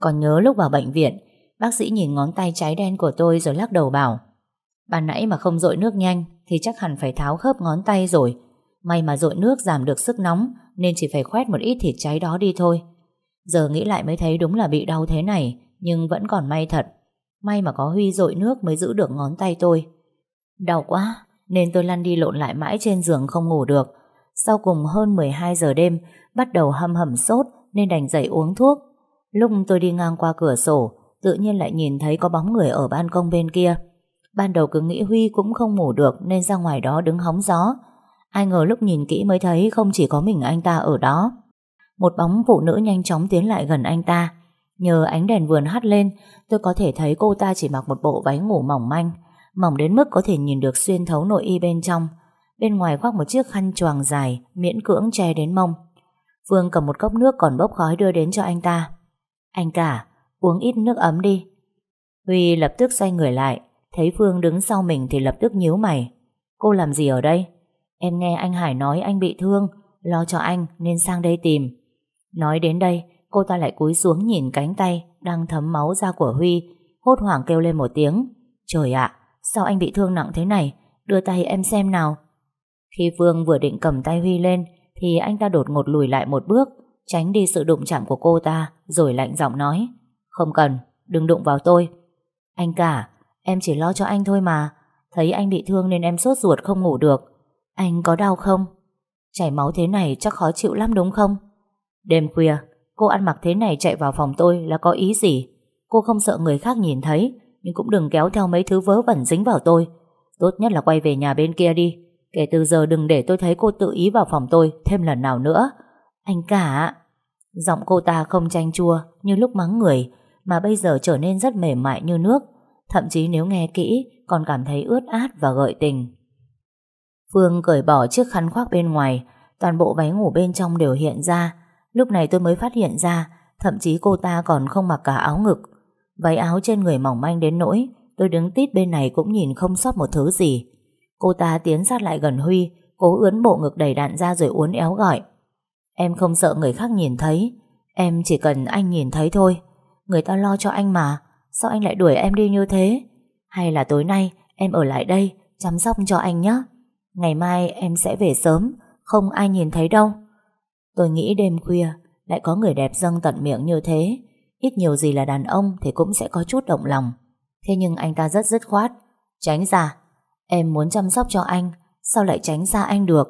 Còn nhớ lúc vào bệnh viện, bác sĩ nhìn ngón tay cháy đen của tôi rồi lắc đầu bảo Ban nãy mà không dội nước nhanh thì chắc hẳn phải tháo khớp ngón tay rồi. May mà dội nước giảm được sức nóng nên chỉ phải khoét một ít thịt cháy đó đi thôi. Giờ nghĩ lại mới thấy đúng là bị đau thế này nhưng vẫn còn may thật. May mà có Huy dội nước mới giữ được ngón tay tôi. Đau quá nên tôi lăn đi lộn lại mãi trên giường không ngủ được. Sau cùng hơn 12 giờ đêm bắt đầu hâm hầm sốt nên đành dậy uống thuốc. Lúc tôi đi ngang qua cửa sổ tự nhiên lại nhìn thấy có bóng người ở ban công bên kia. Ban đầu cứ nghĩ Huy cũng không ngủ được nên ra ngoài đó đứng hóng gió. Ai ngờ lúc nhìn kỹ mới thấy không chỉ có mình anh ta ở đó. Một bóng phụ nữ nhanh chóng tiến lại gần anh ta. Nhờ ánh đèn vườn hắt lên, tôi có thể thấy cô ta chỉ mặc một bộ váy ngủ mỏng manh, mỏng đến mức có thể nhìn được xuyên thấu nội y bên trong. Bên ngoài khoác một chiếc khăn choàng dài, miễn cưỡng che đến mông. Phương cầm một cốc nước còn bốc khói đưa đến cho anh ta. Anh cả, uống ít nước ấm đi. Huy lập tức xoay người lại, thấy Phương đứng sau mình thì lập tức nhíu mày. Cô làm gì ở đây? Em nghe anh Hải nói anh bị thương, lo cho anh nên sang đây tìm. Nói đến đây, cô ta lại cúi xuống nhìn cánh tay đang thấm máu ra của Huy, hốt hoảng kêu lên một tiếng. Trời ạ, sao anh bị thương nặng thế này? Đưa tay em xem nào. Khi Phương vừa định cầm tay Huy lên, thì anh ta đột ngột lùi lại một bước, tránh đi sự đụng chạm của cô ta, rồi lạnh giọng nói. Không cần, đừng đụng vào tôi. Anh cả, em chỉ lo cho anh thôi mà. Thấy anh bị thương nên em sốt ruột không ngủ được. Anh có đau không? Chảy máu thế này chắc khó chịu lắm đúng không? Đêm khuya, cô ăn mặc thế này chạy vào phòng tôi là có ý gì? Cô không sợ người khác nhìn thấy, nhưng cũng đừng kéo theo mấy thứ vớ vẩn dính vào tôi. Tốt nhất là quay về nhà bên kia đi. Kể từ giờ đừng để tôi thấy cô tự ý vào phòng tôi thêm lần nào nữa. Anh cả... Giọng cô ta không chanh chua như lúc mắng người, mà bây giờ trở nên rất mềm mại như nước. Thậm chí nếu nghe kỹ, còn cảm thấy ướt át và gợi tình. Phương cởi bỏ chiếc khăn khoác bên ngoài, toàn bộ váy ngủ bên trong đều hiện ra. Lúc này tôi mới phát hiện ra, thậm chí cô ta còn không mặc cả áo ngực. Váy áo trên người mỏng manh đến nỗi, tôi đứng tít bên này cũng nhìn không sót một thứ gì. Cô ta tiến sát lại gần Huy, cố ướn bộ ngực đầy đạn ra rồi uốn éo gọi. Em không sợ người khác nhìn thấy, em chỉ cần anh nhìn thấy thôi. Người ta lo cho anh mà, sao anh lại đuổi em đi như thế? Hay là tối nay em ở lại đây, chăm sóc cho anh nhé? Ngày mai em sẽ về sớm Không ai nhìn thấy đâu. Tôi nghĩ đêm khuya Lại có người đẹp dâng tận miệng như thế. Ít nhiều gì là đàn ông Thì cũng sẽ có chút động lòng. Thế nhưng anh ta rất dứt khoát. Tránh ra Em muốn chăm sóc cho anh Sao lại tránh ra anh được?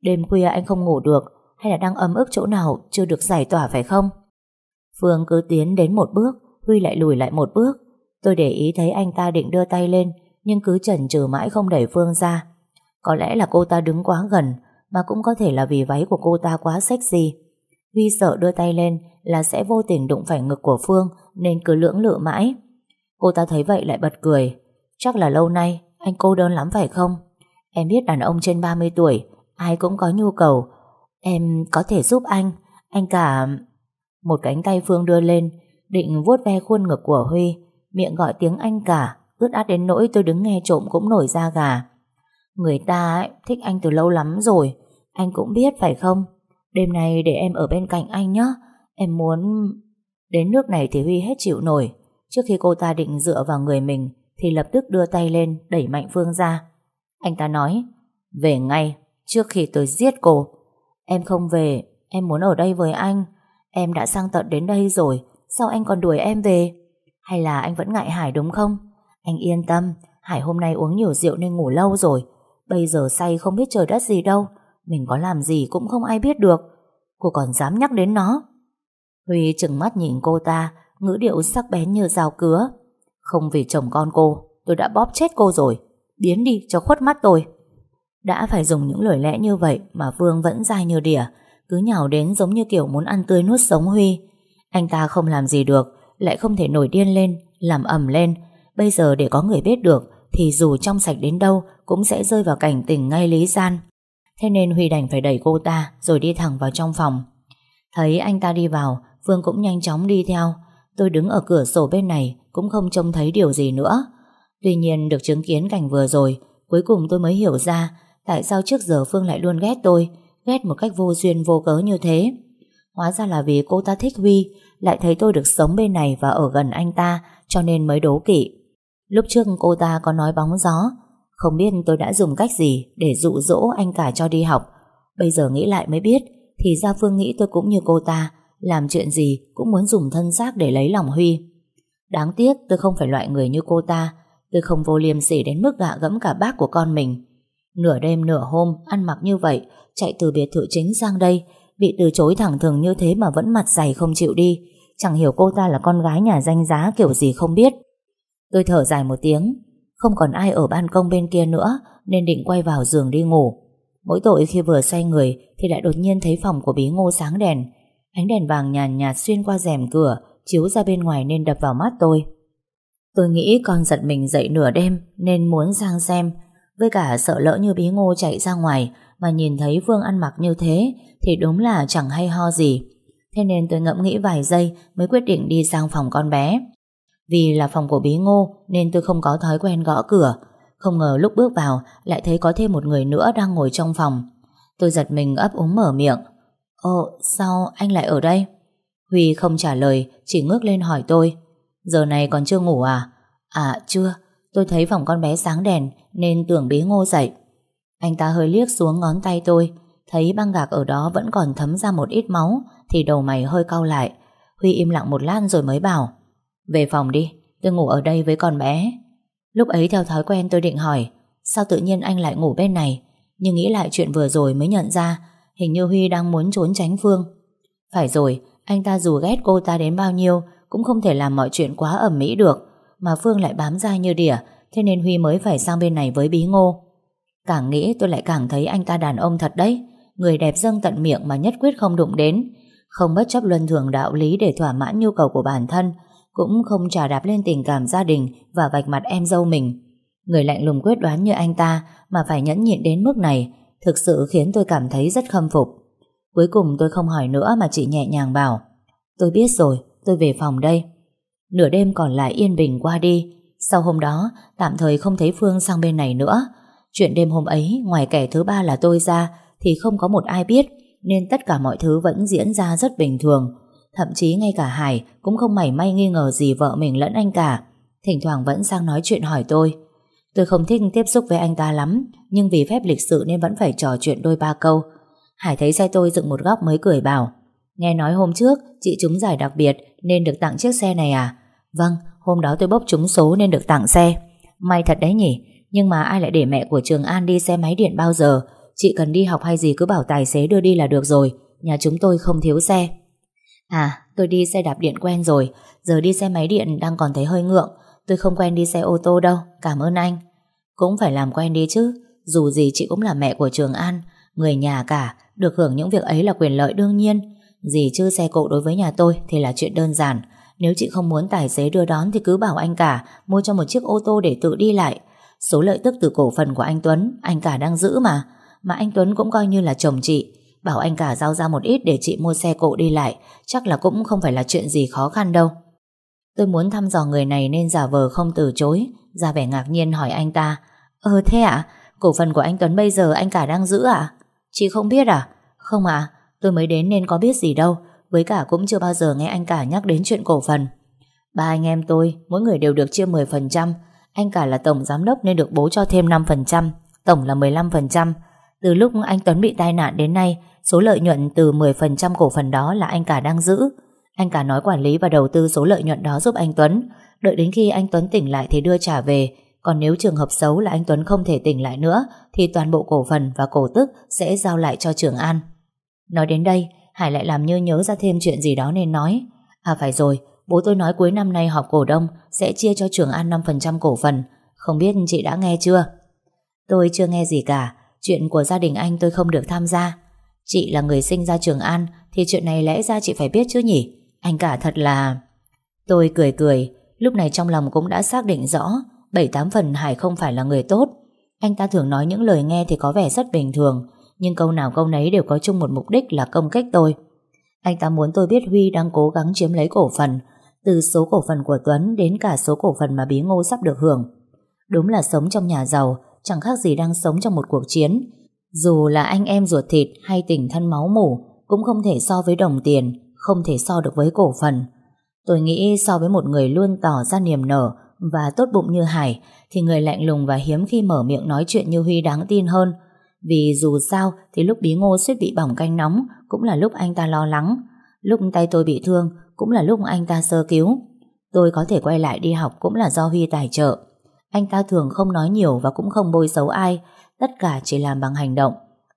Đêm khuya anh không ngủ được hay là đang ấm ức chỗ nào chưa được giải tỏa phải không? Phương cứ tiến đến một bước, Huy lại lùi lại một bước. Tôi để ý thấy anh ta định đưa tay lên, Nhưng cứ chần chừ mãi không đẩy Phương ra. Có lẽ là cô ta đứng quá gần, Mà cũng có thể là vì váy của cô ta quá sexy. Huy sợ đưa tay lên Là sẽ vô tình đụng phải ngực của Phương, Nên cứ lưỡng lự mãi. Cô ta thấy vậy lại bật cười. Chắc là lâu nay, anh cô đơn lắm phải không? Em biết đàn ông trên 30 tuổi, Ai cũng có nhu cầu Em có thể giúp anh. Anh cả Một cánh tay Phương đưa lên Định vuốt ve khuôn ngực của Huy. Miệng gọi tiếng anh cả Ướt át đến nỗi tôi đứng nghe trộm cũng nổi da gà. Người ta ấy, thích anh từ lâu lắm rồi. Anh cũng biết phải không? Đêm nay để em ở bên cạnh anh nhé Em muốn... Đến nước này thì Huy hết chịu nổi. Trước khi cô ta định dựa vào người mình Thì lập tức đưa tay lên Đẩy mạnh Phương ra. Anh ta nói Về ngay trước khi tôi giết cô Em không về, Em muốn ở đây với anh. Em đã sang tận đến đây rồi, Sao anh còn đuổi em về? Hay là anh vẫn ngại Hải đúng không? Anh yên tâm, Hải hôm nay uống nhiều rượu nên ngủ lâu rồi. Bây giờ say không biết trời đất gì đâu, Mình có làm gì cũng không ai biết được. Cô còn dám nhắc đến nó. Huy chừng mắt nhìn cô ta, Ngữ điệu sắc bén như dao cứa. Không vì chồng con cô, Tôi đã bóp chết cô rồi. Biến đi cho khuất mắt tôi. Đã phải dùng những lời lẽ như vậy Mà Vương vẫn dai như đỉa Cứ nhào đến giống như kiểu muốn ăn tươi nuốt sống Huy Anh ta không làm gì được Lại không thể nổi điên lên Làm ẩm lên Bây giờ để có người biết được thì dù trong sạch đến đâu cũng sẽ rơi vào cảnh tình ngay lý gian. Thế nên Huy đành phải đẩy cô ta rồi đi thẳng vào trong phòng. Thấy anh ta đi vào, Phương cũng nhanh chóng đi theo. Tôi đứng ở cửa sổ bên này cũng không trông thấy điều gì nữa. Tuy nhiên được chứng kiến cảnh vừa rồi, cuối cùng tôi mới hiểu ra tại sao trước giờ Phương lại luôn ghét tôi, ghét một cách vô duyên vô cớ như thế. Hóa ra là vì cô ta thích Huy Lại thấy tôi được sống bên này và ở gần anh ta Cho nên mới đố kỵ. Lúc trước cô ta có nói bóng gió Không biết tôi đã dùng cách gì Để dụ dỗ anh cả cho đi học. Bây giờ nghĩ lại mới biết Thì ra Phương nghĩ tôi cũng như cô ta Làm chuyện gì cũng muốn dùng thân xác để lấy lòng Huy. Đáng tiếc tôi không phải loại người như cô ta Tôi không vô liêm sỉ đến mức gạ gẫm cả bác của con mình. Nửa đêm nửa hôm Ăn mặc như vậy Chạy từ biệt thự chính sang đây Bị từ chối thẳng thừng như thế mà vẫn mặt dày không chịu đi. Chẳng hiểu cô ta là con gái nhà danh giá kiểu gì không biết. Tôi thở dài một tiếng Không còn ai ở ban công bên kia nữa Nên định quay vào giường đi ngủ. Mỗi tội khi vừa xoay người Thì lại đột nhiên thấy phòng của bí ngô sáng đèn. Ánh đèn vàng nhàn nhạt, xuyên qua rèm cửa Chiếu ra bên ngoài nên đập vào mắt tôi. Tôi nghĩ con giật mình dậy nửa đêm Nên muốn sang xem với cả sợ lỡ như bí ngô chạy ra ngoài Mà nhìn thấy Phương ăn mặc như thế Thì đúng là chẳng hay ho gì. Thế nên tôi ngẫm nghĩ vài giây Mới quyết định đi sang phòng con bé. Vì là phòng của bí ngô Nên tôi không có thói quen gõ cửa. Không ngờ lúc bước vào Lại thấy có thêm một người nữa đang ngồi trong phòng. Tôi giật mình ấp úng mở miệng. Ồ, sao anh lại ở đây? Huy không trả lời, Chỉ ngước lên hỏi tôi. Giờ này còn chưa ngủ à? À chưa. Tôi thấy phòng con bé sáng đèn, Nên tưởng bế ngô dậy. Anh ta hơi liếc xuống ngón tay tôi, Thấy băng gạc ở đó vẫn còn thấm ra một ít máu, Thì đầu mày hơi cau lại. Huy im lặng một lát rồi mới bảo, Về phòng đi, Tôi ngủ ở đây với con bé. Lúc ấy theo thói quen tôi định hỏi, Sao tự nhiên anh lại ngủ bên này? Nhưng nghĩ lại chuyện vừa rồi mới nhận ra, Hình như Huy đang muốn trốn tránh Phương. Phải rồi, Anh ta dù ghét cô ta đến bao nhiêu, Cũng không thể làm mọi chuyện quá ẩm mỹ được. Mà Phương lại bám dai như đỉa Thế nên Huy mới phải sang bên này với bí ngô. Càng nghĩ tôi lại càng thấy anh ta đàn ông thật đấy Người đẹp dâng tận miệng mà nhất quyết không đụng đến. Không bất chấp luân thường đạo lý để thỏa mãn nhu cầu của bản thân Cũng không trả đạp lên tình cảm gia đình Và vạch mặt em dâu mình. Người lạnh lùng quyết đoán như anh ta Mà phải nhẫn nhịn đến mức này Thực sự khiến tôi cảm thấy rất khâm phục. Cuối cùng tôi không hỏi nữa Mà chỉ nhẹ nhàng bảo Tôi biết rồi, tôi về phòng đây. Nửa đêm còn lại yên bình qua đi. Sau hôm đó, Tạm thời không thấy Phương sang bên này nữa. Chuyện đêm hôm ấy, Ngoài kẻ thứ ba là tôi ra, Thì không có một ai biết, Nên tất cả mọi thứ vẫn diễn ra rất bình thường. Thậm chí ngay cả Hải Cũng không mảy may nghi ngờ gì vợ mình lẫn anh cả. Thỉnh thoảng vẫn sang nói chuyện hỏi tôi. Tôi không thích tiếp xúc với anh ta lắm, Nhưng vì phép lịch sự nên vẫn phải trò chuyện đôi ba câu. Hải thấy xe tôi dựng một góc mới cười bảo, Nghe nói hôm trước, chị chúng giải đặc biệt, Nên được tặng chiếc xe này à? Vâng hôm đó tôi bốc trúng số nên được tặng xe. May thật đấy nhỉ, Nhưng mà ai lại để mẹ của Trường An đi xe máy điện bao giờ? Chị cần đi học hay gì cứ bảo tài xế đưa đi là được rồi, Nhà chúng tôi không thiếu xe. À tôi đi xe đạp điện quen rồi, Giờ đi xe máy điện đang còn thấy hơi ngượng, Tôi không quen đi xe ô tô đâu, Cảm ơn anh. Cũng phải làm quen đi chứ, Dù gì chị cũng là mẹ của Trường An, Người nhà cả, Được hưởng những việc ấy là quyền lợi đương nhiên. Gì chứ xe cộ đối với nhà tôi thì là chuyện đơn giản nếu chị không muốn tài xế đưa đón Thì cứ bảo anh cả, Mua cho một chiếc ô tô để tự đi lại. Số lợi tức từ cổ phần của anh Tuấn, Anh cả đang giữ mà. Mà anh Tuấn cũng coi như là chồng chị. Bảo anh cả giao ra một ít để chị mua xe cộ đi lại, Chắc là cũng không phải là chuyện gì khó khăn đâu. Tôi muốn thăm dò người này nên giả vờ không từ chối, ra vẻ ngạc nhiên hỏi anh ta. Ờ thế ạ? Cổ phần của anh Tuấn bây giờ anh cả đang giữ ạ? Chị không biết à? Không ạ, tôi mới đến nên có biết gì đâu. Với cả cũng chưa bao giờ nghe anh cả nhắc đến chuyện cổ phần. Ba anh em tôi, Mỗi người đều được chia 10% Anh cả là tổng giám đốc nên được bố cho thêm 5% Tổng là 15% Từ lúc anh Tuấn bị tai nạn đến nay, Số lợi nhuận từ 10% cổ phần đó là anh cả đang giữ. Anh cả nói quản lý và đầu tư số lợi nhuận đó giúp anh Tuấn. Đợi đến khi anh Tuấn tỉnh lại thì đưa trả về. Còn nếu trường hợp xấu là anh Tuấn không thể tỉnh lại nữa, Thì toàn bộ cổ phần và cổ tức sẽ giao lại cho Trường An. Nói đến đây Hải lại làm như nhớ ra thêm chuyện gì đó nên nói. À phải rồi Bố tôi nói cuối năm nay họp cổ đông Sẽ chia cho Trường An 5% cổ phần. Không biết chị đã nghe chưa? Tôi chưa nghe gì cả Chuyện của gia đình anh tôi không được tham gia. Chị là người sinh ra Trường An Thì chuyện này lẽ ra chị phải biết chứ nhỉ? Anh cả thật là... Tôi cười cười, lúc này trong lòng cũng đã xác định rõ, bảy tám phần Hải không phải là người tốt. Anh ta thường nói những lời nghe thì có vẻ rất bình thường, nhưng câu nào câu nấy đều có chung một mục đích là công kích tôi. Anh ta muốn tôi biết Huy đang cố gắng chiếm lấy cổ phần, từ số cổ phần của Tuấn đến cả số cổ phần mà Bí Ngô sắp được hưởng. Đúng là sống trong nhà giàu, chẳng khác gì đang sống trong một cuộc chiến. Dù là anh em ruột thịt hay tình thân máu mủ, cũng không thể so với đồng tiền, không thể so được với cổ phần. Tôi nghĩ so với một người luôn tỏ ra niềm nở và tốt bụng như Hải thì người lạnh lùng và hiếm khi mở miệng nói chuyện như Huy đáng tin hơn. Vì dù sao thì lúc bí ngô suýt bị bỏng canh nóng cũng là lúc anh ta lo lắng. Lúc tay tôi bị thương cũng là lúc anh ta sơ cứu. Tôi có thể quay lại đi học cũng là do Huy tài trợ. Anh ta thường không nói nhiều và cũng không bôi xấu ai, tất cả chỉ làm bằng hành động.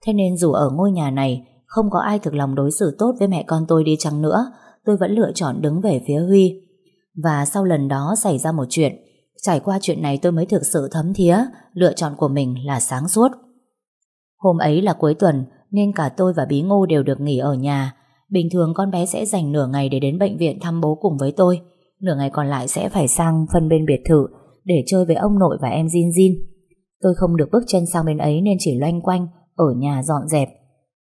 Thế nên dù ở ngôi nhà này không có ai thực lòng đối xử tốt với mẹ con tôi đi chăng nữa, tôi vẫn lựa chọn đứng về phía Huy. Và sau lần đó xảy ra một chuyện, trải qua chuyện này tôi mới thực sự thấm thía, lựa chọn của mình là sáng suốt. Hôm ấy là cuối tuần, nên cả tôi và Bí Ngô đều được nghỉ ở nhà. Bình thường con bé sẽ dành nửa ngày để đến bệnh viện thăm bố cùng với tôi. Nửa ngày còn lại sẽ phải sang phân bên biệt thự để chơi với ông nội và em Jin Jin. Tôi không được bước chân sang bên ấy nên chỉ loanh quanh ở nhà dọn dẹp.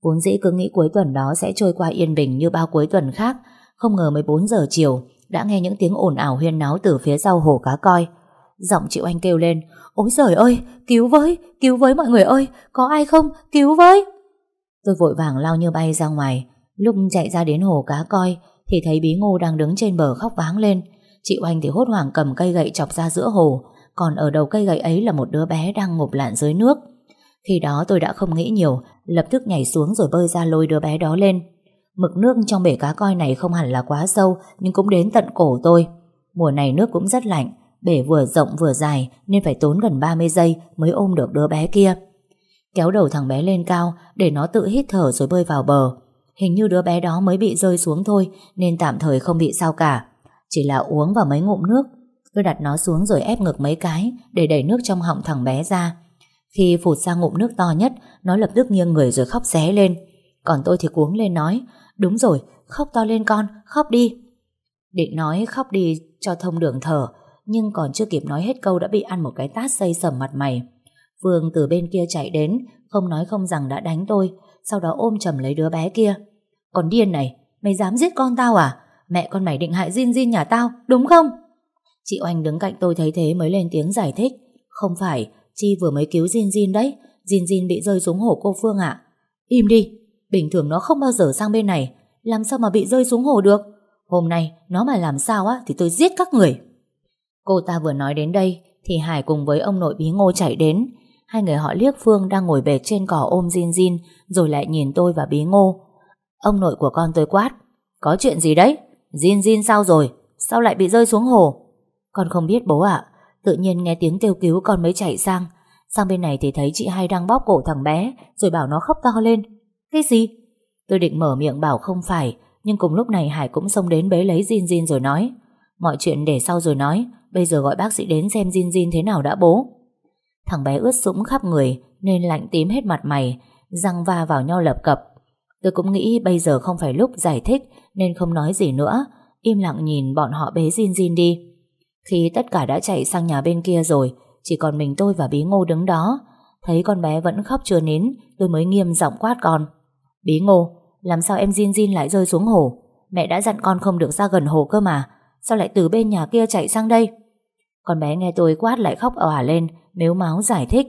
Vốn dĩ cứ nghĩ cuối tuần đó sẽ trôi qua yên bình như bao cuối tuần khác, không ngờ 14 giờ chiều đã nghe những tiếng ồn ào huyên náo từ phía sau hồ cá coi. Giọng chị Oanh kêu lên, ôi trời ơi, cứu với, cứu với mọi người ơi, có ai không, cứu với. Tôi vội vàng lao như bay ra ngoài, lúc chạy ra đến hồ cá coi thì thấy bí ngô đang đứng trên bờ khóc váng lên. Chị Oanh thì hốt hoảng cầm cây gậy chọc ra giữa hồ, còn ở đầu cây gậy ấy là một đứa bé đang ngụp lặn dưới nước. Khi đó tôi đã không nghĩ nhiều, lập tức nhảy xuống rồi bơi ra lôi đứa bé đó lên. Mực nước trong bể cá coi này không hẳn là quá sâu, nhưng cũng đến tận cổ tôi. Mùa này nước cũng rất lạnh, bể vừa rộng vừa dài nên phải tốn gần 30 giây mới ôm được đứa bé kia. Kéo đầu thằng bé lên cao để nó tự hít thở rồi bơi vào bờ. Hình như đứa bé đó mới bị rơi xuống thôi nên tạm thời không bị sao cả. Chỉ là uống vào mấy ngụm nước. Tôi đặt nó xuống rồi ép ngực mấy cái để đẩy nước trong họng thằng bé ra. Khi phụt ra ngụm nước to nhất, nó lập tức nghiêng người rồi khóc xé lên. Còn tôi thì cuống lên nói, đúng rồi, khóc to lên con, khóc đi. Định nói khóc đi cho thông đường thở, nhưng còn chưa kịp nói hết câu đã bị ăn một cái tát xây sầm mặt mày. Phương từ bên kia chạy đến, không nói không rằng đã đánh tôi, sau đó ôm chầm lấy đứa bé kia. Còn điên này, mày dám giết con tao à? Mẹ con mày định hại Jin Jin nhà tao, đúng không? Chị Oanh đứng cạnh tôi thấy thế mới lên tiếng giải thích. Không phải, Chi vừa mới cứu Jin Jin đấy. Jin Jin bị rơi xuống hồ cô Phương ạ. Im đi, bình thường nó không bao giờ sang bên này. Làm sao mà bị rơi xuống hồ được? Hôm nay nó mà làm sao á thì tôi giết các người. Cô ta vừa nói đến đây thì Hải cùng với ông nội bí ngô chạy đến. Hai người họ liếc Phương đang ngồi bệt trên cỏ ôm Jin Jin rồi lại nhìn tôi và bí ngô. Ông nội của con tôi quát. Có chuyện gì đấy? Jin Jin sao rồi? Sao lại bị rơi xuống hồ? Con không biết bố ạ. Tự nhiên nghe tiếng kêu cứu con mới chạy sang Sang bên này thì thấy chị hai đang bóp cổ thằng bé Rồi bảo nó khóc to lên Cái gì? Tôi định mở miệng bảo không phải, Nhưng cùng lúc này Hải cũng xông đến bế lấy Jin Jin rồi nói Mọi chuyện để sau rồi nói Bây giờ gọi bác sĩ đến xem Jin Jin thế nào đã bố. Thằng bé ướt sũng khắp người Nên lạnh tím hết mặt mày Răng va vào nhau lập cập. Tôi cũng nghĩ bây giờ không phải lúc giải thích Nên không nói gì nữa. Im lặng nhìn bọn họ bế Jin Jin đi. Khi tất cả đã chạy sang nhà bên kia rồi Chỉ còn mình tôi và Bí Ngô đứng đó. Thấy con bé vẫn khóc chưa nín Tôi mới nghiêm giọng quát con. Bí Ngô, làm sao em Jin Jin lại rơi xuống hồ? Mẹ đã dặn con không được ra gần hồ cơ mà. Sao lại từ bên nhà kia chạy sang đây? Con bé nghe tôi quát lại khóc òa lên, Mếu máu giải thích.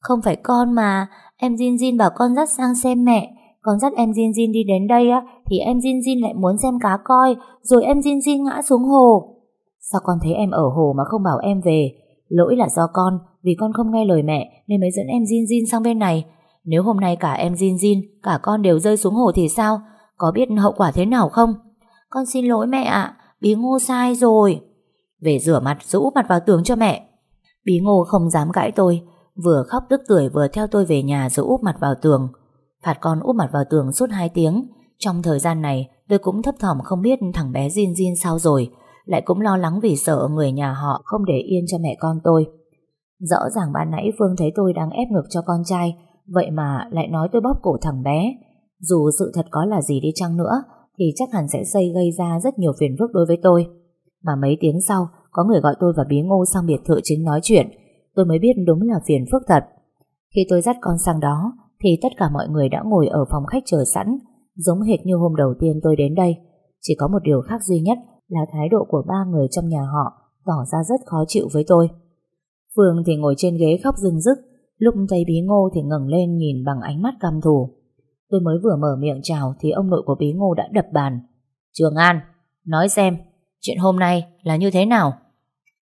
Không phải con mà, Em Jin Jin bảo con dắt sang xem mẹ. Con dắt em Jin Jin đi đến đây á, Thì em Jin Jin lại muốn xem cá coi, Rồi em Jin Jin ngã xuống hồ. Sao con thấy em ở hồ mà không bảo em về? Lỗi là do con, Vì con không nghe lời mẹ Nên mới dẫn em Jin Jin sang bên này. Nếu hôm nay cả em Jin Jin, Cả con đều rơi xuống hồ thì sao? Có biết hậu quả thế nào không? Con xin lỗi mẹ ạ. Bí ngô sai rồi. Về rửa mặt rũ mặt vào tường cho mẹ. Bí ngô không dám cãi tôi Vừa khóc tức tuổi vừa theo tôi về nhà rồi úp mặt vào tường. Phạt con úp mặt vào tường suốt 2 tiếng. Trong thời gian này tôi cũng thấp thỏm không biết thằng bé Jin Jin sao rồi. Lại cũng lo lắng vì sợ người nhà họ không để yên cho mẹ con tôi. Rõ ràng ban nãy Phương thấy tôi đang ép ngược cho con trai, vậy mà lại nói tôi bóp cổ thằng bé. Dù sự thật có là gì đi chăng nữa, thì chắc hẳn sẽ xây gây ra rất nhiều phiền phức đối với tôi. Mà mấy tiếng sau, có người gọi tôi và bí ngô sang biệt thự chính nói chuyện, tôi mới biết đúng là phiền phức thật. Khi tôi dắt con sang đó, thì tất cả mọi người đã ngồi ở phòng khách chờ sẵn, giống hệt như hôm đầu tiên tôi đến đây. Chỉ có một điều khác duy nhất là thái độ của ba người trong nhà họ tỏ ra rất khó chịu với tôi. Phương thì ngồi trên ghế khóc rưng rức, lúc thấy bí ngô thì ngẩng lên nhìn bằng ánh mắt căm thù. Tôi mới vừa mở miệng chào thì ông nội của bí ngô đã đập bàn. Trường An, nói xem, chuyện hôm nay là như thế nào?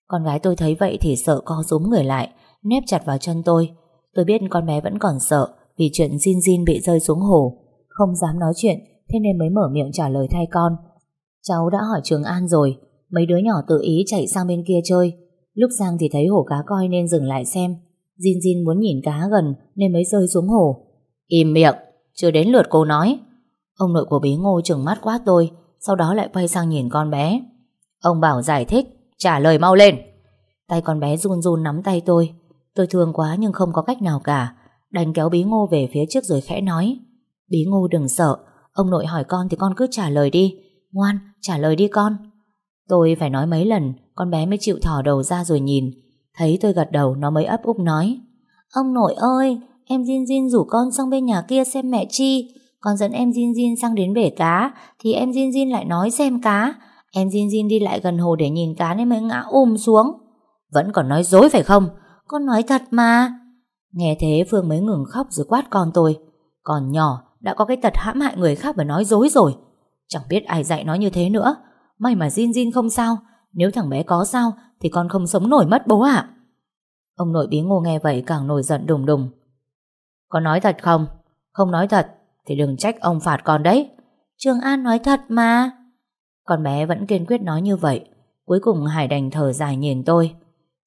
Con gái tôi thấy vậy thì sợ co rúm người lại, nép chặt vào chân tôi. Tôi biết con bé vẫn còn sợ vì chuyện Jin Jin bị rơi xuống hồ. Không dám nói chuyện, thế nên mới mở miệng trả lời thay con. Cháu đã hỏi Trường An rồi, mấy đứa nhỏ tự ý chạy sang bên kia chơi. Lúc sang thì thấy hồ cá coi nên dừng lại xem. Jin Jin muốn nhìn cá gần nên mới rơi xuống hồ. Im miệng, chưa đến lượt cô nói. Ông nội của bí ngô trừng mắt quát tôi, sau đó lại quay sang nhìn con bé. Ông bảo giải thích, trả lời mau lên. Tay con bé run run nắm tay tôi. Tôi thương quá nhưng không có cách nào cả. Đành kéo bí ngô về phía trước rồi khẽ nói. Bí ngô đừng sợ, ông nội hỏi con thì con cứ trả lời đi. Ngoan, trả lời đi con. Tôi phải nói mấy lần, con bé mới chịu thỏ đầu ra rồi nhìn. Thấy tôi gật đầu nó mới ấp úp nói. Ông nội ơi, em Jin Jin rủ con sang bên nhà kia xem mẹ chi. Con dẫn em Jin Jin sang đến bể cá, thì em Jin Jin lại nói xem cá. Em Jin Jin đi lại gần hồ để nhìn cá nên mới ngã ôm xuống. Vẫn còn nói dối phải không? Con nói thật mà. Nghe thế Phương mới ngừng khóc rồi quát con tôi. Còn nhỏ, đã có cái tật hãm hại người khác và nói dối rồi. Chẳng biết ai dạy nó như thế nữa. May mà Jin Jin không sao. Nếu thằng bé có sao thì con không sống nổi mất bố ạ. Ông nội bí ngô nghe vậy càng nổi giận đùng đùng có nói thật không? Không nói thật thì đừng trách ông phạt con đấy. Trường An nói thật mà. Con bé vẫn kiên quyết nói như vậy. Cuối cùng Hải đành thở dài nhìn tôi.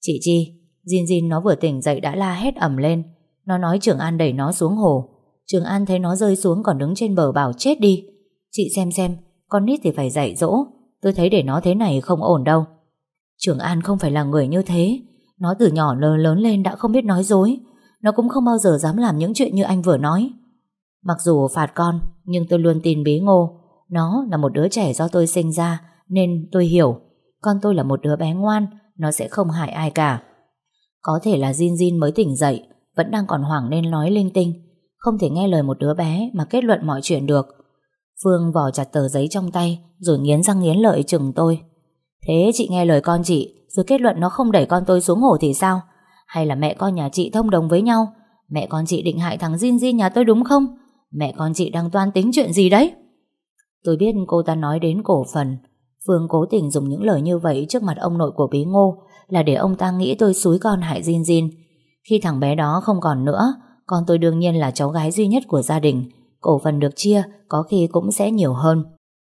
Chị Chi, Jin Jin nó vừa tỉnh dậy đã la hét ẩm lên. Nó nói Trường An đẩy nó xuống hồ. Trường An thấy nó rơi xuống còn đứng trên bờ bảo chết đi. Chị xem xem, con nít thì phải dạy dỗ. Tôi thấy để nó thế này không ổn đâu. Trường An không phải là người như thế. Nó từ nhỏ lớn lớn lên đã không biết nói dối. Nó cũng không bao giờ dám làm những chuyện như anh vừa nói. Mặc dù phạt con, nhưng tôi luôn tin bí ngô. Nó là một đứa trẻ do tôi sinh ra, nên tôi hiểu. Con tôi là một đứa bé ngoan, nó sẽ không hại ai cả. Có thể là Jin Jin mới tỉnh dậy, vẫn đang còn hoảng nên nói linh tinh. Không thể nghe lời một đứa bé mà kết luận mọi chuyện được. Phương vò chặt tờ giấy trong tay, rồi nghiến răng nghiến lợi chừng tôi. Thế chị nghe lời con chị, rồi kết luận nó không đẩy con tôi xuống hồ thì sao? Hay là mẹ con nhà chị thông đồng với nhau? Mẹ con chị định hại thằng Jin Jin nhà tôi đúng không? Mẹ con chị đang toan tính chuyện gì đấy? Tôi biết cô ta nói đến cổ phần. Phương cố tình dùng những lời như vậy trước mặt ông nội của bí ngô là để ông ta nghĩ tôi xúi con hại Jin Jin. Khi thằng bé đó không còn nữa, con tôi đương nhiên là cháu gái duy nhất của gia đình. Cổ phần được chia có khi cũng sẽ nhiều hơn.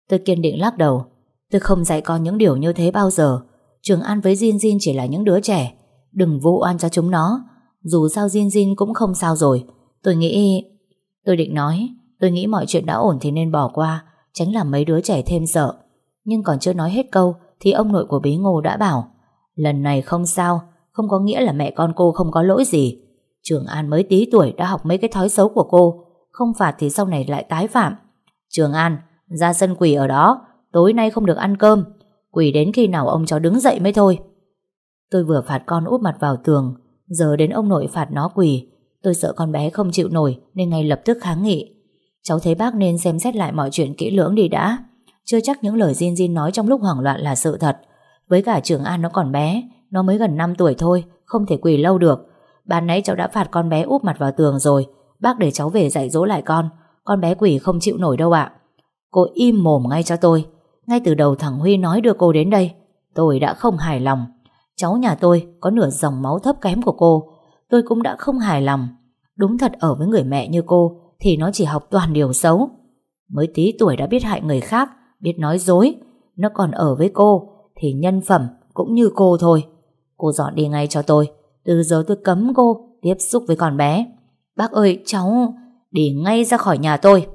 Tôi kiên định lắc đầu. Tôi không dạy con những điều như thế bao giờ. Trường An với Jin Jin chỉ là những đứa trẻ. Đừng vô oan cho chúng nó. Dù sao Jin Jin cũng không sao rồi. Tôi nghĩ... Tôi định nói, tôi nghĩ mọi chuyện đã ổn thì nên bỏ qua, tránh làm mấy đứa trẻ thêm sợ. Nhưng còn chưa nói hết câu thì ông nội của Bí Ngô đã bảo lần này không sao, không có nghĩa là mẹ con cô không có lỗi gì. Trường An mới tí tuổi đã học mấy cái thói xấu của cô, không phạt thì sau này lại tái phạm. Trường An, ra sân quỷ ở đó, tối nay không được ăn cơm, quỷ đến khi nào ông cháu đứng dậy mới thôi. Tôi vừa phạt con úp mặt vào tường, giờ đến ông nội phạt nó quỳ tôi sợ con bé không chịu nổi nên ngay lập tức kháng nghị. Cháu thấy bác nên xem xét lại mọi chuyện kỹ lưỡng đi đã. Chưa chắc những lời Jin Jin nói trong lúc hoảng loạn là sự thật. Với cả Trường An nó còn bé, nó mới gần 5 tuổi thôi, không thể quỳ lâu được. Ban nãy cháu đã phạt con bé úp mặt vào tường rồi, bác để cháu về dạy dỗ lại con. Con bé quỷ không chịu nổi đâu ạ. Cô im mồm ngay cho tôi. Ngay từ đầu thằng Huy nói đưa cô đến đây, tôi đã không hài lòng. Cháu nhà tôi có nửa dòng máu thấp kém của cô, tôi cũng đã không hài lòng. Đúng thật ở với người mẹ như cô thì nó chỉ học toàn điều xấu. Mới tí tuổi đã biết hại người khác, biết nói dối. Nó còn ở với cô thì nhân phẩm cũng như cô thôi. Cô dọn đi ngay cho tôi. Từ giờ tôi cấm cô tiếp xúc với con bé. Bác ơi, cháu đi ngay ra khỏi nhà tôi.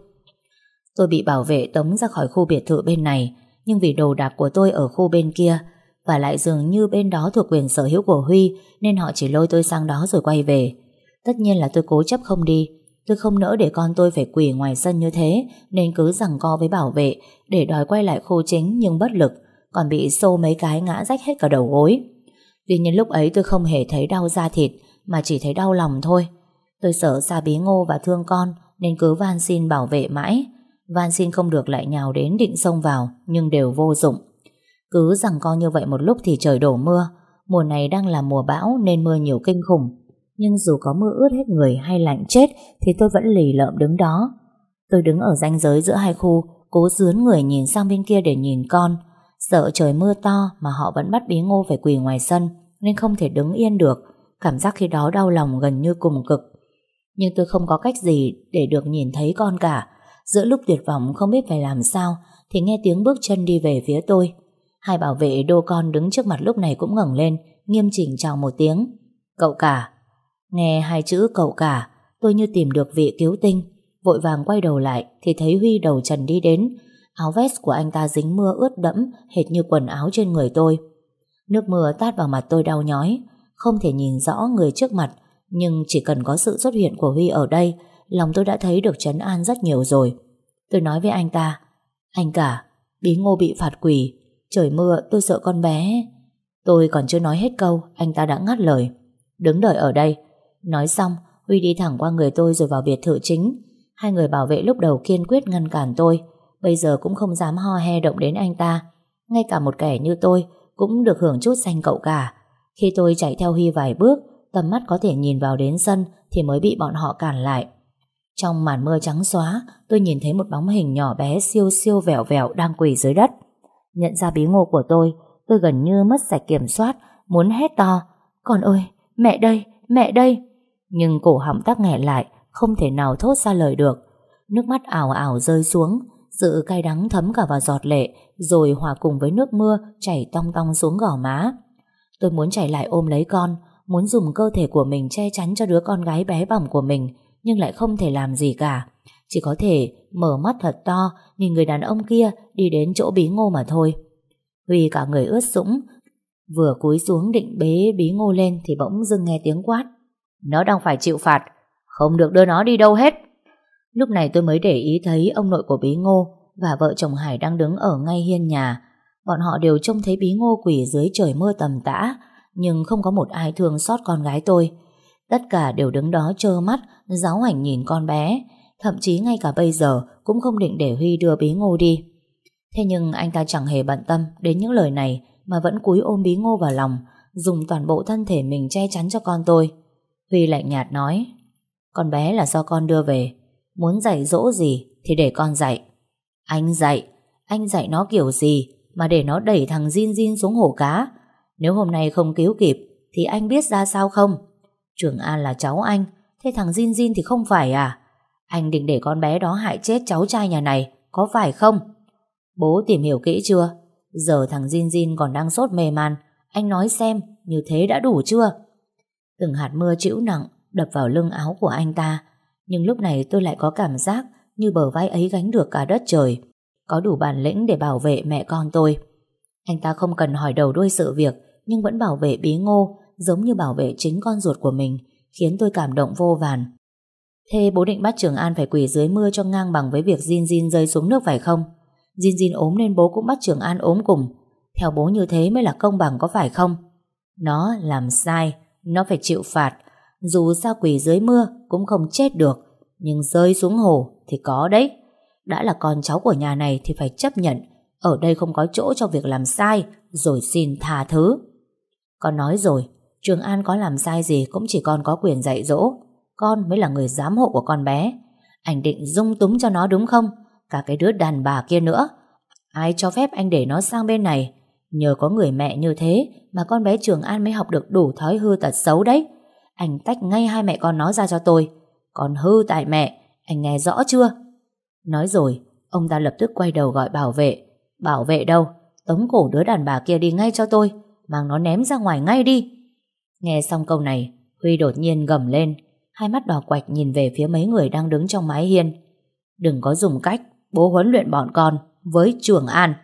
Tôi bị bảo vệ tống ra khỏi khu biệt thự bên này, nhưng vì đồ đạc của tôi ở khu bên kia, và lại dường như bên đó thuộc quyền sở hữu của Huy, nên họ chỉ lôi tôi sang đó rồi quay về. Tất nhiên là tôi cố chấp không đi, Tôi không nỡ để con tôi phải quỳ ngoài sân như thế Nên cứ rằng co với bảo vệ Để đòi quay lại khu chính nhưng bất lực Còn bị xô mấy cái ngã rách hết cả đầu gối. Tuy nhiên lúc ấy tôi không hề thấy đau da thịt Mà chỉ thấy đau lòng thôi. Tôi sợ xa bí ngô và thương con Nên cứ van xin bảo vệ mãi. Van xin không được lại nhào đến định xông vào Nhưng đều vô dụng. Cứ rằng co như vậy một lúc thì trời đổ mưa Mùa này đang là mùa bão Nên mưa nhiều kinh khủng nhưng dù có mưa ướt hết người hay lạnh chết thì tôi vẫn lì lợm đứng đó. Tôi đứng ở ranh giới giữa hai khu, cố dướn người nhìn sang bên kia để nhìn con. Sợ trời mưa to mà họ vẫn bắt bí ngô phải quỳ ngoài sân, nên không thể đứng yên được. Cảm giác khi đó đau lòng gần như cùng cực. Nhưng tôi không có cách gì để được nhìn thấy con cả. Giữa lúc tuyệt vọng không biết phải làm sao, thì nghe tiếng bước chân đi về phía tôi. Hai bảo vệ đô con đứng trước mặt lúc này cũng ngẩng lên, nghiêm chỉnh chào một tiếng. Cậu cả. Nghe hai chữ cậu cả, tôi như tìm được vị cứu tinh. Vội vàng quay đầu lại thì thấy Huy đầu trần đi đến. Áo vest của anh ta dính mưa ướt đẫm hệt như quần áo trên người tôi. Nước mưa tát vào mặt tôi đau nhói, không thể nhìn rõ người trước mặt, nhưng chỉ cần có sự xuất hiện của Huy ở đây, lòng tôi đã thấy được trấn an rất nhiều rồi. Tôi nói với anh ta, anh cả, bí ngô bị phạt quỷ, trời mưa tôi sợ con bé. Tôi còn chưa nói hết câu, anh ta đã ngắt lời. Đứng đợi ở đây. Nói xong, Huy đi thẳng qua người tôi rồi vào biệt thự chính. Hai người bảo vệ lúc đầu kiên quyết ngăn cản tôi, bây giờ cũng không dám ho he động đến anh ta. Ngay cả một kẻ như tôi cũng được hưởng chút xanh cậu cả. Khi tôi chạy theo Huy vài bước, tầm mắt có thể nhìn vào đến sân thì mới bị bọn họ cản lại. Trong màn mưa trắng xóa, tôi nhìn thấy một bóng hình nhỏ bé siêu siêu vẻo vẻo đang quỳ dưới đất. Nhận ra bí ngô của tôi, tôi gần như mất sạch kiểm soát, muốn hét to. Con ơi, mẹ đây, mẹ đây. Nhưng cổ họng tắc nghẹn lại, không thể nào thốt ra lời được. Nước mắt ảo ảo rơi xuống, sự cay đắng thấm cả vào giọt lệ, rồi hòa cùng với nước mưa chảy tong tong xuống gò má. Tôi muốn chạy lại ôm lấy con, muốn dùng cơ thể của mình che chắn cho đứa con gái bé bỏng của mình, nhưng lại không thể làm gì cả. Chỉ có thể mở mắt thật to nhìn người đàn ông kia đi đến chỗ bí ngô mà thôi. Huy cả người ướt sũng, vừa cúi xuống định bế bí ngô lên thì bỗng dưng nghe tiếng quát. Nó đang phải chịu phạt, không được đưa nó đi đâu hết. Lúc này tôi mới để ý thấy ông nội của bí ngô và vợ chồng Hải đang đứng ở ngay hiên nhà. Bọn họ đều trông thấy bí ngô quỷ dưới trời mưa tầm tã, nhưng không có một ai thương xót con gái tôi. Tất cả đều đứng đó trơ mắt, giáo hành nhìn con bé, thậm chí ngay cả bây giờ cũng không định để Huy đưa bí ngô đi. Thế nhưng anh ta chẳng hề bận tâm đến những lời này mà vẫn cúi ôm bí ngô vào lòng, dùng toàn bộ thân thể mình che chắn cho con tôi. Huy lạnh nhạt nói, con bé là do con đưa về, muốn dạy dỗ gì thì để con dạy. Anh dạy, anh dạy nó kiểu gì mà để nó đẩy thằng Jin Jin xuống hồ cá. Nếu hôm nay không cứu kịp thì anh biết ra sao không? Trường An là cháu anh, thế thằng Jin Jin thì không phải à? Anh định để con bé đó hại chết cháu trai nhà này, có phải không? Bố tìm hiểu kỹ chưa? Giờ thằng Jin Jin còn đang sốt mề man, anh nói xem như thế đã đủ chưa? Từng hạt mưa chịu nặng đập vào lưng áo của anh ta, nhưng lúc này tôi lại có cảm giác như bờ vai ấy gánh được cả đất trời, có đủ bản lĩnh để bảo vệ mẹ con tôi. Anh ta không cần hỏi đầu đuôi sự việc, nhưng vẫn bảo vệ bí ngô, giống như bảo vệ chính con ruột của mình, khiến tôi cảm động vô vàn. Thế bố định bắt Trường An phải quỳ dưới mưa cho ngang bằng với việc Jin Jin rơi xuống nước phải không? Jin Jin ốm nên bố cũng bắt Trường An ốm cùng. Theo bố như thế mới là công bằng có phải không? Nó làm sai, nó phải chịu phạt. Dù sao quỳ dưới mưa cũng không chết được, nhưng rơi xuống hồ thì có đấy. Đã là con cháu của nhà này thì phải chấp nhận. Ở đây không có chỗ cho việc làm sai, rồi xin tha thứ. Con nói rồi, Trường An có làm sai gì cũng chỉ con có quyền dạy dỗ. Con mới là người giám hộ của con bé. Anh định dung túng cho nó đúng không? Cả cái đứa đàn bà kia nữa. Ai cho phép anh để nó sang bên này? Nhờ có người mẹ như thế mà con bé Trường An mới học được đủ thói hư tật xấu đấy. Anh tách ngay hai mẹ con nó ra cho tôi. Còn hư tại mẹ, anh nghe rõ chưa? Nói rồi, ông ta lập tức quay đầu gọi bảo vệ. Bảo vệ đâu? Tống cổ đứa đàn bà kia đi ngay cho tôi. Mang nó ném ra ngoài ngay đi. Nghe xong câu này, Huy đột nhiên gầm lên. Hai mắt đỏ quạch nhìn về phía mấy người đang đứng trong mái hiên. Đừng có dùng cách bố huấn luyện bọn con với Trường An.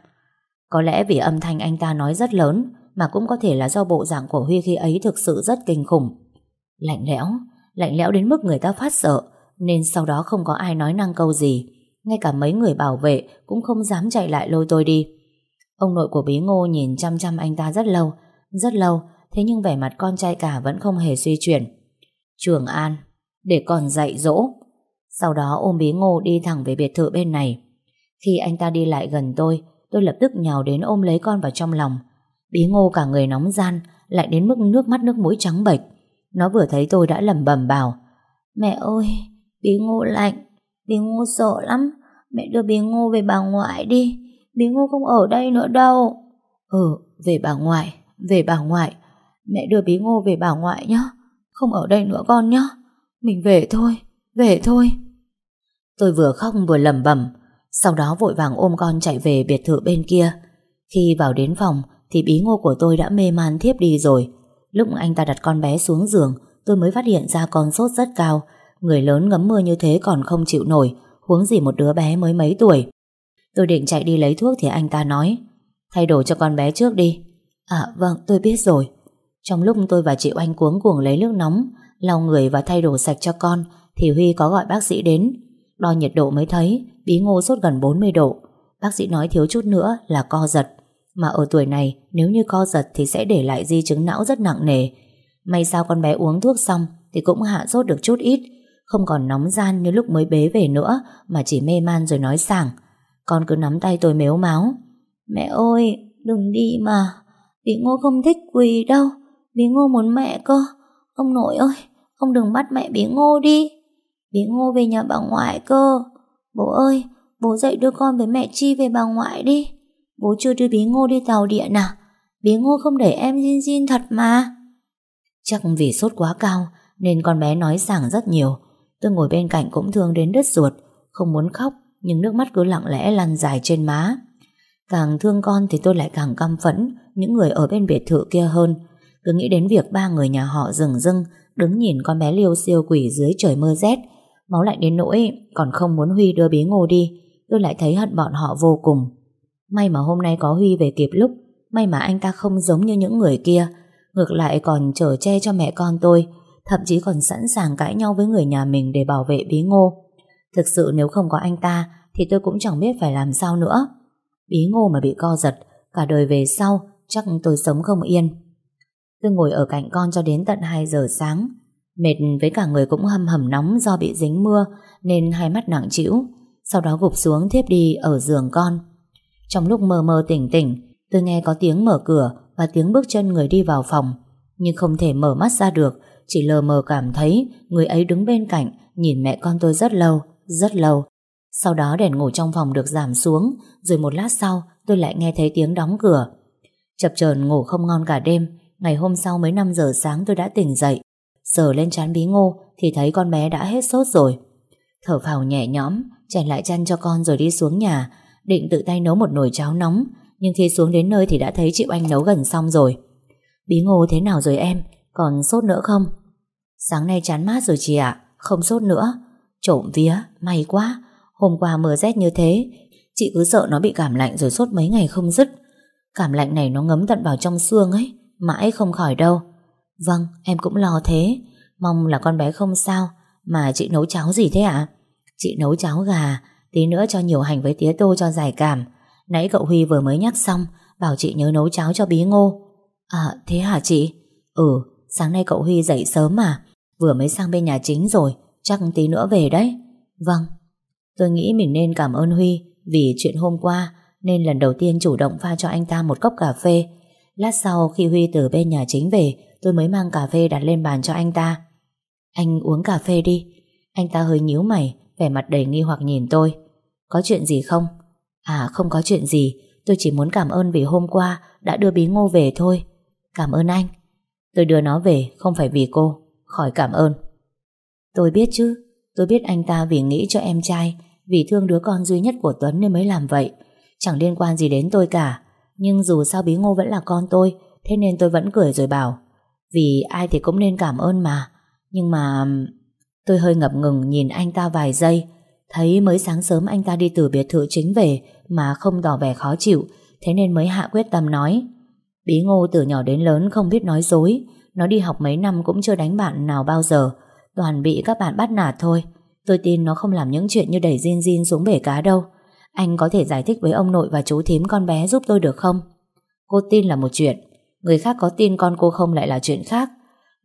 Có lẽ vì âm thanh anh ta nói rất lớn mà cũng có thể là do bộ dạng của Huy khi ấy thực sự rất kinh khủng. Lạnh lẽo, lạnh lẽo đến mức người ta phát sợ nên sau đó không có ai nói năng câu gì. Ngay cả mấy người bảo vệ cũng không dám chạy lại lôi tôi đi. Ông nội của Bí Ngô nhìn chăm chăm anh ta rất lâu, rất lâu, thế nhưng vẻ mặt con trai cả vẫn không hề suy chuyển. Trường An, để con dạy dỗ. Sau đó ôm Bí Ngô đi thẳng về biệt thự bên này. Khi anh ta đi lại gần tôi, tôi lập tức nhào đến ôm lấy con vào trong lòng. Bí Ngô cả người nóng gian, lại đến mức nước mắt nước mũi trắng bệch. Nó vừa thấy tôi đã lẩm bẩm bảo, mẹ ơi, Bí Ngô lạnh, Bí Ngô sợ lắm. Mẹ đưa Bí Ngô về bà ngoại đi. Bí Ngô không ở đây nữa đâu. Ừ, về bà ngoại, về bà ngoại. Mẹ đưa Bí Ngô về bà ngoại nhé. Không ở đây nữa con nhé. Mình về thôi, về thôi. Tôi vừa khóc vừa lầm bẩm, sau đó vội vàng ôm con chạy về biệt thự bên kia. Khi vào đến phòng thì bí ngô của tôi đã mê man thiếp đi rồi. Lúc anh ta đặt con bé xuống giường, tôi mới phát hiện ra con sốt rất cao. Người lớn ngấm mưa như thế còn không chịu nổi, huống gì một đứa bé mới mấy tuổi. Tôi định chạy đi lấy thuốc thì anh ta nói, thay đổi cho con bé trước đi. À vâng, tôi biết rồi. Trong lúc tôi và chị Oanh cuống cuồng lấy nước nóng, lau người và thay đồ sạch cho con, thì Huy có gọi bác sĩ đến. Đo nhiệt độ mới thấy, bí ngô sốt gần 40 độ. Bác sĩ nói thiếu chút nữa là co giật. Mà ở tuổi này, nếu như co giật thì sẽ để lại di chứng não rất nặng nề. May sao con bé uống thuốc xong thì cũng hạ sốt được chút ít, không còn nóng gian như lúc mới bế về nữa mà chỉ mê man rồi nói sảng. Con cứ nắm tay tôi mếu máu. Mẹ ơi, đừng đi mà. Bí ngô không thích quỳ đâu. Bí ngô muốn mẹ cơ. Ông nội ơi, ông đừng bắt mẹ bí ngô đi. Bí ngô về nhà bà ngoại cơ. Bố ơi, bố dậy đưa con với mẹ Chi về bà ngoại đi. Bố chưa đưa bí ngô đi tàu điện à? Bí ngô không để em zin zin thật mà. Chắc vì sốt quá cao nên con bé nói sảng rất nhiều. Tôi ngồi bên cạnh cũng thương đến đứt ruột, không muốn khóc nhưng nước mắt cứ lặng lẽ lăn dài trên má. Càng thương con thì tôi lại càng căm phẫn những người ở bên biệt thự kia hơn. Cứ nghĩ đến việc ba người nhà họ rừng rưng đứng nhìn con bé liêu siêu quỷ dưới trời mưa rét. Máu lạnh đến nỗi còn không muốn Huy đưa bí ngô đi. Tôi lại thấy hận bọn họ vô cùng. May mà hôm nay có Huy về kịp lúc. May mà anh ta không giống như những người kia. Ngược lại còn chở che cho mẹ con tôi. Thậm chí còn sẵn sàng cãi nhau với người nhà mình để bảo vệ bí ngô. Thực sự nếu không có anh ta thì tôi cũng chẳng biết phải làm sao nữa. Bí ngô mà bị co giật, cả đời về sau chắc tôi sống không yên. Tôi ngồi ở cạnh con cho đến tận 2 giờ sáng. Mệt với cả người cũng hầm hầm nóng do bị dính mưa nên hai mắt nặng trĩu. Sau đó gục xuống thiếp đi ở giường con. Trong lúc mơ mơ tỉnh tỉnh, tôi nghe có tiếng mở cửa và tiếng bước chân người đi vào phòng. Nhưng không thể mở mắt ra được, chỉ lờ mờ cảm thấy người ấy đứng bên cạnh nhìn mẹ con tôi rất lâu, rất lâu. Sau đó đèn ngủ trong phòng được giảm xuống, rồi một lát sau tôi lại nghe thấy tiếng đóng cửa. Chập chờn ngủ không ngon cả đêm, ngày hôm sau mấy 5 giờ sáng tôi đã tỉnh dậy. Sờ lên chán bí ngô thì thấy con bé đã hết sốt rồi. Thở phào nhẹ nhõm, chèn lại chăn cho con rồi đi xuống nhà, định tự tay nấu một nồi cháo nóng, nhưng khi xuống đến nơi thì đã thấy chị Oanh nấu gần xong rồi. Bí ngô thế nào rồi em? Còn sốt nữa không? Sáng nay chán mát rồi chị ạ, không sốt nữa. Trộm vía, may quá. Hôm qua mưa rét như thế, chị cứ sợ nó bị cảm lạnh rồi sốt mấy ngày không dứt. Cảm lạnh này nó ngấm tận vào trong xương ấy, mãi không khỏi đâu. Vâng, em cũng lo thế. Mong là con bé không sao. Mà chị nấu cháo gì thế ạ? Chị nấu cháo gà, tí nữa cho nhiều hành với tía tô cho giải cảm. Nãy cậu Huy vừa mới nhắc xong, bảo chị nhớ nấu cháo cho bí ngô. À, thế hả chị? Ừ, sáng nay cậu Huy dậy sớm mà. Vừa mới sang bên nhà chính rồi, chắc tí nữa về đấy. Vâng. Tôi nghĩ mình nên cảm ơn Huy vì chuyện hôm qua nên lần đầu tiên chủ động pha cho anh ta một cốc cà phê. Lát sau khi Huy từ bên nhà chính về, tôi mới mang cà phê đặt lên bàn cho anh ta. Anh uống cà phê đi. Anh ta hơi nhíu mày, vẻ mặt đầy nghi hoặc nhìn tôi. Có chuyện gì không? À không có chuyện gì, tôi chỉ muốn cảm ơn vì hôm qua đã đưa bí ngô về thôi. Cảm ơn anh. Tôi đưa nó về không phải vì cô, khỏi cảm ơn. Tôi biết chứ, tôi biết anh ta vì nghĩ cho em trai, vì thương đứa con duy nhất của Tuấn nên mới làm vậy. Chẳng liên quan gì đến tôi cả. Nhưng dù sao bí ngô vẫn là con tôi, thế nên tôi vẫn cười rồi bảo. Vì ai thì cũng nên cảm ơn mà. Nhưng mà... Tôi hơi ngập ngừng nhìn anh ta vài giây, thấy mới sáng sớm anh ta đi từ biệt thự chính về mà không tỏ vẻ khó chịu, thế nên mới hạ quyết tâm nói. Bí ngô từ nhỏ đến lớn không biết nói dối, nó đi học mấy năm cũng chưa đánh bạn nào bao giờ, toàn bị các bạn bắt nạt thôi. Tôi tin nó không làm những chuyện như đẩy Jin Jin xuống bể cá đâu. Anh có thể giải thích với ông nội và chú thím con bé giúp tôi được không? Cô tin là một chuyện, người khác có tin con cô không lại là chuyện khác.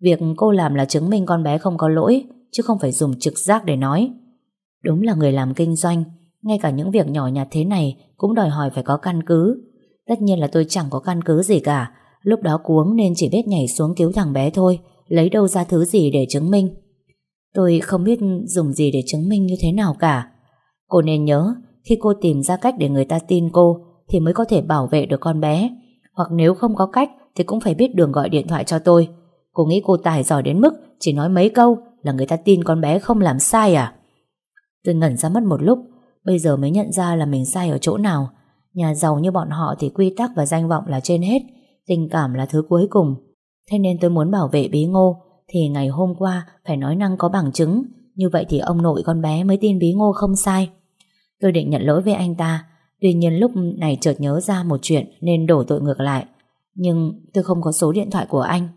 Việc cô làm là chứng minh con bé không có lỗi, chứ không phải dùng trực giác để nói. Đúng là người làm kinh doanh, ngay cả những việc nhỏ nhặt thế này cũng đòi hỏi phải có căn cứ. Tất nhiên là tôi chẳng có căn cứ gì cả, lúc đó cuống nên chỉ biết nhảy xuống cứu thằng bé thôi, lấy đâu ra thứ gì để chứng minh. Tôi không biết dùng gì để chứng minh như thế nào cả. Cô nên nhớ, khi cô tìm ra cách để người ta tin cô, thì mới có thể bảo vệ được con bé. Hoặc nếu không có cách, thì cũng phải biết đường gọi điện thoại cho tôi. Cô nghĩ cô tài giỏi đến mức chỉ nói mấy câu là người ta tin con bé không làm sai à? Tôi ngẩn ra mất một lúc, bây giờ mới nhận ra là mình sai ở chỗ nào. Nhà giàu như bọn họ thì quy tắc và danh vọng là trên hết, tình cảm là thứ cuối cùng. Thế nên tôi muốn bảo vệ bí ngô, thì ngày hôm qua phải nói năng có bằng chứng, như vậy thì ông nội con bé mới tin bí ngô không sai. Tôi định nhận lỗi với anh ta, tuy nhiên lúc này chợt nhớ ra một chuyện nên đổ tội ngược lại. Nhưng tôi không có số điện thoại của anh.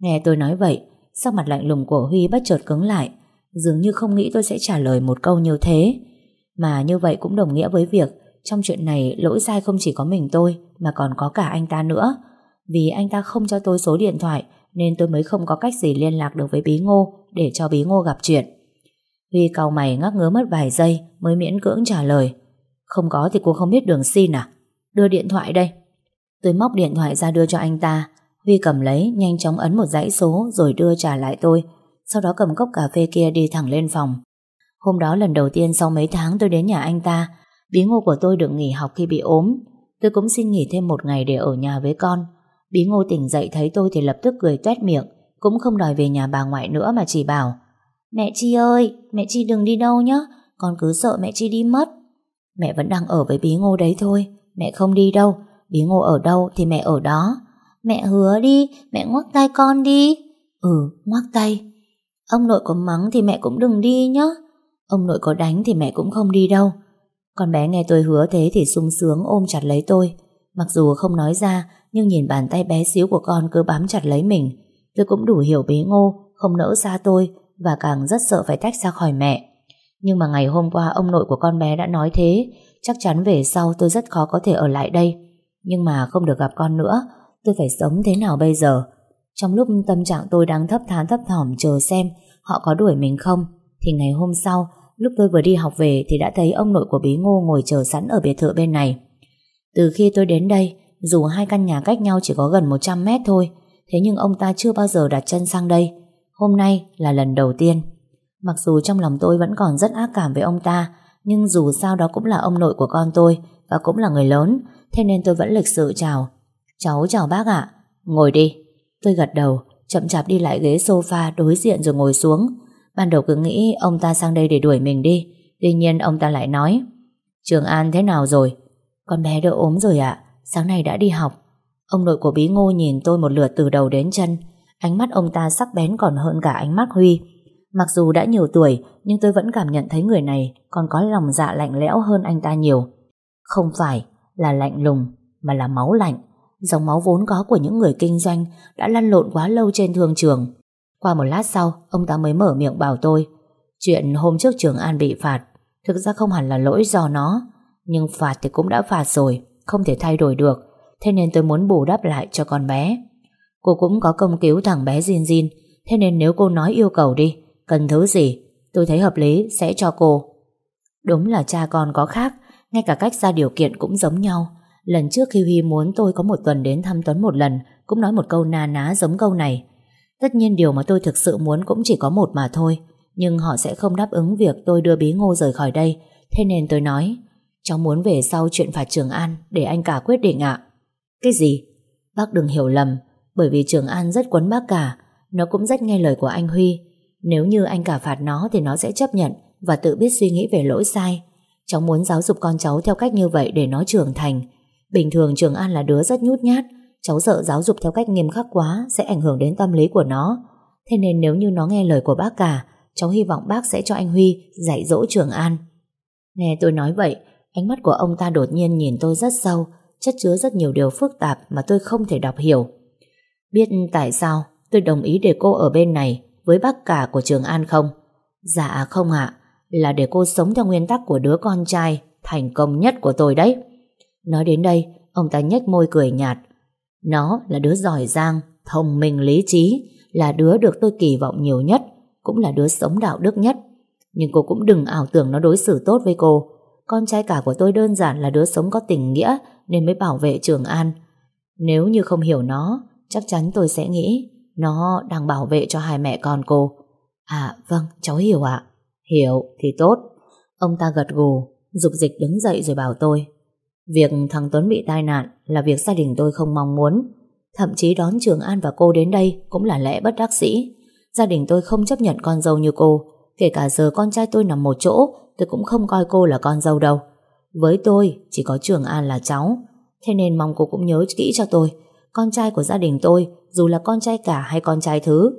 Nghe tôi nói vậy, sắc mặt lạnh lùng của Huy bất chợt cứng lại, dường như không nghĩ tôi sẽ trả lời một câu như thế. Mà như vậy cũng đồng nghĩa với việc trong chuyện này lỗi sai không chỉ có mình tôi mà còn có cả anh ta nữa. Vì anh ta không cho tôi số điện thoại nên tôi mới không có cách gì liên lạc được với Bí Ngô để cho Bí Ngô gặp chuyện. Huy cau mày ngắc ngớ mất vài giây mới miễn cưỡng trả lời. Không có thì cô không biết đường xin à? Đưa điện thoại đây. Tôi móc điện thoại ra đưa cho anh ta. Huy cầm lấy, nhanh chóng ấn một dãy số rồi đưa trả lại tôi. Sau đó cầm cốc cà phê kia đi thẳng lên phòng. Hôm đó lần đầu tiên sau mấy tháng tôi đến nhà anh ta, bí ngô của tôi được nghỉ học khi bị ốm. Tôi cũng xin nghỉ thêm một ngày để ở nhà với con. Bí ngô tỉnh dậy thấy tôi thì lập tức cười tuét miệng, cũng không đòi về nhà bà ngoại nữa mà chỉ bảo. Mẹ Chi ơi, mẹ Chi đừng đi đâu nhé, con cứ sợ mẹ Chi đi mất. Mẹ vẫn đang ở với bí ngô đấy thôi, mẹ không đi đâu, bí ngô ở đâu thì mẹ ở đó. Mẹ hứa đi, mẹ ngoắc tay con đi. Ừ, ngoắc tay. Ông nội có mắng thì mẹ cũng đừng đi nhé. Ông nội có đánh thì mẹ cũng không đi đâu. Con bé nghe tôi hứa thế thì sung sướng ôm chặt lấy tôi. Mặc dù không nói ra, nhưng nhìn bàn tay bé xíu của con cứ bám chặt lấy mình. Tôi cũng đủ hiểu bí ngô, không nỡ xa tôi và càng rất sợ phải tách ra khỏi mẹ. Nhưng mà ngày hôm qua ông nội của con bé đã nói thế, chắc chắn về sau tôi rất khó có thể ở lại đây. Nhưng mà không được gặp con nữa, tôi phải sống thế nào bây giờ? Trong lúc tâm trạng tôi đang thấp thán thấp thỏm chờ xem họ có đuổi mình không, thì ngày hôm sau, lúc tôi vừa đi học về thì đã thấy ông nội của Bí Ngô ngồi chờ sẵn ở biệt thự bên này. Từ khi tôi đến đây, dù hai căn nhà cách nhau chỉ có gần 100 mét thôi, thế nhưng ông ta chưa bao giờ đặt chân sang đây. Hôm nay là lần đầu tiên. Mặc dù trong lòng tôi vẫn còn rất ác cảm với ông ta, nhưng dù sao đó cũng là ông nội của con tôi và cũng là người lớn, thế nên tôi vẫn lịch sự chào. Cháu chào bác ạ. Ngồi đi. Tôi gật đầu, chậm chạp đi lại ghế sofa đối diện rồi ngồi xuống. Ban đầu cứ nghĩ ông ta sang đây để đuổi mình đi. Tuy nhiên ông ta lại nói Trường An thế nào rồi? Con bé đỡ ốm rồi ạ. Sáng nay đã đi học. Ông nội của Bí Ngô nhìn tôi một lượt từ đầu đến chân. Ánh mắt ông ta sắc bén còn hơn cả ánh mắt Huy. Mặc dù đã nhiều tuổi, nhưng tôi vẫn cảm nhận thấy người này còn có lòng dạ lạnh lẽo hơn anh ta nhiều. Không phải là lạnh lùng, mà là máu lạnh. Dòng máu vốn có của những người kinh doanh đã lăn lộn quá lâu trên thương trường. Qua một lát sau, ông ta mới mở miệng bảo tôi chuyện hôm trước Trường An bị phạt thực ra không hẳn là lỗi do nó nhưng phạt thì cũng đã phạt rồi không thể thay đổi được thế nên tôi muốn bù đắp lại cho con bé. Cô cũng có công cứu thằng bé Jin Jin. Thế nên nếu cô nói yêu cầu đi, cần thứ gì, tôi thấy hợp lý, sẽ cho cô. Đúng là cha con có khác, ngay cả cách ra điều kiện cũng giống nhau. Lần trước khi Huy muốn tôi có một tuần đến thăm Tuấn một lần, cũng nói một câu na ná giống câu này. Tất nhiên điều mà tôi thực sự muốn cũng chỉ có một mà thôi, Nhưng họ sẽ không đáp ứng việc tôi đưa bí ngô rời khỏi đây. Thế nên tôi nói, Cháu muốn về sau chuyện phạt Trường An Để anh cả quyết định ạ. Cái gì? Bác đừng hiểu lầm bởi vì Trường An rất quấn bác cả, Nó cũng rất nghe lời của anh Huy. Nếu như anh cả phạt nó thì nó sẽ chấp nhận Và tự biết suy nghĩ về lỗi sai. Cháu muốn giáo dục con cháu theo cách như vậy Để nó trưởng thành. Bình thường Trường An là đứa rất nhút nhát, Cháu sợ giáo dục theo cách nghiêm khắc quá Sẽ ảnh hưởng đến tâm lý của nó. Thế nên nếu như nó nghe lời của bác cả, Cháu hy vọng bác sẽ cho anh Huy dạy dỗ Trường An. Nghe tôi nói vậy, Ánh mắt của ông ta đột nhiên nhìn tôi rất sâu, Chất chứa rất nhiều điều phức tạp Mà tôi không thể đọc hiểu. Biết tại sao tôi đồng ý để cô ở bên này Với bác cả của Trường An không Dạ không ạ Là để cô sống theo nguyên tắc của đứa con trai Thành công nhất của tôi đấy Nói đến đây Ông ta nhếch môi cười nhạt nó là đứa giỏi giang, thông minh lý trí, là đứa được tôi kỳ vọng nhiều nhất, cũng là đứa sống đạo đức nhất. Nhưng cô cũng đừng ảo tưởng nó đối xử tốt với cô. Con trai cả của tôi đơn giản là đứa sống có tình nghĩa nên mới bảo vệ Trường An. Nếu như không hiểu nó, chắc chắn tôi sẽ nghĩ nó đang bảo vệ cho hai mẹ con cô. À vâng cháu hiểu ạ. Hiểu, thì tốt. Ông ta gật gù, Dục dịch đứng dậy rồi bảo tôi. Việc thằng Tuấn bị tai nạn Là việc gia đình tôi không mong muốn. Thậm chí đón Trường An và cô đến đây Cũng là lẽ bất đắc sĩ Gia đình tôi không chấp nhận con dâu như cô. Kể cả giờ con trai tôi nằm một chỗ, Tôi cũng không coi cô là con dâu đâu. Với tôi, chỉ có Trường An là cháu. Thế nên mong cô cũng nhớ kỹ cho tôi. Con trai của gia đình tôi, Dù là con trai cả hay con trai thứ,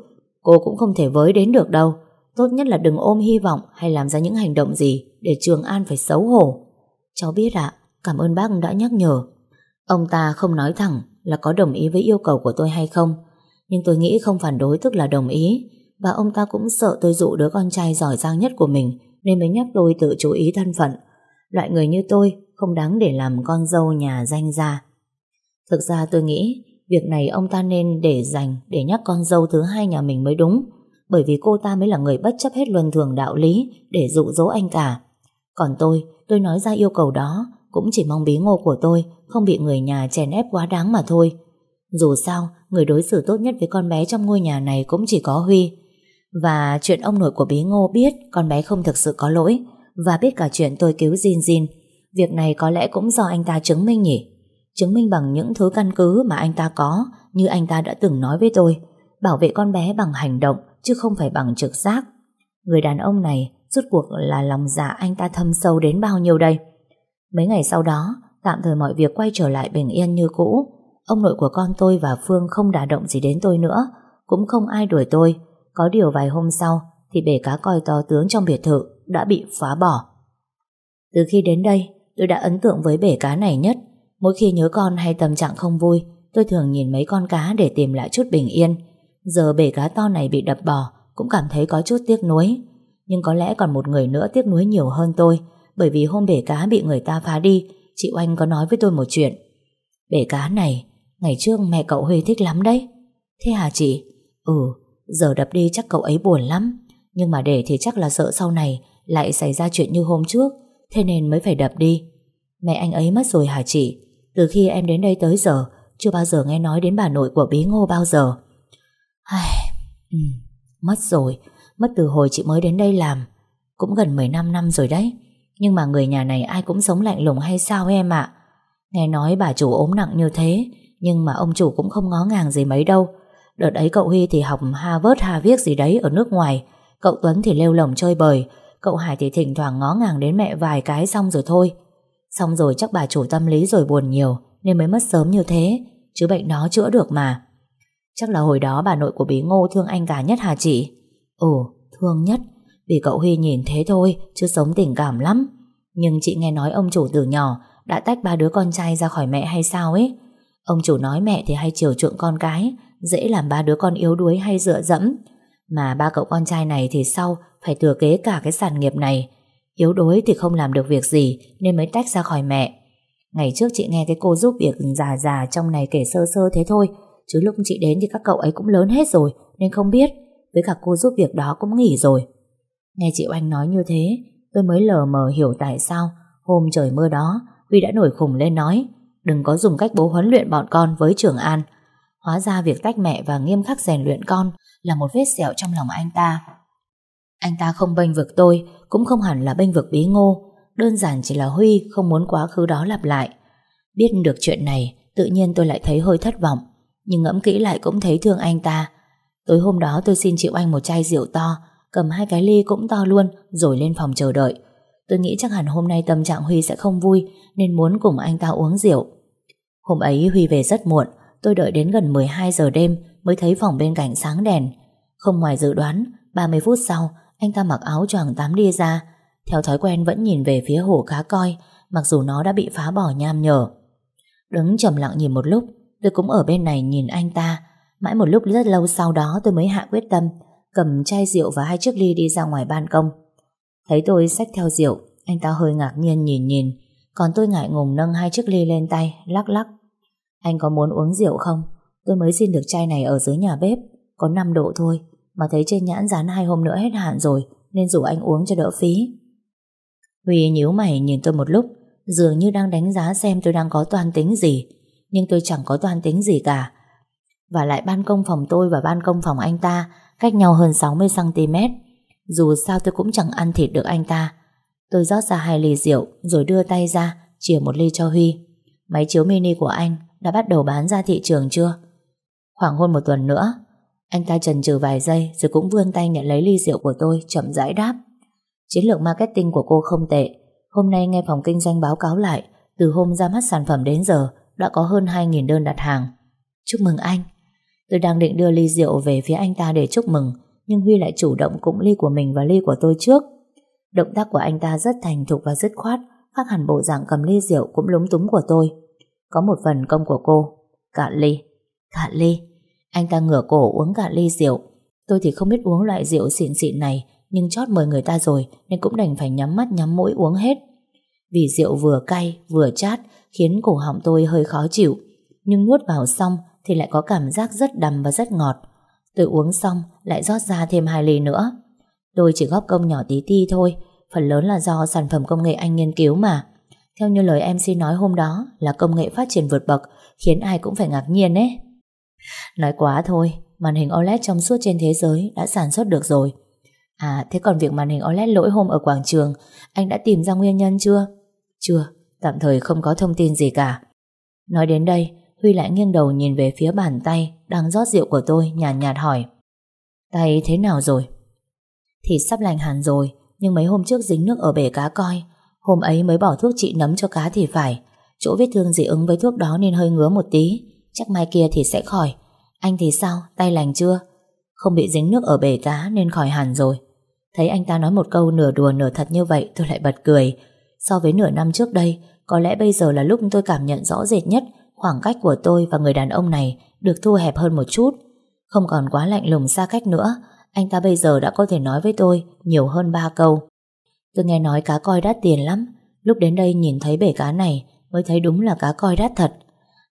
Cô cũng không thể với đến được đâu. Tốt nhất là đừng ôm hy vọng Hay làm ra những hành động gì Để Trường An phải xấu hổ. Cháu biết ạ, Cảm ơn bác đã nhắc nhở. Ông ta không nói thẳng là có đồng ý với yêu cầu của tôi hay không, Nhưng tôi nghĩ không phản đối tức là đồng ý. Và ông ta cũng sợ tôi dụ đứa con trai giỏi giang nhất của mình Nên mới nhắc tôi tự chú ý thân phận. Loại người như tôi Không đáng để làm con dâu nhà danh gia. Thực ra tôi nghĩ Việc này ông ta nên để dành Để nhắc con dâu thứ hai nhà mình mới đúng. Bởi vì cô ta mới là người bất chấp hết luân thường đạo lý Để dụ dỗ anh cả. Còn tôi, tôi nói ra yêu cầu đó Cũng chỉ mong bí ngô của tôi Không bị người nhà chèn ép quá đáng mà thôi. Dù sao Người đối xử tốt nhất với con bé trong ngôi nhà này Cũng chỉ có Huy. Và chuyện ông nội của bí ngô biết Con bé không thực sự có lỗi Và biết cả chuyện tôi cứu Jin Jin Việc này có lẽ cũng do anh ta chứng minh nhỉ? Chứng minh bằng những thứ căn cứ mà anh ta có, Như anh ta đã từng nói với tôi, Bảo vệ con bé bằng hành động, Chứ không phải bằng trực giác. Người đàn ông này Rốt cuộc là lòng dạ anh ta thâm sâu đến bao nhiêu đây? Mấy ngày sau đó, Tạm thời mọi việc quay trở lại bình yên như cũ. Ông nội của con tôi và Phương Không đả động gì đến tôi nữa, Cũng không ai đuổi tôi. Có điều vài hôm sau, Thì bể cá coi to tướng trong biệt thự Đã bị phá bỏ. Từ khi đến đây, tôi đã ấn tượng với bể cá này nhất. Mỗi khi nhớ con hay tâm trạng không vui, Tôi thường nhìn mấy con cá để tìm lại chút bình yên. Giờ bể cá to này bị đập bỏ, Cũng cảm thấy có chút tiếc nuối. Nhưng có lẽ còn một người nữa tiếc nuối nhiều hơn tôi, Bởi vì hôm bể cá bị người ta phá đi, Chị Oanh có nói với tôi một chuyện. Bể cá này, Ngày trước mẹ cậu Huy thích lắm đấy. Thế hả chị? Ừ Giờ đập đi chắc cậu ấy buồn lắm, Nhưng mà để thì chắc là sợ sau này Lại xảy ra chuyện như hôm trước, Thế nên mới phải đập đi. Mẹ anh ấy mất rồi hả chị? Từ khi em đến đây tới giờ Chưa bao giờ nghe nói đến bà nội của bí ngô bao giờ. Ai... Ừ, mất rồi. Mất từ hồi chị mới đến đây làm Cũng gần 15 năm rồi đấy. Nhưng mà người nhà này ai cũng sống lạnh lùng hay sao em ạ? Nghe nói bà chủ ốm nặng như thế Nhưng mà ông chủ cũng không ngó ngàng gì mấy đâu. Đợt ấy cậu Huy thì học Harvard Harviết gì đấy ở nước ngoài. Cậu Tuấn thì lêu lồng chơi bời Cậu Hải thì thỉnh thoảng ngó ngàng đến mẹ vài cái xong rồi thôi. Xong rồi chắc bà chủ tâm lý rồi buồn nhiều, Nên mới mất sớm như thế. Chứ bệnh đó chữa được mà. Chắc là hồi đó bà nội của bí ngô thương anh cả nhất hả chị? Ừ thương nhất. Vì cậu Huy nhìn thế thôi, Chứ sống tình cảm lắm. Nhưng chị nghe nói ông chủ từ nhỏ Đã tách ba đứa con trai ra khỏi mẹ hay sao ấy? Ông chủ nói mẹ thì hay chiều chuộng con cái, Dễ làm ba đứa con yếu đuối hay dựa dẫm. Mà ba cậu con trai này thì sau, Phải thừa kế cả cái sản nghiệp này. Hiếu đối thì không làm được việc gì, Nên mới tách ra khỏi mẹ. Ngày trước chị nghe cái cô giúp việc già già Trong này kể sơ sơ thế thôi, Chứ lúc chị đến thì các cậu ấy cũng lớn hết rồi, Nên không biết. Với cả cô giúp việc đó cũng nghỉ rồi. Nghe chị Oanh nói như thế, Tôi mới lờ mờ hiểu tại sao Hôm trời mưa đó, Huy đã nổi khùng lên nói, Đừng có dùng cách bố huấn luyện bọn con với trưởng An. Hóa ra việc tách mẹ và nghiêm khắc rèn luyện con Là một vết sẹo trong lòng anh ta. Anh ta không bênh vực tôi, Cũng không hẳn là bênh vực bí ngô. Đơn giản chỉ là Huy không muốn quá khứ đó lặp lại. Biết được chuyện này, Tự nhiên tôi lại thấy hơi thất vọng. Nhưng ngẫm kỹ lại cũng thấy thương anh ta. Tối hôm đó tôi xin chịu anh một chai rượu to, Cầm hai cái ly cũng to luôn, Rồi lên phòng chờ đợi. Tôi nghĩ chắc hẳn hôm nay tâm trạng Huy sẽ không vui, Nên muốn cùng anh ta uống rượu. Hôm ấy Huy về rất muộn, Tôi đợi đến gần 12 giờ đêm Mới thấy phòng bên cạnh sáng đèn. Không ngoài dự đoán 30 phút sau anh ta mặc áo choàng tắm đi ra, Theo thói quen vẫn nhìn về phía hồ cá coi, Mặc dù nó đã bị phá bỏ nham nhở. Đứng trầm lặng nhìn một lúc, Tôi cũng ở bên này nhìn anh ta. Mãi một lúc rất lâu sau đó tôi mới hạ quyết tâm, Cầm chai rượu và hai chiếc ly đi ra ngoài ban công. Thấy tôi xách theo rượu, Anh ta hơi ngạc nhiên nhìn nhìn, Còn tôi ngại ngùng nâng hai chiếc ly lên tay, Lắc lắc. Anh có muốn uống rượu không? Tôi mới xin được chai này ở dưới nhà bếp, Có 5 độ thôi. Mà thấy trên nhãn dán hai hôm nữa hết hạn rồi Nên rủ anh uống cho đỡ phí Huy nhíu mày nhìn tôi một lúc Dường như đang đánh giá xem tôi đang có toan tính gì Nhưng tôi chẳng có toan tính gì cả Và lại ban công phòng tôi và ban công phòng anh ta cách nhau hơn 60cm. Dù sao tôi cũng chẳng ăn thịt được anh ta. Tôi rót ra hai ly rượu rồi đưa tay ra, chìa một ly cho Huy. Máy chiếu mini của anh đã bắt đầu bán ra thị trường chưa? Khoảng hơn một tuần nữa, anh ta chần chừ vài giây rồi cũng vươn tay nhận lấy ly rượu của tôi chậm rãi đáp. Chiến lược marketing của cô không tệ. Hôm nay nghe phòng kinh doanh báo cáo lại, từ hôm ra mắt sản phẩm đến giờ đã có hơn 2.000 đơn đặt hàng. Chúc mừng anh. Tôi đang định đưa ly rượu về phía anh ta để chúc mừng, nhưng Huy lại chủ động cũng ly của mình và ly của tôi trước. Động tác của anh ta rất thành thục và dứt khoát, khác hẳn bộ dạng cầm ly rượu cũng lúng túng của tôi. Có một phần công của cô. Cạn ly. Cạn ly. Anh ta ngửa cổ uống cả ly rượu. Tôi thì không biết uống loại rượu xịn xịn này, nhưng chót mời người ta rồi nên cũng đành phải nhắm mắt nhắm mũi uống hết. Vì rượu vừa cay vừa chát khiến cổ họng tôi hơi khó chịu, nhưng nuốt vào xong thì lại có cảm giác rất đầm và rất ngọt. Tôi uống xong lại rót ra thêm hai ly nữa. Tôi chỉ góp công nhỏ tí ti thôi, phần lớn là do sản phẩm công nghệ anh nghiên cứu mà. Theo như lời MC nói hôm đó là công nghệ phát triển vượt bậc khiến ai cũng phải ngạc nhiên ấy. Nói quá thôi, màn hình OLED trong suốt trên thế giới đã sản xuất được rồi. À, thế còn việc màn hình OLED lỗi hôm ở quảng trường, anh đã tìm ra nguyên nhân chưa? Chưa, tạm thời không có thông tin gì cả. Nói đến đây, Huy lại nghiêng đầu nhìn về phía bàn tay đang rót rượu của tôi, nhàn nhạt, nhạt hỏi. Tay thế nào rồi? Thì sắp lành hẳn rồi, nhưng mấy hôm trước dính nước ở bể cá coi. Hôm ấy mới bỏ thuốc trị nấm cho cá thì phải. Chỗ vết thương dị ứng với thuốc đó nên hơi ngứa một tí. Chắc mai kia thì sẽ khỏi. Anh thì sao? Tay lành chưa? Không bị dính nước ở bể cá nên khỏi hẳn rồi. Thấy anh ta nói một câu nửa đùa nửa thật như vậy tôi lại bật cười. So với nửa năm trước đây, có lẽ bây giờ là lúc tôi cảm nhận rõ rệt nhất khoảng cách của tôi và người đàn ông này được thu hẹp hơn một chút. Không còn quá lạnh lùng xa cách nữa, anh ta bây giờ đã có thể nói với tôi nhiều hơn ba câu. Tôi nghe nói cá coi đắt tiền lắm, lúc đến đây nhìn thấy bể cá này mới thấy đúng là cá coi đắt thật.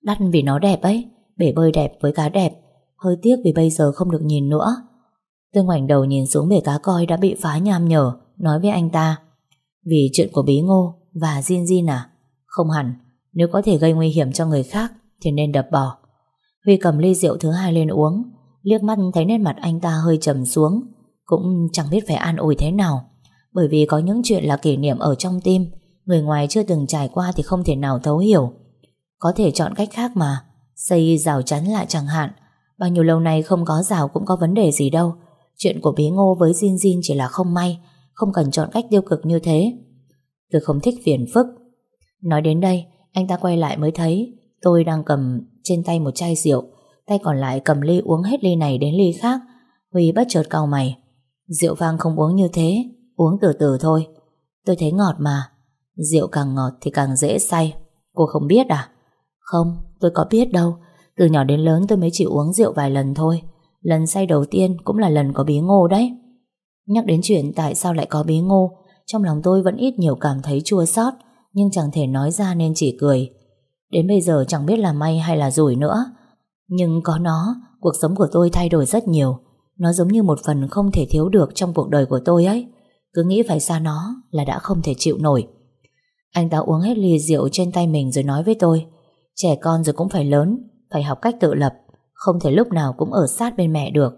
Đắt vì nó đẹp ấy, bể bơi đẹp với cá đẹp, hơi tiếc vì bây giờ không được nhìn nữa. Tôi ngoảnh đầu nhìn xuống bể cá coi đã bị phá nham nhở, nói với anh ta. Vì chuyện của bí ngô và Jin Jin à? Không hẳn, nếu có thể gây nguy hiểm cho người khác thì nên đập bỏ. Huy cầm ly rượu thứ hai lên uống, liếc mắt thấy nét mặt anh ta hơi trầm xuống, cũng chẳng biết phải an ủi thế nào. Bởi vì có những chuyện là kỷ niệm ở trong tim, người ngoài chưa từng trải qua thì không thể nào thấu hiểu. Có thể chọn cách khác mà, xây rào chắn lại chẳng hạn. Bao nhiêu lâu nay không có rào cũng có vấn đề gì đâu. Chuyện của bí ngô với Jin Jin chỉ là không may, không cần chọn cách tiêu cực như thế. Tôi không thích phiền phức. Nói đến đây, anh ta quay lại mới thấy tôi đang cầm trên tay một chai rượu, tay còn lại cầm ly uống hết ly này đến ly khác. Huy bất chợt cau mày. Rượu vang không uống như thế, uống từ từ thôi. Tôi thấy ngọt mà. Rượu càng ngọt thì càng dễ say. Cô không biết à? Không, tôi có biết đâu. Từ nhỏ đến lớn tôi mới chỉ uống rượu vài lần thôi. Lần say đầu tiên cũng là lần có bí ngô đấy. Nhắc đến chuyện tại sao lại có bí ngô, trong lòng tôi vẫn ít nhiều cảm thấy chua xót, nhưng chẳng thể nói ra nên chỉ cười. Đến bây giờ chẳng biết là may hay là rủi nữa. Nhưng có nó, cuộc sống của tôi thay đổi rất nhiều. Nó giống như một phần không thể thiếu được trong cuộc đời của tôi ấy. Cứ nghĩ phải xa nó là đã không thể chịu nổi. Anh ta uống hết ly rượu trên tay mình rồi nói với tôi Trẻ con rồi cũng phải lớn Phải học cách tự lập Không thể lúc nào cũng ở sát bên mẹ được.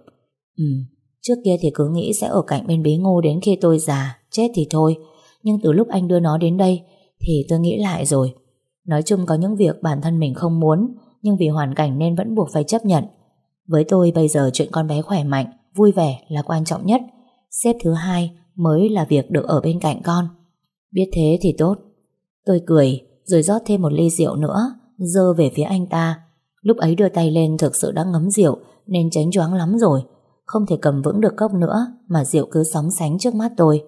Ừ, trước kia thì cứ nghĩ sẽ ở cạnh bên bí ngô đến khi tôi già Chết thì thôi. Nhưng từ lúc anh đưa nó đến đây Thì tôi nghĩ lại rồi. Nói chung có những việc bản thân mình không muốn Nhưng vì hoàn cảnh nên vẫn buộc phải chấp nhận. Với tôi bây giờ chuyện con bé khỏe mạnh Vui vẻ là quan trọng nhất. Xếp thứ hai mới là việc được ở bên cạnh con. Biết thế thì tốt. Tôi cười rồi rót thêm một ly rượu nữa. Dơ về phía anh ta. Lúc ấy đưa tay lên thực sự đã ngấm rượu, Nên tránh choáng lắm rồi. Không thể cầm vững được cốc nữa, Mà rượu cứ sóng sánh trước mắt tôi.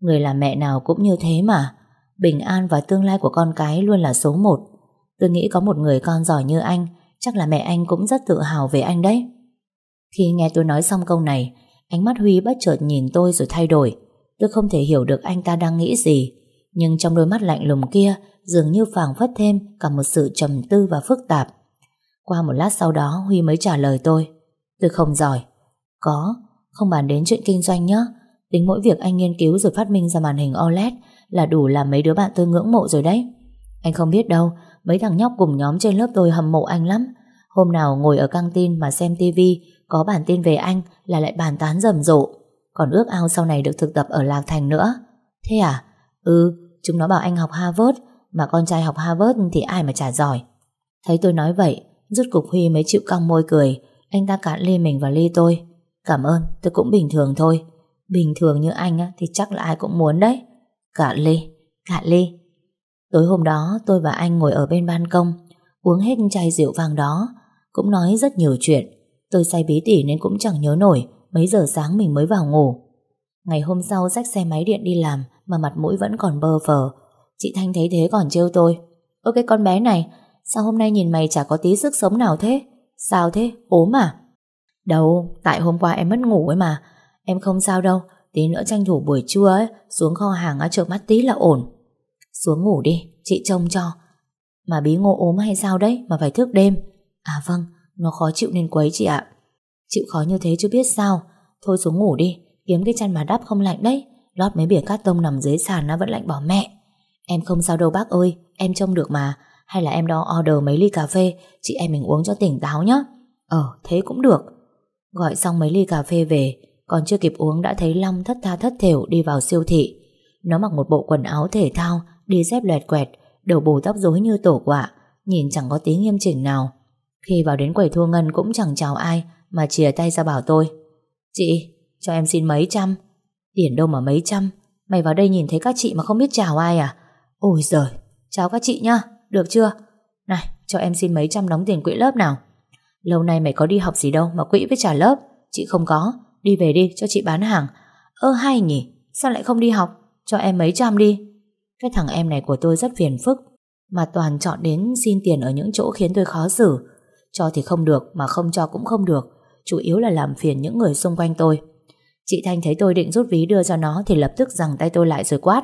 Người làm mẹ nào cũng như thế mà. Bình an và tương lai của con cái Luôn là số một. Tôi nghĩ có một người con giỏi như anh, Chắc là mẹ anh cũng rất tự hào về anh đấy. Khi nghe tôi nói xong câu này, Ánh mắt Huy bất chợt nhìn tôi rồi thay đổi. Tôi không thể hiểu được anh ta đang nghĩ gì nhưng trong đôi mắt lạnh lùng kia dường như phảng phất thêm cả một sự trầm tư và phức tạp. Qua một lát sau đó Huy mới trả lời tôi. Tôi không giỏi. Có, không bàn đến chuyện kinh doanh nhé. Tính mỗi việc anh nghiên cứu rồi phát minh ra màn hình OLED là đủ làm mấy đứa bạn tôi ngưỡng mộ rồi đấy. Anh không biết đâu, mấy thằng nhóc cùng nhóm trên lớp tôi hâm mộ anh lắm. Hôm nào ngồi ở căng tin mà xem tivi Có bản tin về anh là lại bàn tán rầm rộ Còn ước ao sau này được thực tập ở Lạc Thành nữa Thế à? Ừ, chúng nó bảo anh học Harvard Mà con trai học Harvard thì ai mà chả giỏi. Thấy tôi nói vậy Rút cục Huy mới chịu cong môi cười. Anh ta cạn ly mình và ly tôi. Cảm ơn, tôi cũng bình thường thôi. Bình thường như anh á, thì chắc là ai cũng muốn đấy. Cạn ly, cạn ly. Tối hôm đó tôi và anh ngồi ở bên ban công Uống hết chai rượu vàng đó Cũng nói rất nhiều chuyện. Tôi say bí tỉ nên cũng chẳng nhớ nổi Mấy giờ sáng mình mới vào ngủ. Ngày hôm sau dắt xe máy điện đi làm mà mặt mũi vẫn còn bơ phờ. Chị Thanh thấy thế còn trêu tôi. Ơ cái con bé này Sao hôm nay nhìn mày chả có tí sức sống nào thế? Sao thế, ốm à? Đâu, tại hôm qua em mất ngủ ấy mà. Em không sao đâu. Tí nữa tranh thủ buổi trưa ấy Xuống kho hàng á trợn mắt tí là ổn. Xuống ngủ đi, chị trông cho. Mà bí ngô ốm hay sao đấy Mà phải thức đêm. À vâng, nó khó chịu nên quấy chị ạ. Chịu khó như thế chưa biết sao. Thôi xuống ngủ đi, kiếm cái chăn mà đắp không lạnh đấy. Lót mấy bìa cát tông nằm dưới sàn nó vẫn lạnh bỏ mẹ. Em không sao đâu bác ơi Em trông được mà. Hay là em đó order mấy ly cà phê Chị em mình uống cho tỉnh táo nhá. Ờ thế cũng được. Gọi xong mấy ly cà phê về Còn chưa kịp uống đã thấy Long thất tha thất thểu đi vào siêu thị. Nó mặc một bộ quần áo thể thao Đi dép lẹt quẹt Đầu bù tóc rối như tổ quạ Nhìn chẳng có tí nghiêm chỉnh nào. Khi vào đến quầy thua ngân cũng chẳng chào ai Mà chìa tay ra bảo tôi. Chị, cho em xin mấy trăm. Tiền đâu mà mấy trăm. Mày vào đây nhìn thấy các chị mà không biết chào ai à? Ôi giời, chào các chị nhá Được chưa? Này, cho em xin mấy trăm đóng tiền quỹ lớp nào. Lâu nay mày có đi học gì đâu mà quỹ với trả lớp. Chị không có. Đi về đi cho chị bán hàng. Ơ hay nhỉ Sao lại không đi học? Cho em mấy trăm đi. Cái thằng em này của tôi rất phiền phức Mà toàn chọn đến xin tiền ở những chỗ khiến tôi khó xử. Cho thì không được Mà không cho cũng không được. Chủ yếu là làm phiền những người xung quanh tôi. Chị Thanh thấy tôi định rút ví đưa cho nó Thì lập tức giằng tay tôi lại rồi quát.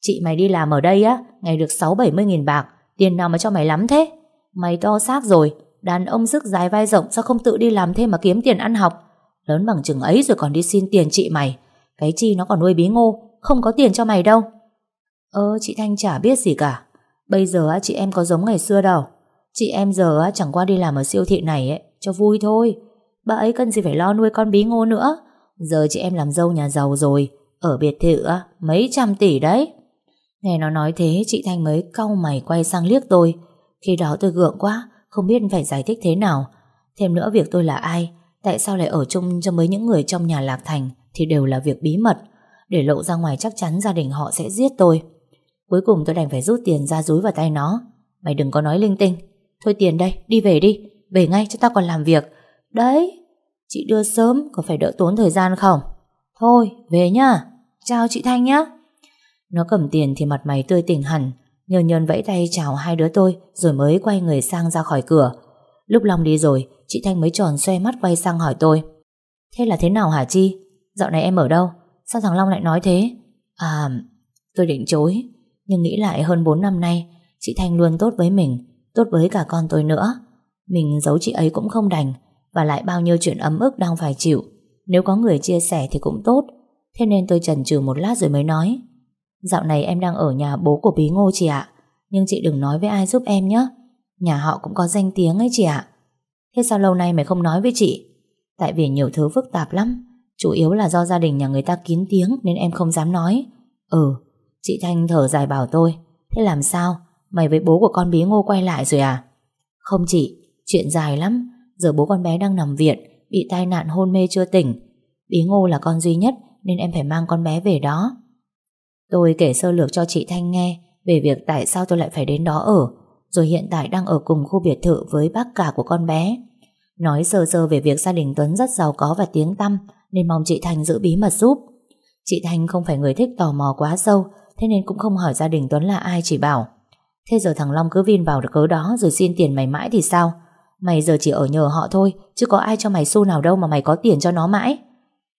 Chị mày đi làm ở đây á Ngày được 6-70 nghìn bạc Tiền nào mà cho mày lắm thế? Mày to xác rồi Đàn ông sức dài vai rộng sao không tự đi làm thêm mà kiếm tiền ăn học? Lớn bằng chừng ấy rồi còn đi xin tiền chị mày. Cái chi nó còn nuôi bí ngô Không có tiền cho mày đâu. Ơ chị Thanh chả biết gì cả. Bây giờ chị em có giống ngày xưa đâu. Chị em giờ chẳng qua đi làm ở siêu thị này ấy, Cho vui thôi. Bà ấy cần gì phải lo nuôi con bí ngô nữa. Giờ chị em làm dâu nhà giàu rồi Ở biệt thự mấy trăm tỷ đấy. Nghe nó nói thế chị Thanh mới cau mày quay sang liếc tôi. Khi đó tôi gượng quá Không biết phải giải thích thế nào. Thêm nữa việc tôi là ai Tại sao lại ở chung cho mấy những người trong nhà Lạc Thành Thì đều là việc bí mật. Để lộ ra ngoài chắc chắn gia đình họ sẽ giết tôi. Cuối cùng tôi đành phải rút tiền ra rúi vào tay nó. Mày đừng có nói linh tinh. Thôi tiền đây, đi về đi Về ngay cho tao còn làm việc. Đấy, chị đưa sớm có phải đỡ tốn thời gian không? Thôi, về nhá. Chào chị Thanh nhá. Nó cầm tiền thì mặt mày tươi tỉnh hẳn. Nhờ nhơn vẫy tay chào hai đứa tôi Rồi mới quay người sang ra khỏi cửa. Lúc Long đi rồi Chị Thanh mới tròn xoe mắt quay sang hỏi tôi. Thế là thế nào hả Chi? Dạo này em ở đâu? Sao thằng Long lại nói thế? À tôi định chối. Nhưng nghĩ lại hơn 4 năm nay Chị Thanh luôn tốt với mình Tốt với cả con tôi nữa. Mình giấu chị ấy cũng không đành. Và lại bao nhiêu chuyện ấm ức đang phải chịu. Nếu có người chia sẻ thì cũng tốt. Thế nên tôi chần chừ một lát rồi mới nói. Dạo này em đang ở nhà bố của Bí Ngô chị ạ. Nhưng chị đừng nói với ai giúp em nhé. Nhà họ cũng có danh tiếng ấy chị ạ. Thế sao lâu nay mày không nói với chị? Tại vì nhiều thứ phức tạp lắm. Chủ yếu là do gia đình nhà người ta kín tiếng Nên em không dám nói. Ừ Chị Thanh thở dài bảo tôi. Thế làm sao? Mày với bố của con bí ngô quay lại rồi à? Không chị, Chuyện dài lắm. Giờ bố con bé đang nằm viện, Bị tai nạn hôn mê chưa tỉnh. Bí ngô là con duy nhất, Nên em phải mang con bé về đó. Tôi kể sơ lược cho chị Thanh nghe Về việc tại sao tôi lại phải đến đó ở, Rồi hiện tại đang ở cùng khu biệt thự Với bác cả của con bé. Nói sơ sơ về việc gia đình Tuấn rất giàu có và tiếng tăm, Nên mong chị Thanh giữ bí mật giúp. Chị Thanh không phải người thích tò mò quá sâu, Thế nên cũng không hỏi gia đình Tuấn là ai chỉ bảo. Thế giờ thằng Long cứ vin vào được cớ đó Rồi xin tiền mày mãi thì sao? Mày giờ chỉ ở nhờ họ thôi, Chứ có ai cho mày xu nào đâu mà mày có tiền cho nó mãi.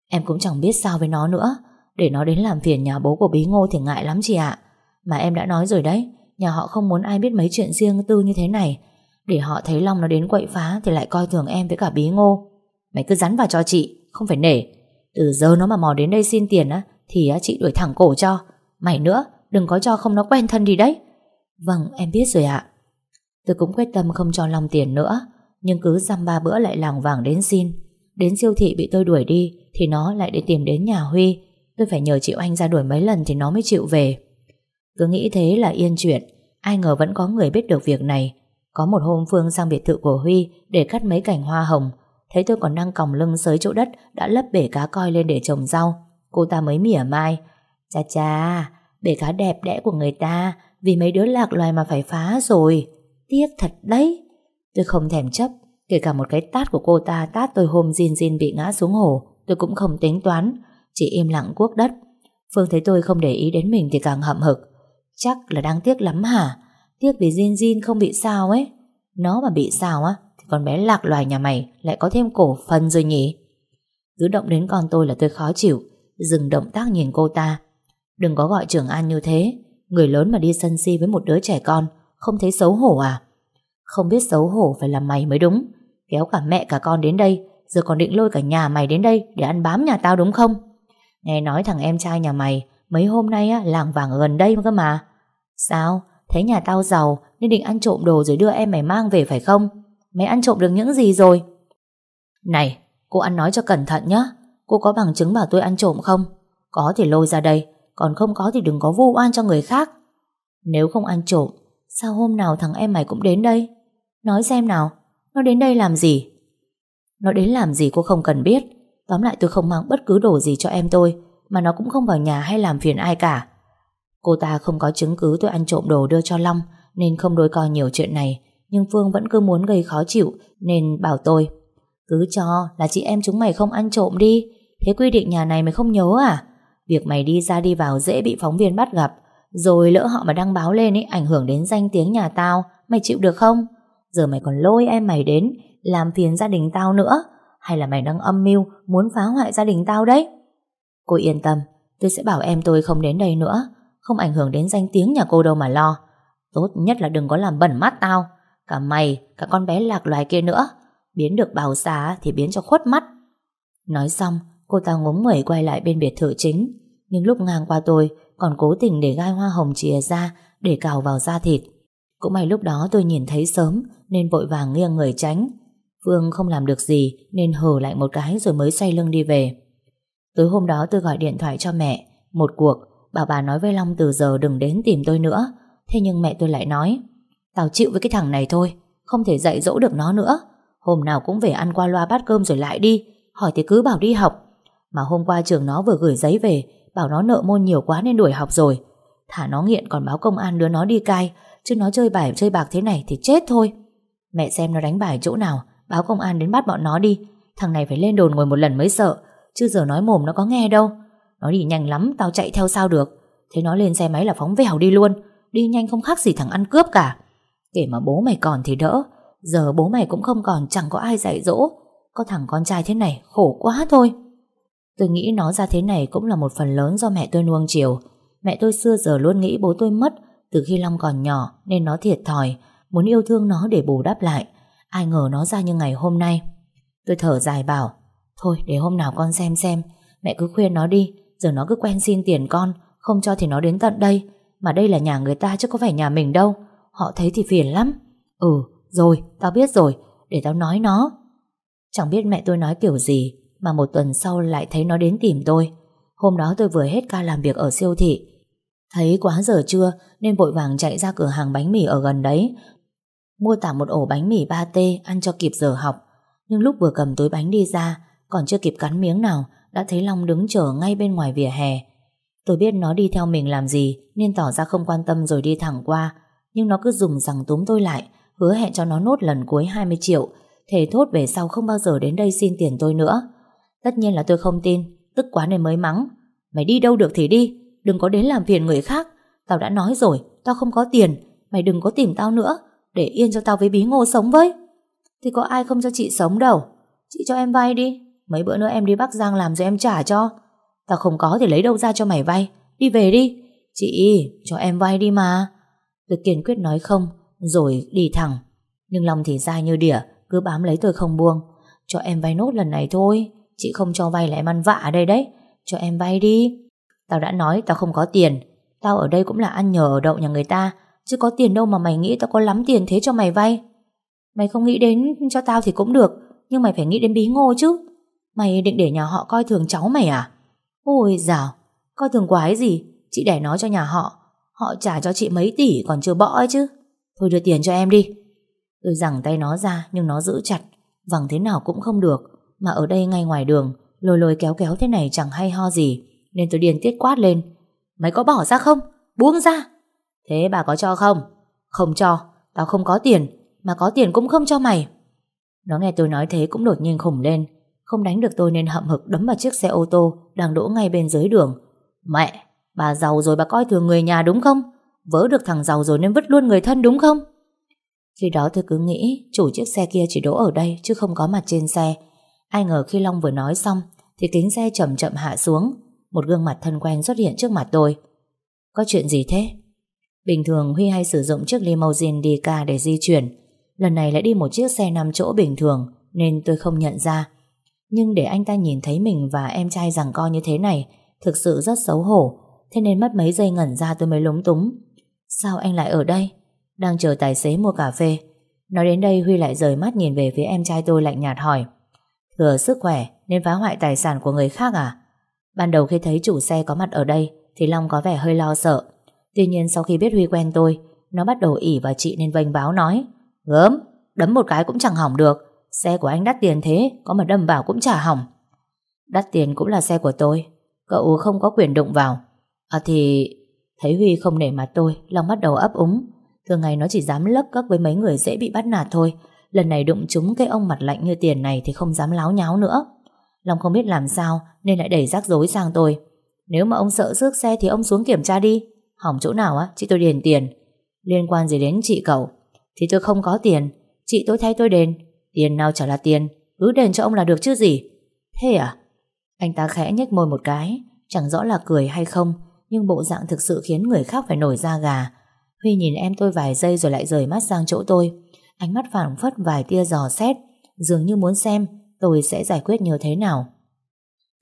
Em cũng chẳng biết sao với nó nữa. Để nó đến làm phiền nhà bố của Bí Ngô thì ngại lắm chị ạ. Mà em đã nói rồi đấy, Nhà họ không muốn ai biết mấy chuyện riêng tư như thế này. Để họ thấy Long nó đến quậy phá Thì lại coi thường em với cả Bí Ngô. Mày cứ rắn vào cho chị, Không phải nể. Từ giờ nó mà mò đến đây xin tiền á, Thì chị đuổi thẳng cổ cho. Mày nữa, đừng có cho không nó quen thân đi đấy. Vâng em biết rồi ạ. Tôi cũng quyết tâm không cho Long tiền nữa Nhưng cứ dăm ba bữa lại làng vàng đến xin. Đến siêu thị bị tôi đuổi đi Thì nó lại để tìm đến nhà Huy. Tôi phải nhờ chị Oanh ra đuổi mấy lần Thì nó mới chịu về. Cứ nghĩ thế là yên chuyện Ai ngờ vẫn có người biết được việc này. Có một hôm Phương sang biệt thự của Huy Để cắt mấy cành hoa hồng Thấy tôi còn đang còng lưng sới chỗ đất Đã lấp bể cá coi lên để trồng rau. Cô ta mới mỉa mai Chà chà, bể cá đẹp đẽ của người ta Vì mấy đứa lạc loài mà phải phá rồi. Tiếc thật đấy. Tôi không thèm chấp, Kể cả một cái tát của cô ta, tát tôi hôm Jin Jin bị ngã xuống hồ, Tôi cũng không tính toán, Chỉ im lặng cuốc đất. Phương thấy tôi không để ý đến mình thì càng hậm hực. Chắc là đang tiếc lắm hả? Tiếc vì Jin Jin không bị sao ấy. Nó mà bị sao á, Thì con bé lạc loài nhà mày Lại có thêm cổ phần rồi nhỉ? Cứ động đến con tôi là tôi khó chịu, Dừng động tác nhìn cô ta. Đừng có gọi trưởng an như thế, Người lớn mà đi sân si với một đứa trẻ con không thấy xấu hổ à? Không biết xấu hổ phải là mày mới đúng. Kéo cả mẹ cả con đến đây Giờ còn định lôi cả nhà mày đến đây Để ăn bám nhà tao đúng không? Nghe nói thằng em trai nhà mày Mấy hôm nay á, làng vàng gần đây cơ mà. Sao? Thấy nhà tao giàu Nên định ăn trộm đồ rồi đưa em mày mang về phải không? Mày ăn trộm được những gì rồi? Này Cô ăn nói cho cẩn thận nhé Cô có bằng chứng bảo tôi ăn trộm không? Có thì lôi ra đây Còn không có thì đừng có vu oan cho người khác. Nếu không ăn trộm Sao hôm nào thằng em mày cũng đến đây? Nói xem nào, Nó đến đây làm gì? Nó đến làm gì cô không cần biết. Tóm lại tôi không mang bất cứ đồ gì cho em tôi, Mà nó cũng không vào nhà hay làm phiền ai cả. Cô ta không có chứng cứ tôi ăn trộm đồ đưa cho Long, Nên không đối coi nhiều chuyện này. Nhưng Phương vẫn cứ muốn gây khó chịu, Nên bảo tôi, Cứ cho là chị em chúng mày không ăn trộm đi. Thế quy định nhà này mày không nhớ à? Việc mày đi ra đi vào dễ bị phóng viên bắt gặp rồi lỡ họ mà đăng báo lên ấy Ảnh hưởng đến danh tiếng nhà tao Mày chịu được không? Giờ mày còn lôi em mày đến Làm phiền gia đình tao nữa. Hay là mày đang âm mưu Muốn phá hoại gia đình tao đấy? Cô yên tâm Tôi sẽ bảo em tôi không đến đây nữa. Không ảnh hưởng đến danh tiếng nhà cô đâu mà lo. Tốt nhất là đừng có làm bẩn mắt tao. Cả mày, cả con bé lạc loài kia nữa. Biến được bào xá thì biến cho khuất mắt. Nói xong Cô ta ngúng nguẩy quay lại bên biệt thự chính. Nhưng lúc ngang qua tôi còn cố tình để gai hoa hồng chìa ra Để cào vào da thịt. Cũng may lúc đó tôi nhìn thấy sớm, Nên vội vàng nghiêng người tránh. Phương không làm được gì, Nên hờ lại một cái rồi mới xoay lưng đi về. Tối hôm đó tôi gọi điện thoại cho mẹ. Một cuộc, Bảo bà nói với Long từ giờ đừng đến tìm tôi nữa. Thế nhưng mẹ tôi lại nói, Tao chịu với cái thằng này thôi, Không thể dạy dỗ được nó nữa. Hôm nào cũng về ăn qua loa bát cơm rồi lại đi, Hỏi thì cứ bảo đi học. Mà hôm qua trường nó vừa gửi giấy về Bảo nó nợ môn nhiều quá nên đuổi học rồi. Thả nó nghiện còn báo công an đưa nó đi cai, Chứ nó chơi bài, chơi bạc thế này thì chết thôi. Mẹ xem nó đánh bài chỗ nào, Báo công an đến bắt bọn nó đi. Thằng này phải lên đồn ngồi một lần mới sợ, Chứ giờ nói mồm nó có nghe đâu. Nó đi nhanh lắm, tao chạy theo sao được. Thế nó lên xe máy là phóng vèo đi luôn, Đi nhanh không khác gì thằng ăn cướp cả. Kể mà bố mày còn thì đỡ, Giờ bố mày cũng không còn, chẳng có ai dạy dỗ. Có thằng con trai thế này, khổ quá thôi. Tôi nghĩ nó ra thế này cũng là một phần lớn do mẹ tôi nuông chiều. Mẹ tôi xưa giờ luôn nghĩ bố tôi mất từ khi Long còn nhỏ nên nó thiệt thòi, muốn yêu thương nó để bù đắp lại. Ai ngờ nó ra như ngày hôm nay. Tôi thở dài bảo, thôi để hôm nào con xem xem, mẹ cứ khuyên nó đi, giờ nó cứ quen xin tiền con, không cho thì nó đến tận đây. Mà đây là nhà người ta chứ có phải nhà mình đâu. Họ thấy thì phiền lắm. Ừ, rồi, tao biết rồi, để tao nói nó. Chẳng biết mẹ tôi nói kiểu gì, mà một tuần sau lại thấy nó đến tìm tôi. Hôm đó tôi vừa hết ca làm việc ở siêu thị. Thấy quá giờ trưa nên vội vàng chạy ra cửa hàng bánh mì ở gần đấy. Mua tạm một ổ bánh mì 3T ăn cho kịp giờ học. Nhưng lúc vừa cầm túi bánh đi ra, còn chưa kịp cắn miếng nào, đã thấy Long đứng chờ ngay bên ngoài vỉa hè. Tôi biết nó đi theo mình làm gì nên tỏ ra không quan tâm rồi đi thẳng qua. Nhưng nó cứ dùng rằng túm tôi lại, hứa hẹn cho nó nốt lần cuối 20 triệu, thề thốt về sau không bao giờ đến đây xin tiền tôi nữa. Tất nhiên là tôi không tin. Tức quá nên mới mắng. Mày đi đâu được thì đi. Đừng có đến làm phiền người khác. Tao đã nói rồi, Tao không có tiền. Mày đừng có tìm tao nữa. Để yên cho tao với bí ngô sống với. Thì có ai không cho chị sống đâu. Chị cho em vay đi. Mấy bữa nữa em đi Bắc Giang làm rồi em trả cho. Tao không có thì lấy đâu ra cho mày vay. Đi về đi. Chị, cho em vay đi mà. Tôi kiên quyết nói không, Rồi đi thẳng. Nhưng lòng thì dai như đỉa, Cứ bám lấy tôi không buông. Cho em vay nốt lần này thôi. Chị không cho vay là em ăn vạ ở đây đấy Cho em vay đi Tao đã nói tao không có tiền Tao ở đây cũng là ăn nhờ ở đậu nhà người ta Chứ có tiền đâu mà mày nghĩ tao có lắm tiền thế cho mày vay Mày không nghĩ đến cho tao thì cũng được Nhưng mày phải nghĩ đến bí ngô chứ Mày định để nhà họ coi thường cháu mày à? Ôi dào, coi thường quái gì? Chị để nó cho nhà họ. Họ trả cho chị mấy tỷ còn chưa bỏ ấy chứ. Thôi đưa tiền cho em đi. Tôi giằng tay nó ra nhưng nó giữ chặt. Vằng thế nào cũng không được. Mà ở đây ngay ngoài đường, lôi lôi kéo kéo thế này chẳng hay ho gì. Nên tôi điên tiết quát lên. Mày có bỏ ra không? Buông ra! Thế bà có cho không? Không cho, tao không có tiền. Mà có tiền cũng không cho mày. Nó nghe tôi nói thế cũng đột nhiên khủng lên. Không đánh được tôi nên hậm hực đấm vào chiếc xe ô tô đang đỗ ngay bên dưới đường. Mẹ, bà giàu rồi bà coi thường người nhà đúng không? Vỡ được thằng giàu rồi nên vứt luôn người thân đúng không? Khi đó tôi cứ nghĩ chủ chiếc xe kia chỉ đỗ ở đây chứ không có mặt trên xe. Ai ngờ khi Long vừa nói xong, thì kính xe chậm chậm hạ xuống. Một gương mặt thân quen xuất hiện trước mặt tôi. Có chuyện gì thế? Bình thường Huy hay sử dụng chiếc limousine đi ca để di chuyển. Lần này lại đi một chiếc xe 5 chỗ bình thường, nên tôi không nhận ra. Nhưng để anh ta nhìn thấy mình và em trai rằng co như thế này, thực sự rất xấu hổ. Thế nên mất mấy giây ngẩn ra tôi mới lúng túng. Sao anh lại ở đây? Đang chờ tài xế mua cà phê. Nói đến đây Huy lại rời mắt nhìn về phía em trai tôi lạnh nhạt hỏi. Thừa sức khỏe nên phá hoại tài sản của người khác à? Ban đầu khi thấy chủ xe có mặt ở đây thì Long có vẻ hơi lo sợ. Tuy nhiên sau khi biết Huy quen tôi, nó bắt đầu ỉ vào chị nên vênh báo nói. Gớm, đấm một cái cũng chẳng hỏng được. Xe của anh đắt tiền thế, có mà đâm vào cũng chả hỏng. Đắt tiền cũng là xe của tôi, cậu không có quyền đụng vào. À thì... Thấy Huy không nể mặt tôi, Long bắt đầu ấp úng. Thường ngày nó chỉ dám lấc cất với mấy người dễ bị bắt nạt thôi. Lần này đụng trúng cái ông mặt lạnh như tiền này thì không dám láo nháo nữa. Long không biết làm sao nên lại đẩy rắc rối sang tôi. Nếu mà ông sợ rước xe thì ông xuống kiểm tra đi. Hỏng chỗ nào á, chị tôi điền tiền. Liên quan gì đến chị cậu? Thì tôi không có tiền, chị tôi thay tôi đền. Tiền nào chả là tiền, cứ đền cho ông là được chứ gì. Thế à? Anh ta khẽ nhếch môi một cái, chẳng rõ là cười hay không, nhưng bộ dạng thực sự khiến người khác phải nổi da gà. Huy nhìn em tôi vài giây rồi lại rời mắt sang chỗ tôi. Ánh mắt phảng phất vài tia giò xét, dường như muốn xem tôi sẽ giải quyết như thế nào.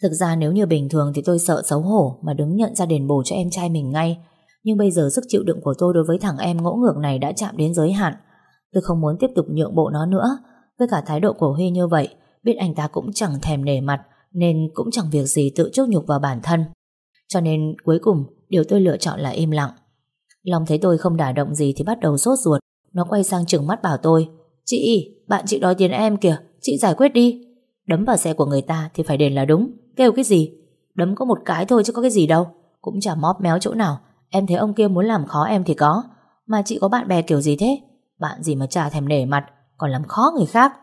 Thực ra nếu như bình thường thì tôi sợ xấu hổ mà đứng nhận ra đền bù cho em trai mình ngay. Nhưng bây giờ sức chịu đựng của tôi đối với thằng em ngỗ ngược này đã chạm đến giới hạn. Tôi không muốn tiếp tục nhượng bộ nó nữa. Với cả thái độ của Huy như vậy, biết anh ta cũng chẳng thèm nể mặt, nên cũng chẳng việc gì tự chuốc nhục vào bản thân. Cho nên cuối cùng, điều tôi lựa chọn là im lặng. Long thấy tôi không đả động gì thì bắt đầu sốt ruột. Nó quay sang trừng mắt bảo tôi, Chị, bạn chị đòi tiền em kìa, chị giải quyết đi. Đấm vào xe của người ta thì phải đền là đúng. Kêu cái gì? Đấm có một cái thôi chứ có cái gì đâu. Cũng chả móp méo chỗ nào. Em thấy ông kia muốn làm khó em thì có. Mà chị có bạn bè kiểu gì thế? Bạn gì mà chả thèm nể mặt, còn làm khó người khác.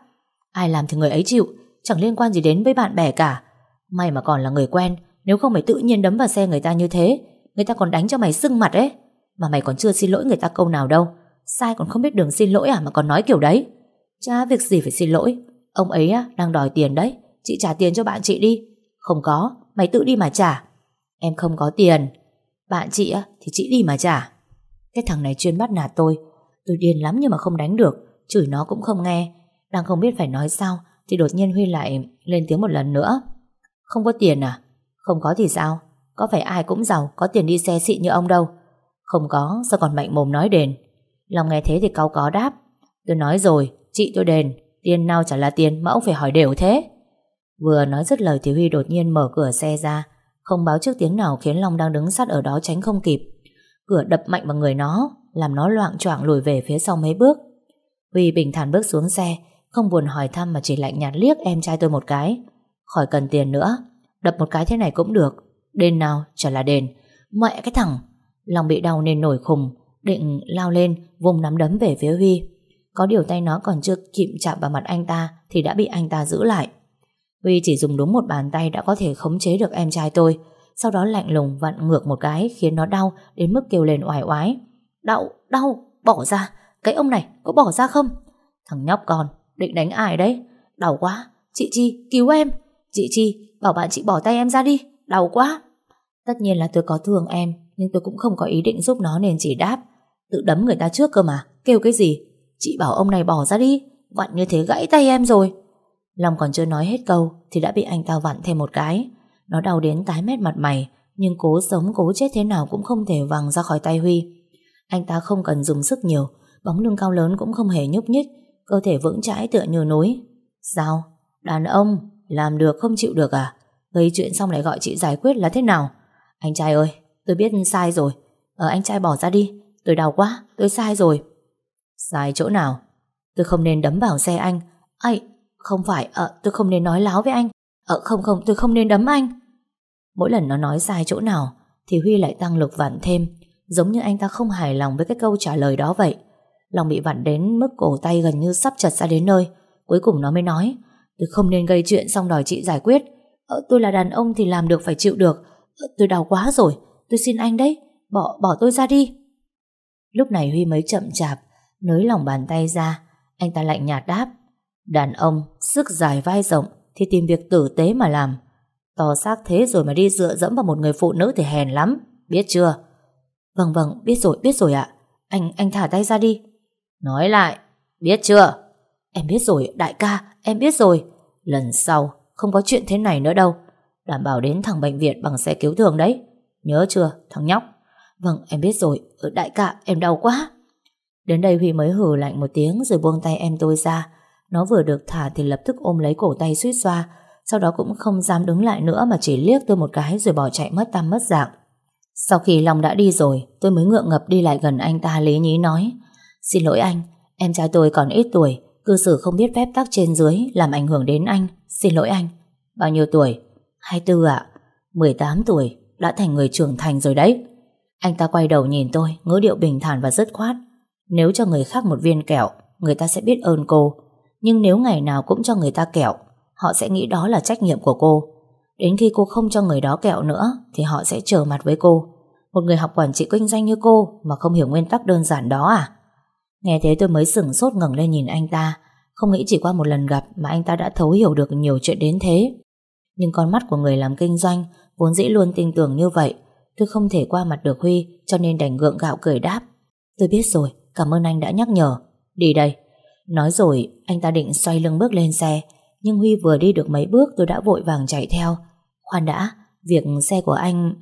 Ai làm thì người ấy chịu, chẳng liên quan gì đến với bạn bè cả. May mà còn là người quen, nếu không mày tự nhiên đấm vào xe người ta như thế, người ta còn đánh cho mày sưng mặt ấy. Mà mày còn chưa xin lỗi người ta câu nào đâu. Sai còn không biết đường xin lỗi à mà còn nói kiểu đấy. Chả việc gì phải xin lỗi. Ông ấy á, đang đòi tiền đấy. Chị trả tiền cho bạn chị đi. Không có, mày tự đi mà trả. Em không có tiền. Bạn chị á, thì chị đi mà trả. Cái thằng này chuyên bắt nạt tôi. Tôi điên lắm nhưng mà không đánh được. Chửi nó cũng không nghe. Đang không biết phải nói sao thì đột nhiên Huy lại lên tiếng một lần nữa. Không có tiền à? Không có thì sao? Có phải ai cũng giàu, có tiền đi xe xịn như ông đâu. Không có, sao còn mạnh mồm nói đền. Lòng nghe thế thì cau có đáp. Tôi nói rồi, chị tôi đền. Tiền nào chả là tiền mà ông phải hỏi đều thế. Vừa nói dứt lời thì Huy đột nhiên mở cửa xe ra. Không báo trước tiếng nào khiến Long đang đứng sát ở đó tránh không kịp. Cửa đập mạnh vào người nó, làm nó loạn choạng lùi về phía sau mấy bước. Huy bình thản bước xuống xe, không buồn hỏi thăm mà chỉ lạnh nhạt liếc em trai tôi một cái. Khỏi cần tiền nữa, đập một cái thế này cũng được. Đền nào, chả là đền. Mẹ cái thằng, lòng bị đau nên nổi khùng, định lao lên, vùng nắm đấm về phía Huy. Có điều tay nó còn chưa kịp chạm vào mặt anh ta thì đã bị anh ta giữ lại. Huy chỉ dùng đúng một bàn tay đã có thể khống chế được em trai tôi, sau đó lạnh lùng vặn ngược một cái khiến nó đau đến mức kêu lên oải oái. Đau, đau, bỏ ra, cái ông này có bỏ ra không? Thằng nhóc con, định đánh ai đấy? Đau quá, chị Chi, cứu em. Chị Chi, bảo bạn chị bỏ tay em ra đi, đau quá. Tất nhiên là tôi có thương em, nhưng tôi cũng không có ý định giúp nó nên chỉ đáp. Tự đấm người ta trước cơ mà, kêu cái gì? Chị bảo ông này bỏ ra đi, vặn như thế gãy tay em rồi. Long còn chưa nói hết câu thì đã bị anh ta vặn thêm một cái. Nó đau đến tái mét mặt mày, nhưng cố sống cố chết thế nào cũng không thể văng ra khỏi tay Huy. Anh ta không cần dùng sức nhiều, bóng lưng cao lớn cũng không hề nhúc nhích, cơ thể vững chãi tựa như núi. Sao? Đàn ông, làm được không chịu được à? Gây chuyện xong lại gọi chị giải quyết là thế nào? Anh trai ơi, tôi biết sai rồi. Ờ anh trai bỏ ra đi, tôi đau quá, tôi sai rồi. Sai chỗ nào? Tôi không nên đấm vào xe anh. Ai, không phải, ờ tôi không nên nói láo với anh. Ờ không không, tôi không nên đấm anh. Mỗi lần nó nói sai chỗ nào, thì Huy lại tăng lực vặn thêm, giống như anh ta không hài lòng với cái câu trả lời đó vậy. Lòng bị vặn đến mức cổ tay gần như sắp chật ra đến nơi. Cuối cùng nó mới nói, tôi không nên gây chuyện xong đòi chị giải quyết. Ờ, tôi là đàn ông thì làm được phải chịu được. Ờ, tôi đau quá rồi, tôi xin anh đấy, bỏ bỏ tôi ra đi. Lúc này Huy mới chậm chạp, nới lòng bàn tay ra, anh ta lạnh nhạt đáp. Đàn ông, sức dài vai rộng thì tìm việc tử tế mà làm. To xác thế rồi mà đi dựa dẫm vào một người phụ nữ thì hèn lắm, biết chưa? Vâng vâng, biết rồi, biết rồi ạ. Anh, anh thả tay ra đi. Nói lại, biết chưa? Em biết rồi, đại ca, em biết rồi. Lần sau, không có chuyện thế này nữa đâu. Đảm bảo đến thằng bệnh viện bằng xe cứu thương đấy. Nhớ chưa, thằng nhóc? Vâng, em biết rồi. Ở đại ca, em đau quá. Đến đây Huy mới hử lạnh một tiếng rồi buông tay em tôi ra. Nó vừa được thả thì lập tức ôm lấy cổ tay suýt xoa. Sau đó cũng không dám đứng lại nữa mà chỉ liếc tôi một cái rồi bỏ chạy mất tăm mất dạng. Sau khi Long đã đi rồi, tôi mới ngượng ngập đi lại gần anh ta lý nhí nói. Xin lỗi anh, em trai tôi còn ít tuổi, cư xử không biết phép tắc trên dưới, làm ảnh hưởng đến anh. Xin lỗi anh. Bao nhiêu tuổi? 24 ạ. À? 18 tuổi, đã thành người trưởng thành rồi đấy. Anh ta quay đầu nhìn tôi, ngữ điệu bình thản và dứt khoát. Nếu cho người khác một viên kẹo, người ta sẽ biết ơn cô. Nhưng nếu ngày nào cũng cho người ta kẹo, họ sẽ nghĩ đó là trách nhiệm của cô. Đến khi cô không cho người đó kẹo nữa, thì họ sẽ trở mặt với cô. Một người học quản trị kinh doanh như cô mà không hiểu nguyên tắc đơn giản đó à? Nghe thế tôi mới sửng sốt ngẩng lên nhìn anh ta. Không nghĩ chỉ qua một lần gặp mà anh ta đã thấu hiểu được nhiều chuyện đến thế. Nhưng con mắt của người làm kinh doanh vốn dĩ luôn tin tưởng như vậy. Tôi không thể qua mặt được Huy cho nên đành gượng gạo cười đáp. Tôi biết rồi, cảm ơn anh đã nhắc nhở. Đi đây. Nói rồi, anh ta định xoay lưng bước lên xe. Nhưng Huy vừa đi được mấy bước tôi đã vội vàng chạy theo. Khoan đã, việc xe của anh...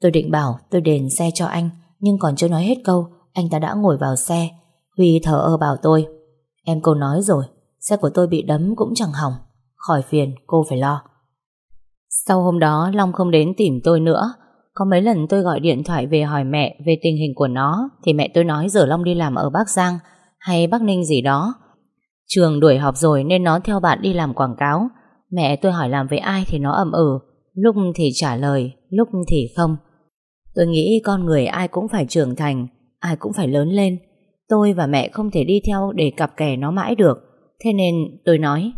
Tôi định bảo tôi đền xe cho anh, nhưng còn chưa nói hết câu, anh ta đã ngồi vào xe. Huy thở ơ bảo tôi. Em cô nói rồi, xe của tôi bị đấm cũng chẳng hỏng. Khỏi phiền, cô phải lo. Sau hôm đó, Long không đến tìm tôi nữa. Có mấy lần tôi gọi điện thoại về hỏi mẹ về tình hình của nó, thì mẹ tôi nói giờ Long đi làm ở Bắc Giang hay Bắc Ninh gì đó. Trường đuổi học rồi nên nó theo bạn đi làm quảng cáo. Mẹ tôi hỏi làm với ai thì nó ậm ừ, lúc thì trả lời, lúc thì không. Tôi nghĩ con người ai cũng phải trưởng thành, ai cũng phải lớn lên. Tôi và mẹ không thể đi theo để cặp kè nó mãi được. Thế nên tôi nói,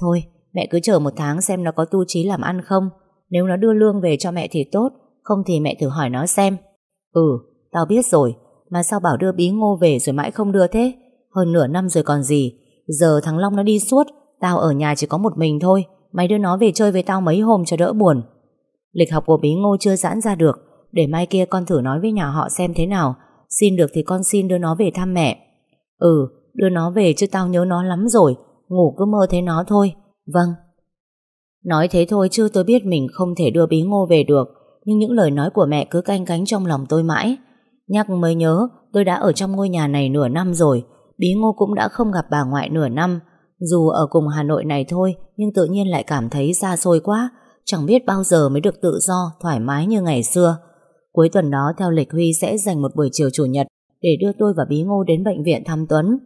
thôi mẹ cứ chờ một tháng xem nó có tu trí làm ăn không. Nếu nó đưa lương về cho mẹ thì tốt, không thì mẹ thử hỏi nó xem. Ừ, tao biết rồi, mà sao bảo đưa bí ngô về rồi mãi không đưa thế? Hơn nửa năm rồi còn gì, giờ thằng Long nó đi suốt, tao ở nhà chỉ có một mình thôi, mày đưa nó về chơi với tao mấy hôm cho đỡ buồn. Lịch học của bí ngô chưa giãn ra được, để mai kia con thử nói với nhà họ xem thế nào, xin được thì con xin đưa nó về thăm mẹ. Ừ, đưa nó về chứ tao nhớ nó lắm rồi, ngủ cứ mơ thấy nó thôi. Vâng. Nói thế thôi chứ tôi biết mình không thể đưa bí ngô về được, nhưng những lời nói của mẹ cứ canh cánh trong lòng tôi mãi. Nhắc mới nhớ, tôi đã ở trong ngôi nhà này nửa năm rồi, bí ngô cũng đã không gặp bà ngoại nửa năm. Dù ở cùng Hà Nội này thôi, nhưng tự nhiên lại cảm thấy xa xôi quá, chẳng biết bao giờ mới được tự do, thoải mái như ngày xưa. Cuối tuần đó theo lịch Huy sẽ dành một buổi chiều chủ nhật để đưa tôi và Bí Ngô đến bệnh viện thăm Tuấn.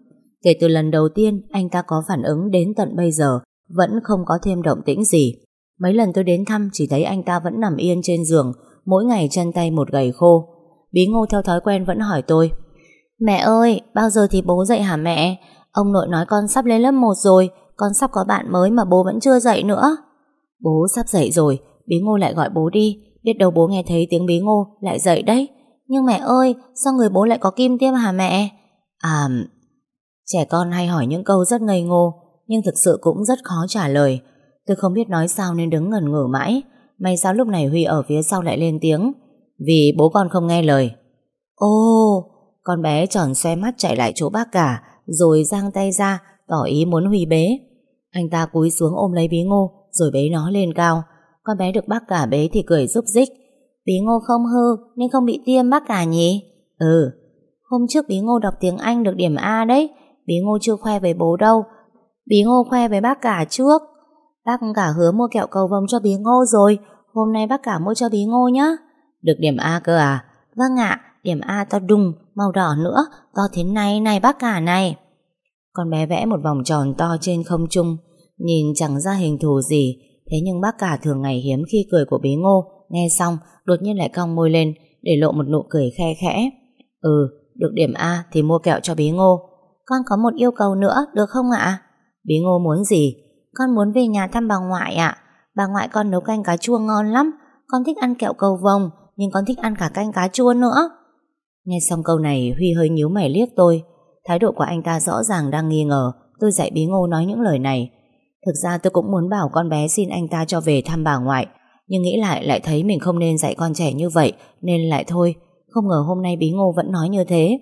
Kể từ lần đầu tiên anh ta có phản ứng đến tận bây giờ vẫn không có thêm động tĩnh gì. Mấy lần tôi đến thăm chỉ thấy anh ta vẫn nằm yên trên giường mỗi ngày chân tay một gầy khô. Bí Ngô theo thói quen vẫn hỏi tôi Mẹ ơi, bao giờ thì bố dậy hả mẹ? Ông nội nói con sắp lên lớp 1 rồi con sắp có bạn mới mà bố vẫn chưa dậy nữa. Bố sắp dậy rồi, Bí Ngô lại gọi bố đi, biết đâu bố nghe thấy tiếng Bí Ngô lại dậy đấy. Nhưng mẹ ơi, sao người bố lại có kim tiêm hả mẹ? À, trẻ con hay hỏi những câu rất ngây ngô, nhưng thực sự cũng rất khó trả lời. Tôi không biết nói sao nên đứng ngẩn ngửa mãi. May sao lúc này Huy ở phía sau lại lên tiếng. Vì bố con không nghe lời. Ô, con bé tròn xoe mắt chạy lại chỗ bác cả, rồi giang tay ra, tỏ ý muốn Huy bế. Anh ta cúi xuống ôm lấy bí ngô, rồi bế nó lên cao. Con bé được bác cả bế thì cười giúp dích. Bí ngô không hư, nên không bị tiêm bác cả nhỉ? Ừ. Hôm trước bí ngô đọc tiếng Anh được điểm A đấy. Bí ngô chưa khoe với bố đâu. Bí ngô khoe với bác cả trước. Bác cả hứa mua kẹo cầu vồng cho bí ngô rồi. Hôm nay bác cả mua cho bí ngô nhá. Được điểm A cơ à? Vâng ạ. Điểm A to đùng Màu đỏ nữa. To thế này này bác cả này. Con bé vẽ một vòng tròn to trên không trung Nhìn chẳng ra hình thù gì. Thế nhưng bác cả thường ngày hiếm khi cười của bí ngô. Nghe xong đột nhiên lại cong môi lên Để lộ một nụ cười khe khẽ. Ừ được điểm A thì mua kẹo cho bí ngô. Con có một yêu cầu nữa được không ạ? Bí ngô muốn gì con muốn về nhà thăm bà ngoại ạ. Bà ngoại con nấu canh cá chua ngon lắm. Con thích ăn kẹo cầu vồng, Nhưng con thích ăn cả canh cá chua nữa. Nghe xong câu này, Huy hơi nhíu mày liếc tôi. Thái độ của anh ta rõ ràng đang nghi ngờ. Tôi dạy bí ngô nói những lời này. Thực ra tôi cũng muốn bảo con bé xin anh ta cho về thăm bà ngoại, Nhưng nghĩ lại lại thấy mình không nên dạy con trẻ như vậy, Nên lại thôi. Không ngờ hôm nay bí ngô vẫn nói như thế.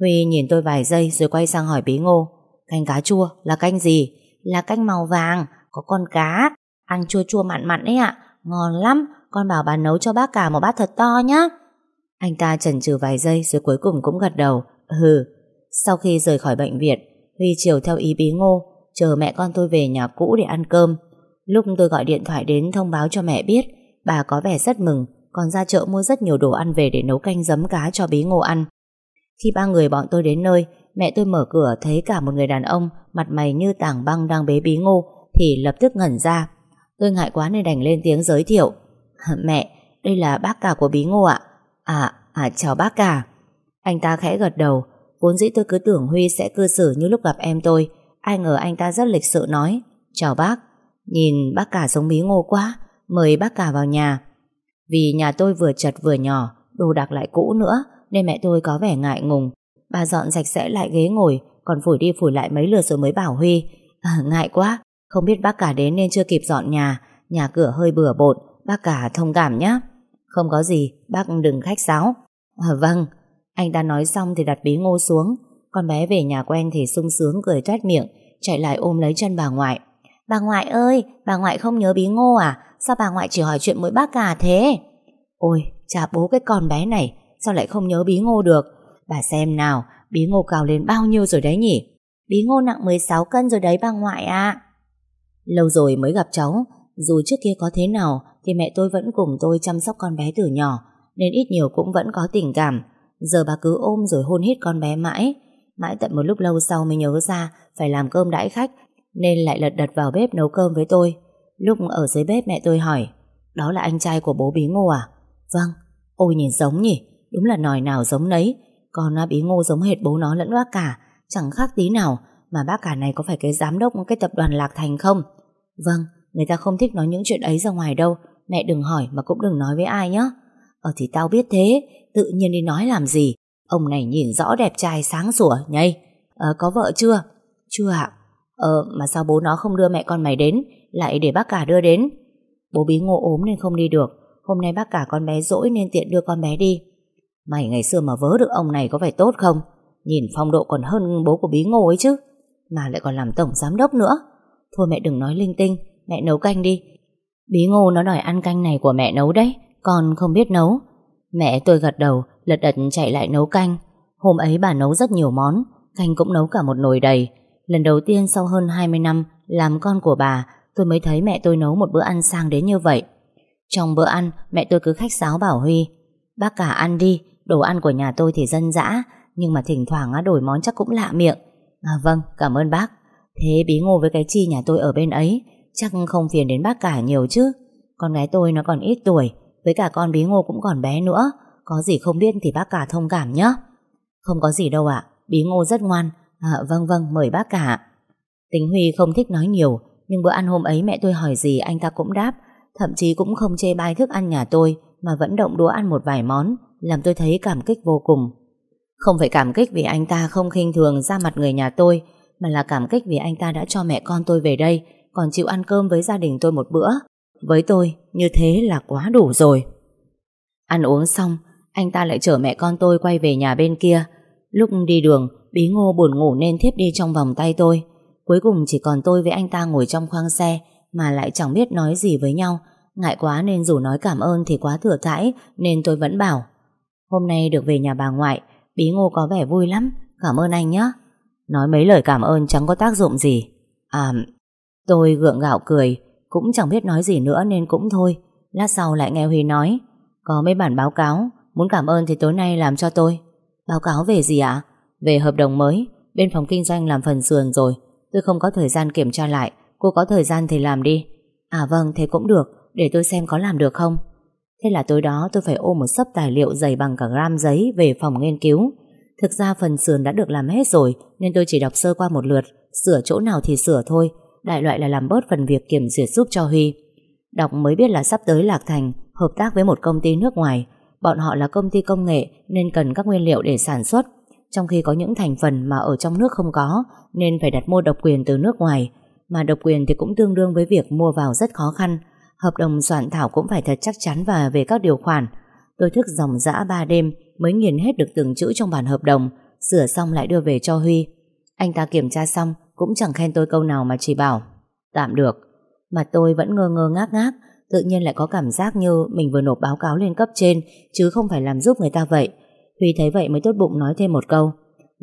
Huy nhìn tôi vài giây rồi quay sang hỏi bí ngô, Canh cá chua là canh gì? Là canh màu vàng Có con cá Ăn chua chua mặn mặn ấy ạ Ngon lắm Con bảo bà nấu cho bác cả một bát thật to nhá Anh ta chần chừ vài giây rồi cuối cùng cũng gật đầu Ừ Sau khi rời khỏi bệnh viện Huy chiều theo ý bí ngô chờ mẹ con tôi về nhà cũ để ăn cơm. Lúc tôi gọi điện thoại đến thông báo cho mẹ biết, bà có vẻ rất mừng, còn ra chợ mua rất nhiều đồ ăn về để nấu canh giấm cá cho bí ngô ăn. Khi ba người bọn tôi đến nơi, mẹ tôi mở cửa thấy cả một người đàn ông mặt mày như tảng băng đang bế bí ngô thì lập tức ngẩn ra. Tôi ngại quá nên đành lên tiếng giới thiệu. Mẹ, đây là bác cả của bí ngô ạ. À, à chào bác cả. Anh ta khẽ gật đầu, vốn dĩ tôi cứ tưởng Huy sẽ cư xử như lúc gặp em tôi, Ai ngờ anh ta rất lịch sự nói Chào bác Nhìn bác cả giống bí ngô quá Mời bác cả vào nhà Vì nhà tôi vừa chật vừa nhỏ Đồ đạc lại cũ nữa Nên mẹ tôi có vẻ ngại ngùng Bà dọn sạch sẽ lại ghế ngồi còn phủi đi phủi lại mấy lượt rồi mới bảo Huy à, Ngại quá Không biết bác cả đến nên chưa kịp dọn nhà Nhà cửa hơi bừa bộn Bác cả thông cảm nhé Không có gì Bác đừng khách sáo à, Vâng Anh ta nói xong thì đặt bí ngô xuống con bé về nhà quen thì sung sướng cười toét miệng, chạy lại ôm lấy chân bà ngoại. Bà ngoại ơi, bà ngoại không nhớ bí ngô à? Sao bà ngoại chỉ hỏi chuyện mỗi bác cả thế? Ôi, cha bố cái con bé này, sao lại không nhớ bí ngô được? Bà xem nào, bí ngô cao lên bao nhiêu rồi đấy nhỉ? Bí ngô nặng 16 cân rồi đấy bà ngoại ạ. Lâu rồi mới gặp cháu, dù trước kia có thế nào thì mẹ tôi vẫn cùng tôi chăm sóc con bé từ nhỏ, nên ít nhiều cũng vẫn có tình cảm. Giờ bà cứ ôm rồi hôn hít con bé mãi, Mãi tận một lúc lâu sau mới nhớ ra phải làm cơm đãi khách nên lại lật đật vào bếp nấu cơm với tôi. Lúc ở dưới bếp mẹ tôi hỏi đó là anh trai của bố Bí Ngô à? Vâng. Ôi nhìn giống nhỉ? Đúng là nòi nào giống nấy. Còn Bí Ngô giống hệt bố nó lẫn bác cả. Chẳng khác tí nào. Mà bác cả này có phải cái giám đốc cái tập đoàn Lạc Thành không? Vâng. Người ta không thích nói những chuyện ấy ra ngoài đâu. Mẹ đừng hỏi mà cũng đừng nói với ai nhé. Ờ thì tao biết thế. Tự nhiên đi nói làm gì. Ông này nhìn rõ đẹp trai sáng sủa, nhây Ờ có vợ chưa Chưa ạ Ờ mà sao bố nó không đưa mẹ con mày đến, Lại để bác cả đưa đến Bố bí ngô ốm nên không đi được Hôm nay bác cả con bé dỗi nên tiện đưa con bé đi Mày ngày xưa mà vớ được ông này có phải tốt không Nhìn phong độ còn hơn bố của bí ngô ấy chứ Mà lại còn làm tổng giám đốc nữa Thôi mẹ đừng nói linh tinh Mẹ nấu canh đi Bí ngô nó đòi ăn canh này của mẹ nấu đấy Con không biết nấu Mẹ tôi gật đầu lật đật chạy lại nấu canh. Hôm ấy bà nấu rất nhiều món, canh cũng nấu cả một nồi đầy. Lần đầu tiên sau hơn 20 năm làm con của bà, tôi mới thấy mẹ tôi nấu một bữa ăn sang đến như vậy. Trong bữa ăn, mẹ tôi cứ khách sáo bảo Huy, bác cả ăn đi, đồ ăn của nhà tôi thì dân dã, nhưng mà thỉnh thoảng đổi món chắc cũng lạ miệng. À vâng, cảm ơn bác. Thế bí ngô với cái chi nhà tôi ở bên ấy, chắc không phiền đến bác cả nhiều chứ. Con gái tôi nó còn ít tuổi, với cả con bí ngô cũng còn bé nữa, có gì không biết thì bác cả thông cảm nhé Không có gì đâu ạ Bí ngô rất ngoan À vâng vâng mời bác cả Tính Huy không thích nói nhiều Nhưng bữa ăn hôm ấy mẹ tôi hỏi gì anh ta cũng đáp Thậm chí cũng không chê bai thức ăn nhà tôi Mà vẫn động đũa ăn một vài món làm tôi thấy cảm kích vô cùng Không phải cảm kích vì anh ta không khinh thường ra mặt người nhà tôi Mà là cảm kích vì anh ta đã cho mẹ con tôi về đây Còn chịu ăn cơm với gia đình tôi một bữa Với tôi như thế là quá đủ rồi Ăn uống xong anh ta lại chở mẹ con tôi quay về nhà bên kia. Lúc đi đường, bí ngô buồn ngủ nên thiếp đi trong vòng tay tôi. Cuối cùng chỉ còn tôi với anh ta ngồi trong khoang xe mà lại chẳng biết nói gì với nhau. Ngại quá nên dù nói cảm ơn thì quá thừa thãi nên tôi vẫn bảo. Hôm nay được về nhà bà ngoại, bí ngô có vẻ vui lắm, cảm ơn anh nhé. Nói mấy lời cảm ơn chẳng có tác dụng gì. À, Tôi gượng gạo cười, cũng chẳng biết nói gì nữa nên cũng thôi. Lát sau lại nghe Huy nói, có mấy bản báo cáo, muốn cảm ơn thì tối nay làm cho tôi. Báo cáo về gì ạ? Về hợp đồng mới, bên phòng kinh doanh làm phần sườn rồi. Tôi không có thời gian kiểm tra lại, cô có thời gian thì làm đi. À vâng, thế cũng được, để tôi xem có làm được không. Thế là tối đó tôi phải ôm một sấp tài liệu dày bằng cả gram giấy về phòng nghiên cứu. Thực ra phần sườn đã được làm hết rồi nên tôi chỉ đọc sơ qua một lượt, sửa chỗ nào thì sửa thôi, đại loại là làm bớt phần việc kiểm duyệt giúp cho Huy. Đọc mới biết là sắp tới Lạc Thành hợp tác với một công ty nước ngoài. Bọn họ là công ty công nghệ nên cần các nguyên liệu để sản xuất, trong khi có những thành phần mà ở trong nước không có nên phải đặt mua độc quyền từ nước ngoài. Mà độc quyền thì cũng tương đương với việc mua vào rất khó khăn. Hợp đồng soạn thảo cũng phải thật chắc chắn và về các điều khoản. Tôi thức dòng dã ba đêm mới nghiền hết được từng chữ trong bản hợp đồng, sửa xong lại đưa về cho Huy. Anh ta kiểm tra xong cũng chẳng khen tôi câu nào mà chỉ bảo tạm được. Mà tôi vẫn ngơ ngơ ngác ngác, tự nhiên lại có cảm giác như mình vừa nộp báo cáo lên cấp trên chứ không phải làm giúp người ta vậy. Huy thấy vậy mới tốt bụng nói thêm một câu.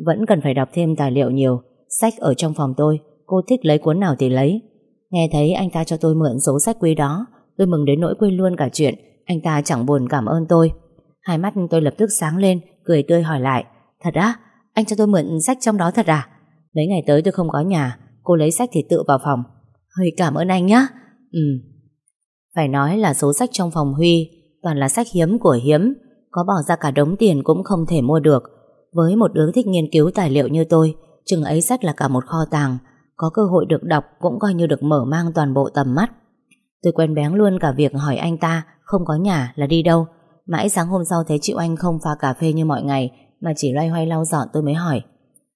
Vẫn cần phải đọc thêm tài liệu nhiều, sách ở trong phòng tôi, cô thích lấy cuốn nào thì lấy. Nghe thấy anh ta cho tôi mượn số sách quý đó, tôi mừng đến nỗi quên luôn cả chuyện, anh ta chẳng buồn cảm ơn tôi. Hai mắt tôi lập tức sáng lên, cười tươi hỏi lại, thật á, anh cho tôi mượn sách trong đó thật à? Mấy ngày tới tôi không có nhà, cô lấy sách thì tự vào phòng. Huy cảm ơn anh nhá. Ừ. Phải nói là số sách trong phòng Huy toàn là sách hiếm của hiếm, có bỏ ra cả đống tiền cũng không thể mua được. Với một đứa thích nghiên cứu tài liệu như tôi, chừng ấy sách là cả một kho tàng, có cơ hội được đọc cũng coi như được mở mang toàn bộ tầm mắt. Tôi quen bén luôn cả việc hỏi anh ta không có nhà là đi đâu. Mãi sáng hôm sau thấy chị Oanh không pha cà phê như mọi ngày mà chỉ loay hoay lau dọn tôi mới hỏi.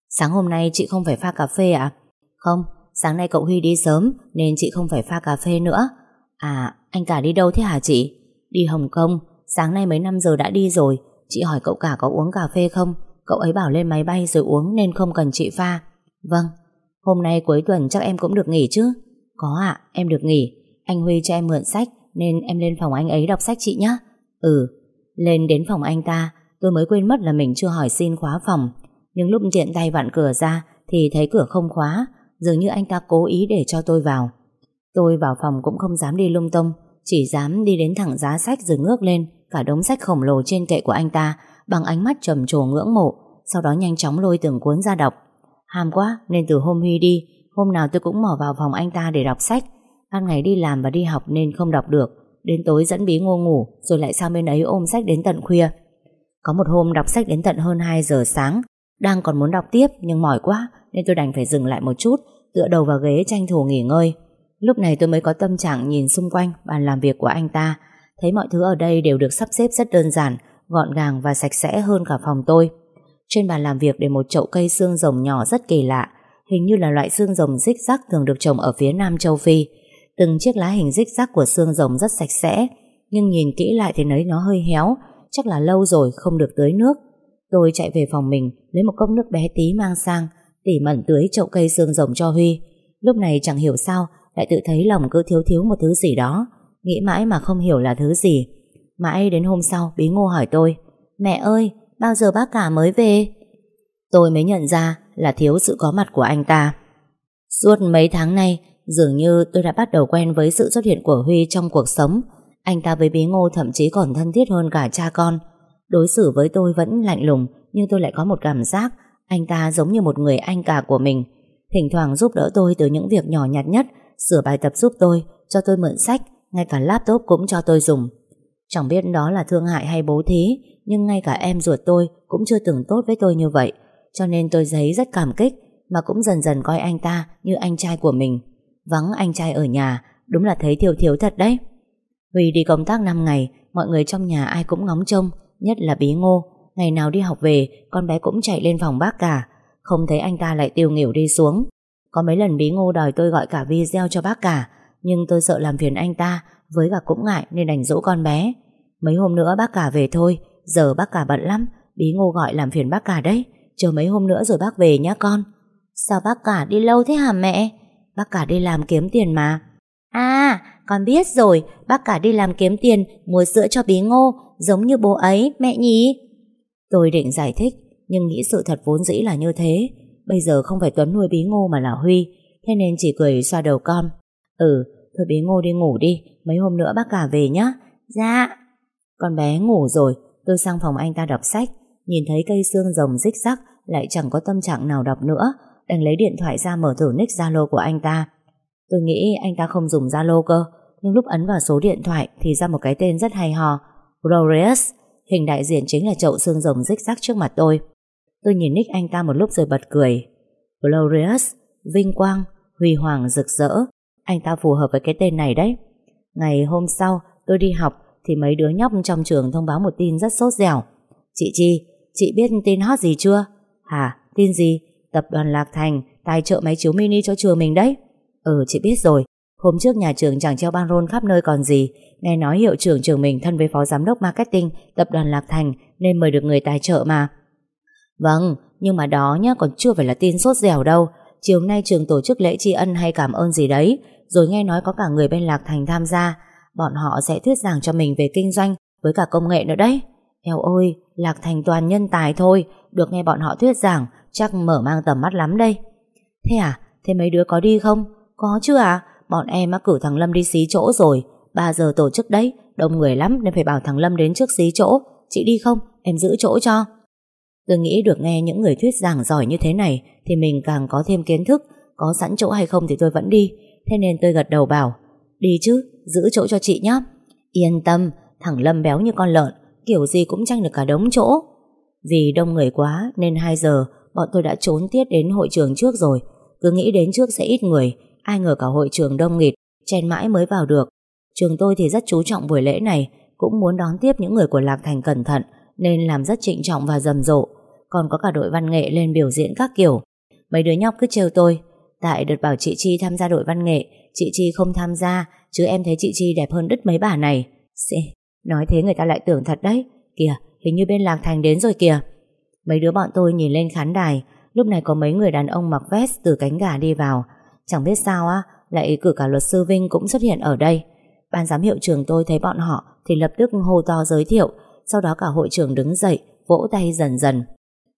Sáng hôm nay chị không phải pha cà phê à? Không, sáng nay cậu Huy đi sớm nên chị không phải pha cà phê nữa. À, anh cả đi đâu thế hả chị? Đi Hồng Kông, sáng nay mấy năm giờ đã đi rồi. Chị hỏi cậu cả có uống cà phê không? Cậu ấy bảo lên máy bay rồi uống nên không cần chị pha. Vâng, hôm nay cuối tuần chắc em cũng được nghỉ chứ? Có ạ, em được nghỉ. Anh Huy cho em mượn sách nên em lên phòng anh ấy đọc sách chị nhé. Ừ, lên đến phòng anh ta, tôi mới quên mất là mình chưa hỏi xin khóa phòng. Nhưng lúc tiện tay vặn cửa ra thì thấy cửa không khóa, dường như anh ta cố ý để cho tôi vào. Tôi vào phòng cũng không dám đi lung tung, chỉ dám đi đến thẳng giá sách rồi ngước lên cả đống sách khổng lồ trên kệ của anh ta bằng ánh mắt trầm trồ ngưỡng mộ, sau đó nhanh chóng lôi từng cuốn ra đọc. Ham quá nên từ hôm Huy đi, hôm nào tôi cũng mò vào phòng anh ta để đọc sách. Ban ngày đi làm và đi học nên không đọc được, đến tối dẫn bí ngô ngủ rồi lại sang bên ấy ôm sách đến tận khuya. Có một hôm đọc sách đến tận hơn 2 giờ sáng, đang còn muốn đọc tiếp nhưng mỏi quá nên tôi đành phải dừng lại một chút, tựa đầu vào ghế tranh thủ nghỉ ngơi. Lúc này tôi mới có tâm trạng nhìn xung quanh bàn làm việc của anh ta, thấy mọi thứ ở đây đều được sắp xếp rất đơn giản, gọn gàng và sạch sẽ hơn cả phòng tôi. Trên bàn làm việc để một chậu cây xương rồng nhỏ rất kỳ lạ, hình như là loại xương rồng rích rắc thường được trồng ở phía Nam châu Phi. Từng chiếc lá hình rích rắc của xương rồng rất sạch sẽ, nhưng nhìn kỹ lại thì thấy nó hơi héo, chắc là lâu rồi không được tưới nước. Tôi chạy về phòng mình, lấy một cốc nước bé tí mang sang, tỉ mẩn tưới chậu cây xương rồng cho Huy. Lúc này chẳng hiểu sao, lại tự thấy lòng cứ thiếu thiếu một thứ gì đó, nghĩ mãi mà không hiểu là thứ gì. Mãi đến hôm sau, bí ngô hỏi tôi, Mẹ ơi, bao giờ bác cả mới về? Tôi mới nhận ra là thiếu sự có mặt của anh ta. Suốt mấy tháng nay, dường như tôi đã bắt đầu quen với sự xuất hiện của Huy trong cuộc sống. Anh ta với bí ngô thậm chí còn thân thiết hơn cả cha con. Đối xử với tôi vẫn lạnh lùng, nhưng tôi lại có một cảm giác anh ta giống như một người anh cả của mình. Thỉnh thoảng giúp đỡ tôi từ những việc nhỏ nhặt nhất, sửa bài tập giúp tôi, cho tôi mượn sách, ngay cả laptop cũng cho tôi dùng. Chẳng biết đó là thương hại hay bố thí, nhưng ngay cả em ruột tôi cũng chưa từng tốt với tôi như vậy. Cho nên tôi thấy rất cảm kích, mà cũng dần dần coi anh ta như anh trai của mình. Vắng anh trai ở nhà, đúng là thấy thiếu thiếu thật đấy. Huy đi công tác 5 ngày, mọi người trong nhà ai cũng ngóng trông, nhất là bí ngô. Ngày nào đi học về, con bé cũng chạy lên phòng bác cả. Không thấy anh ta lại tiêu nghỉu đi xuống. Có mấy lần bí ngô đòi tôi gọi cả video cho bác cả, nhưng tôi sợ làm phiền anh ta, với cả cũng ngại nên đành dỗ con bé. Mấy hôm nữa bác cả về thôi, giờ bác cả bận lắm, bí ngô gọi làm phiền bác cả đấy. Chờ mấy hôm nữa rồi bác về nhá con. Sao bác cả đi lâu thế hả mẹ? Bác cả đi làm kiếm tiền mà. À, con biết rồi, bác cả đi làm kiếm tiền, mua sữa cho bí ngô, giống như bố ấy, mẹ nhỉ? Tôi định giải thích, nhưng nghĩ sự thật vốn dĩ là như thế. Bây giờ không phải Tuấn nuôi bí ngô mà là Huy, Thế nên chỉ cười xoa đầu con Ừ, thôi bí Ngô đi ngủ đi Mấy hôm nữa bác cả về nhá Dạ Con bé ngủ rồi Tôi sang phòng anh ta đọc sách, Nhìn thấy cây xương rồng rích rắc, Lại chẳng có tâm trạng nào đọc nữa, Đành lấy điện thoại ra mở thử nick Zalo của anh ta. Tôi nghĩ anh ta không dùng Zalo cơ, Nhưng lúc ấn vào số điện thoại Thì ra một cái tên rất hay hò Glorious, Hình đại diện chính là chậu xương rồng rích rắc trước mặt tôi. Tôi nhìn nick anh ta một lúc rồi bật cười. Glorious, Vinh quang, Huy hoàng rực rỡ. Anh ta phù hợp với cái tên này đấy. Ngày hôm sau, tôi đi học thì mấy đứa nhóc trong trường thông báo một tin rất sốt dẻo. Chị Chi, Chị biết tin hot gì chưa? Hả? Tin gì? Tập đoàn Lạc Thành tài trợ máy chiếu mini cho trường mình đấy. Ừ chị biết rồi. Hôm trước nhà trường chẳng treo ban rôn khắp nơi còn gì. Nghe nói hiệu trưởng trường mình thân với phó giám đốc marketing, Tập đoàn Lạc Thành, Nên mời được người tài trợ mà. Vâng Nhưng mà đó nhá, còn chưa phải là tin sốt dẻo đâu. Chiều nay trường tổ chức lễ tri ân hay cảm ơn gì đấy. Rồi nghe nói có cả người bên Lạc Thành tham gia. Bọn họ sẽ thuyết giảng cho mình về kinh doanh Với cả công nghệ nữa đấy. Eo ôi Lạc Thành toàn nhân tài thôi, Được nghe bọn họ thuyết giảng, Chắc mở mang tầm mắt lắm đây. Thế à Thế mấy đứa có đi không? Có chứ à Bọn em đã cử thằng Lâm đi xí chỗ rồi. 3 giờ tổ chức đấy, Đông người lắm nên phải bảo thằng Lâm đến trước xí chỗ. Chị đi không? Em giữ chỗ cho. Tôi nghĩ được nghe những người thuyết giảng giỏi như thế này Thì mình càng có thêm kiến thức. Có sẵn chỗ hay không thì tôi vẫn đi. Thế nên tôi gật đầu bảo Đi chứ, giữ chỗ cho chị nhé Yên tâm, thằng Lâm béo như con lợn Kiểu gì cũng tranh được cả đống chỗ. Vì đông người quá Nên 2 giờ bọn tôi đã trốn tiết đến hội trường trước rồi. Cứ nghĩ đến trước sẽ ít người Ai ngờ cả hội trường đông nghịt Chen mãi mới vào được. Trường tôi thì rất chú trọng buổi lễ này Cũng muốn đón tiếp những người của Lạc Thành cẩn thận Nên làm rất trịnh trọng và rầm rộ. Còn có cả đội văn nghệ lên biểu diễn các kiểu. Mấy đứa nhóc cứ trêu tôi. Tại đợt bảo chị Chi tham gia đội văn nghệ Chị Chi không tham gia Chứ em thấy chị Chi đẹp hơn đứt mấy bà này. Xê, Nói thế người ta lại tưởng thật đấy. Kìa, hình như bên Lạc Thành đến rồi kìa. Mấy đứa bọn tôi nhìn lên khán đài Lúc này có mấy người đàn ông mặc vest Từ cánh gà đi vào. Chẳng biết sao á Lại cử cả luật sư Vinh cũng xuất hiện ở đây. Ban giám hiệu trường tôi thấy bọn họ Thì lập tức hô to giới thiệu Sau đó cả hội trường đứng dậy Vỗ tay dần dần.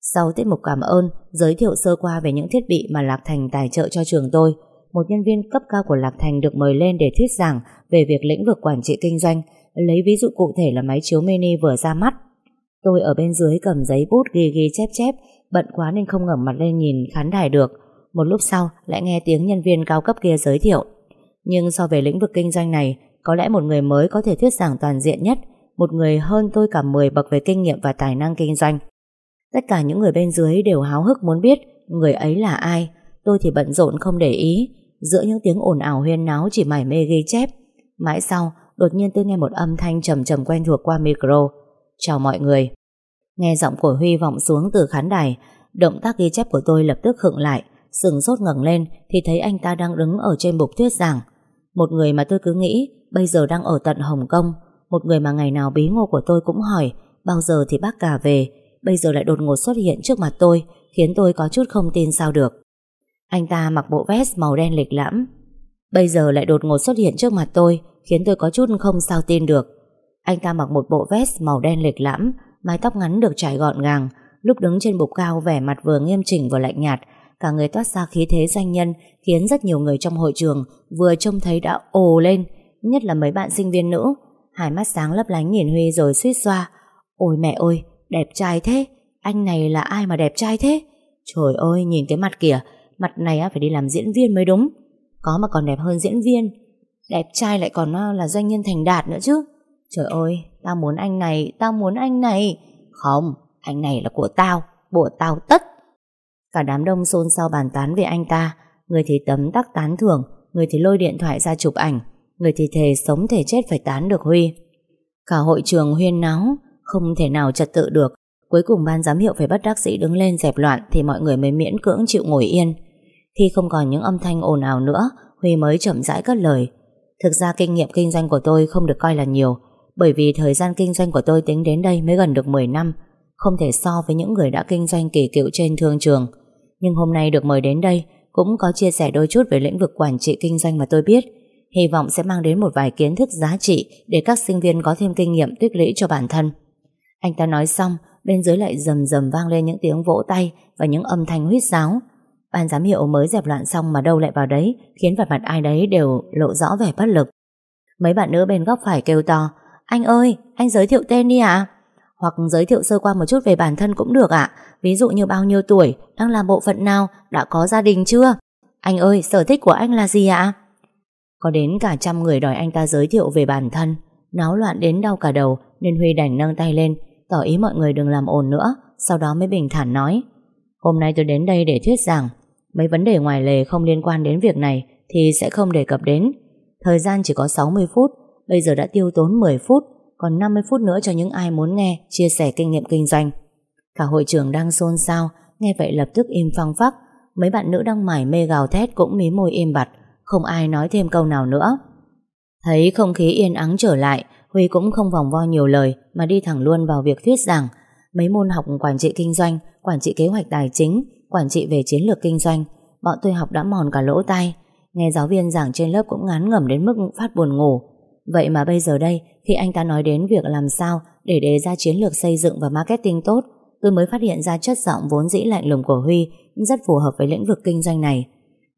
Sau tiết mục cảm ơn Giới thiệu sơ qua về những thiết bị mà Lạc Thành tài trợ cho trường tôi. Một nhân viên cấp cao của Lạc Thành được mời lên để thuyết giảng Về việc lĩnh vực quản trị kinh doanh. Lấy ví dụ cụ thể là máy chiếu mini vừa ra mắt. Tôi ở bên dưới cầm giấy bút ghi ghi chép chép, Bận quá nên không ngẩng mặt lên nhìn khán đài được. Một lúc sau, lại nghe tiếng nhân viên cao cấp kia giới thiệu. Nhưng so về lĩnh vực kinh doanh này, Có lẽ một người mới có thể thuyết giảng toàn diện nhất, Một người hơn tôi cả 10 bậc về kinh nghiệm và tài năng kinh doanh. Tất cả những người bên dưới đều háo hức muốn biết Người ấy là ai. Tôi thì bận rộn không để ý. Giữa những tiếng ồn ào huyên náo chỉ mải mê ghi chép. Mãi sau, Đột nhiên tôi nghe một âm thanh trầm trầm quen thuộc qua micro. Chào mọi người. Nghe giọng của Huy vọng xuống từ khán đài, Động tác ghi chép của tôi lập tức khựng lại, Sừng sốt ngẩng lên Thì thấy anh ta đang đứng ở trên bục thuyết giảng. Một người mà tôi cứ nghĩ Bây giờ đang ở tận Hồng Kông, Một người mà ngày nào bí ngô của tôi cũng hỏi, Bao giờ thì bác cả về? Bây giờ lại đột ngột xuất hiện trước mặt tôi, Khiến tôi có chút không tin sao được. Anh ta mặc bộ vest màu đen lịch lãm. Bây giờ lại đột ngột xuất hiện trước mặt tôi, Khiến tôi có chút không sao tin được. Anh ta mặc một bộ vest màu đen lịch lãm, Mái tóc ngắn được trải gọn gàng, Lúc đứng trên bục cao vẻ mặt vừa nghiêm chỉnh vừa lạnh nhạt, Cả người toát ra khí thế danh nhân, Khiến rất nhiều người trong hội trường Vừa trông thấy đã ồ lên, Nhất là mấy bạn sinh viên nữ. Hai mắt sáng lấp lánh nhìn Huy rồi suýt xoa. Ôi mẹ ơi, đẹp trai thế, Anh này là ai mà đẹp trai thế? Trời ơi, nhìn cái mặt kìa Mặt này phải đi làm diễn viên mới đúng. Có mà còn đẹp hơn diễn viên. Đẹp trai lại còn à, là doanh nhân thành đạt nữa chứ. Trời ơi, Tao muốn anh này, Tao muốn anh này. Không, Anh này là của tao Của tao tất. Cả đám đông xôn xao bàn tán về anh ta. Người thì tấm tắc tán thưởng, Người thì lôi điện thoại ra chụp ảnh, Người thì thề sống thể chết phải tán được Huy. Cả hội trường huyên náo, Không thể nào trật tự được. Cuối cùng ban giám hiệu phải bắt đắc sĩ đứng lên dẹp loạn Thì mọi người mới miễn cưỡng chịu ngồi yên. Khi không còn những âm thanh ồn ào nữa, Huy mới chậm rãi cất lời. Thực ra kinh nghiệm kinh doanh của tôi không được coi là nhiều, Bởi vì thời gian kinh doanh của tôi tính đến đây mới gần được 10 năm, Không thể so với những người đã kinh doanh kỳ cựu trên thương trường. Nhưng hôm nay được mời đến đây, Cũng có chia sẻ đôi chút về lĩnh vực quản trị kinh doanh mà tôi biết. Hy vọng sẽ mang đến một vài kiến thức giá trị Để các sinh viên có thêm kinh nghiệm tích lũy cho bản thân. Anh ta nói xong, Bên dưới lại rầm rầm vang lên những tiếng vỗ tay Và những âm thanh huýt sáo. Ban giám hiệu mới dẹp loạn xong mà đâu lại vào đấy Khiến vẻ mặt ai đấy đều lộ rõ vẻ bất lực. Mấy bạn nữ bên góc phải kêu to Anh ơi, anh giới thiệu tên đi ạ. Hoặc giới thiệu sơ qua một chút về bản thân cũng được ạ. Ví dụ như bao nhiêu tuổi Đang làm bộ phận nào Đã có gia đình chưa? Anh ơi, sở thích của anh là gì ạ? Có đến cả trăm người đòi anh ta giới thiệu về bản thân. Náo loạn đến đau cả đầu Nên Huy đành nâng tay lên Tỏ ý mọi người đừng làm ồn nữa Sau đó mới bình thản nói Hôm nay tôi đến đây để thuyết giảng. Mấy vấn đề ngoài lề không liên quan đến việc này Thì sẽ không đề cập đến. Thời gian chỉ có 60 phút, Bây giờ đã tiêu tốn 10 phút, Còn 50 phút nữa cho những ai muốn nghe, Chia sẻ kinh nghiệm kinh doanh. Cả hội trường đang xôn xao, Nghe vậy lập tức im phăng phắc. Mấy bạn nữ đang mải mê gào thét cũng mí môi im bặt, Không ai nói thêm câu nào nữa. Thấy không khí yên ắng trở lại, Huy cũng không vòng vo nhiều lời Mà đi thẳng luôn vào việc thuyết giảng. Mấy môn học quản trị kinh doanh, Quản trị kế hoạch tài chính, Quản trị về chiến lược kinh doanh, Bọn tôi học đã mòn cả lỗ tai. Nghe giáo viên giảng trên lớp cũng ngán ngẩm đến mức phát buồn ngủ. Vậy mà bây giờ đây, Khi anh ta nói đến việc làm sao Để đề ra chiến lược xây dựng và marketing tốt, Tôi mới phát hiện ra chất giọng vốn dĩ lạnh lùng của Huy Rất phù hợp với lĩnh vực kinh doanh này.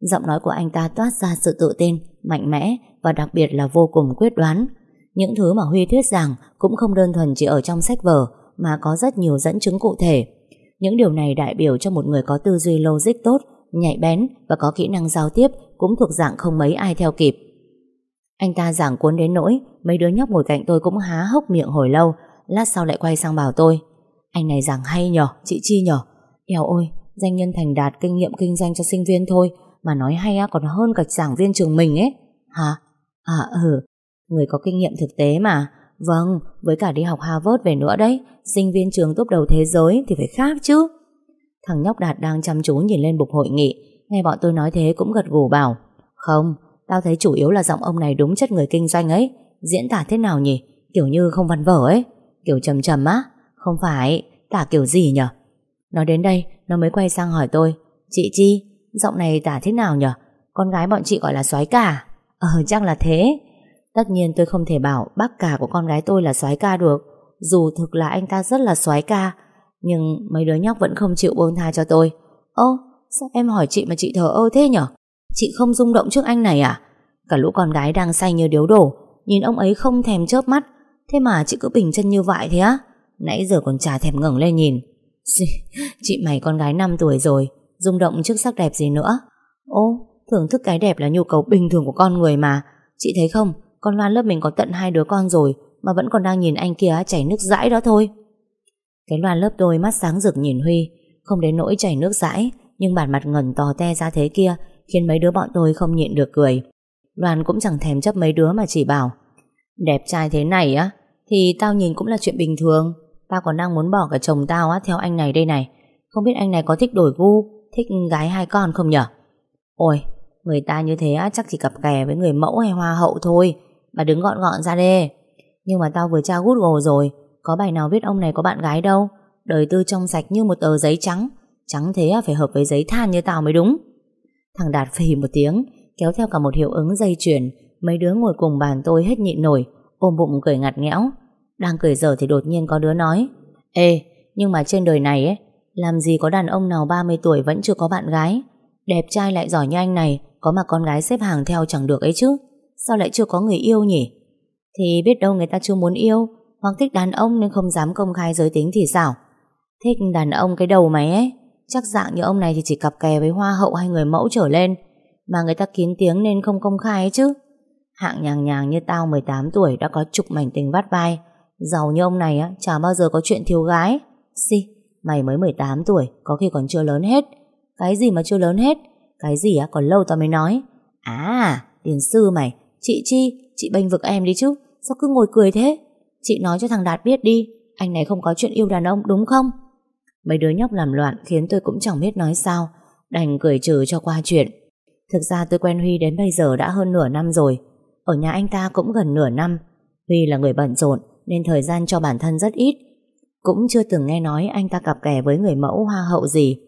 Giọng nói của anh ta toát ra sự tự tin, Mạnh mẽ Và đặc biệt là vô cùng quyết đoán. Những thứ mà Huy thuyết giảng Cũng không đơn thuần chỉ ở trong sách vở mà có rất nhiều dẫn chứng cụ thể. Những điều này đại biểu cho một người có tư duy logic tốt Nhạy bén và có kỹ năng giao tiếp Cũng thuộc dạng không mấy ai theo kịp. Anh ta giảng cuốn đến nỗi Mấy đứa nhóc ngồi cạnh tôi cũng há hốc miệng hồi lâu Lát sau lại quay sang bảo tôi Anh này giảng hay nhở, chị Chi nhở? Eo ôi, danh nhân thành đạt kinh nghiệm kinh doanh cho sinh viên thôi Mà nói hay á còn hơn cả giảng viên trường mình ấy. Hả? À ừ Người có kinh nghiệm thực tế mà. Vâng, với cả đi học Harvard về nữa đấy. Sinh viên trường tốt đầu thế giới Thì phải khác chứ. Thằng nhóc Đạt đang chăm chú nhìn lên bục hội nghị. Nghe bọn tôi nói thế cũng gật gù bảo Không, tao thấy chủ yếu là giọng ông này đúng chất người kinh doanh ấy. Diễn tả thế nào nhỉ? Kiểu như không văn vở ấy. Kiểu trầm trầm á. Không phải, tả kiểu gì nhở Nói đến đây, nó mới quay sang hỏi tôi Chị Chi, giọng này tả thế nào nhở Con gái bọn chị gọi là soái cả. Ờ, chắc là thế. Tất nhiên tôi không thể bảo bác cả của con gái tôi là soái ca được. Dù thực là anh ta rất là soái ca Nhưng mấy đứa nhóc vẫn không chịu buông tha cho tôi. Ô, sao em hỏi chị mà chị thờ ơ thế nhở? Chị không rung động trước anh này à? Cả lũ con gái đang say như điếu đổ Nhìn ông ấy không thèm chớp mắt. Thế mà chị cứ bình chân như vậy thế á? Nãy giờ còn chả thèm ngẩng lên nhìn. Chị mày con gái 5 tuổi rồi rung động trước sắc đẹp gì nữa? Ô thưởng thức cái đẹp là nhu cầu bình thường của con người mà. Chị thấy không? Con Loan lớp mình có tận hai đứa con rồi, Mà vẫn còn đang nhìn anh kia chảy nước dãi đó thôi. Cái Loan lớp tôi mắt sáng rực nhìn Huy, Không đến nỗi chảy nước dãi, Nhưng bản mặt ngẩn tò te ra thế kia, Khiến mấy đứa bọn tôi không nhịn được cười. Loan cũng chẳng thèm chấp mấy đứa mà chỉ bảo, Đẹp trai thế này á, Thì tao nhìn cũng là chuyện bình thường. Tao còn đang muốn bỏ cả chồng tao á Theo anh này đây này. Không biết anh này có thích đổi gu, Thích gái hai con không nhở? Ôi, Người ta như thế á, chắc chỉ cặp kè với người mẫu hay hoa hậu thôi. Bà đứng gọn gọn ra đê. Nhưng mà tao vừa tra Google rồi, Có bài nào viết ông này có bạn gái đâu? Đời tư trong sạch như một tờ giấy trắng. Trắng thế à, phải hợp với giấy than như tao mới đúng. Thằng Đạt phì một tiếng, Kéo theo cả một hiệu ứng dây chuyền. Mấy đứa ngồi cùng bàn tôi hết nhịn nổi, Ôm bụng cười ngặt nghẽo. Đang cười dở thì đột nhiên có đứa nói, Ê, nhưng mà trên đời này ấy, Làm gì có đàn ông nào 30 tuổi vẫn chưa có bạn gái? Đẹp trai lại giỏi như anh này, Có mà con gái xếp hàng theo chẳng được ấy chứ. Sao lại chưa có người yêu nhỉ? Thì biết đâu người ta chưa muốn yêu Hoặc thích đàn ông nên không dám công khai giới tính thì sao? Thích đàn ông cái đầu mày ấy Chắc dạng như ông này thì chỉ cặp kè với hoa hậu hay người mẫu trở lên Mà người ta kín tiếng nên không công khai ấy chứ. Hạng nhàng nhàng như tao 18 tuổi đã có chục mảnh tình vắt vai Giàu như ông này á chả bao giờ có chuyện thiếu gái. Xì, mày mới 18 tuổi Có khi còn chưa lớn hết. Cái gì mà chưa lớn hết? Cái gì á còn lâu tao mới nói. À, tiền sư mày Chị Chi, chị bênh vực em đi chứ. Sao cứ ngồi cười thế? Chị nói cho thằng Đạt biết đi. Anh này không có chuyện yêu đàn ông đúng không? Mấy đứa nhóc làm loạn khiến tôi cũng chẳng biết nói sao. Đành cười trừ cho qua chuyện. Thực ra tôi quen Huy đến bây giờ đã hơn nửa năm rồi. Ở nhà anh ta cũng gần nửa năm. Huy là người bận rộn Nên thời gian cho bản thân rất ít. Cũng chưa từng nghe nói anh ta cặp kè với người mẫu hoa hậu gì.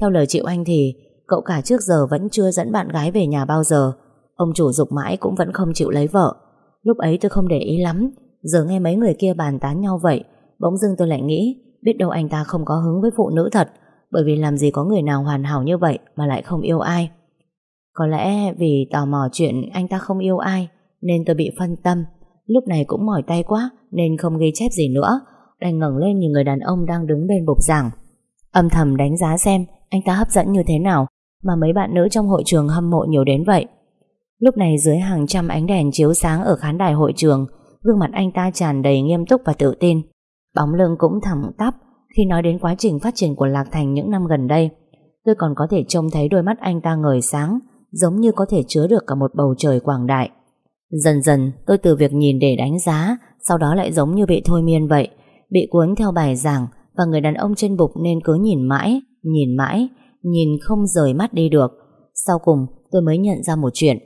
Theo lời chịu anh thì Cậu cả trước giờ vẫn chưa dẫn bạn gái về nhà bao giờ. Ông chủ dục mãi cũng vẫn không chịu lấy vợ. Lúc ấy tôi không để ý lắm. Giờ nghe mấy người kia bàn tán nhau vậy, Bỗng dưng tôi lại nghĩ, Biết đâu anh ta không có hứng với phụ nữ thật, Bởi vì làm gì có người nào hoàn hảo như vậy Mà lại không yêu ai. Có lẽ vì tò mò chuyện anh ta không yêu ai, Nên tôi bị phân tâm. Lúc này cũng mỏi tay quá, Nên không ghi chép gì nữa. Đành ngẩng lên nhìn người đàn ông đang đứng bên bục giảng. Âm thầm đánh giá xem Anh ta hấp dẫn như thế nào, Mà mấy bạn nữ trong hội trường hâm mộ nhiều đến vậy. Lúc này dưới hàng trăm ánh đèn chiếu sáng Ở khán đài hội trường, Gương mặt anh ta tràn đầy nghiêm túc và tự tin. Bóng lưng cũng thẳng tắp Khi nói đến quá trình phát triển của Lạc Thành những năm gần đây. Tôi còn có thể trông thấy đôi mắt anh ta ngời sáng, Giống như có thể chứa được cả một bầu trời quảng đại. Dần dần, tôi từ việc nhìn để đánh giá, Sau đó lại giống như bị thôi miên vậy, Bị cuốn theo bài giảng Và người đàn ông trên bục nên cứ nhìn mãi Nhìn mãi, Nhìn không rời mắt đi được. Sau cùng, tôi mới nhận ra một chuyện.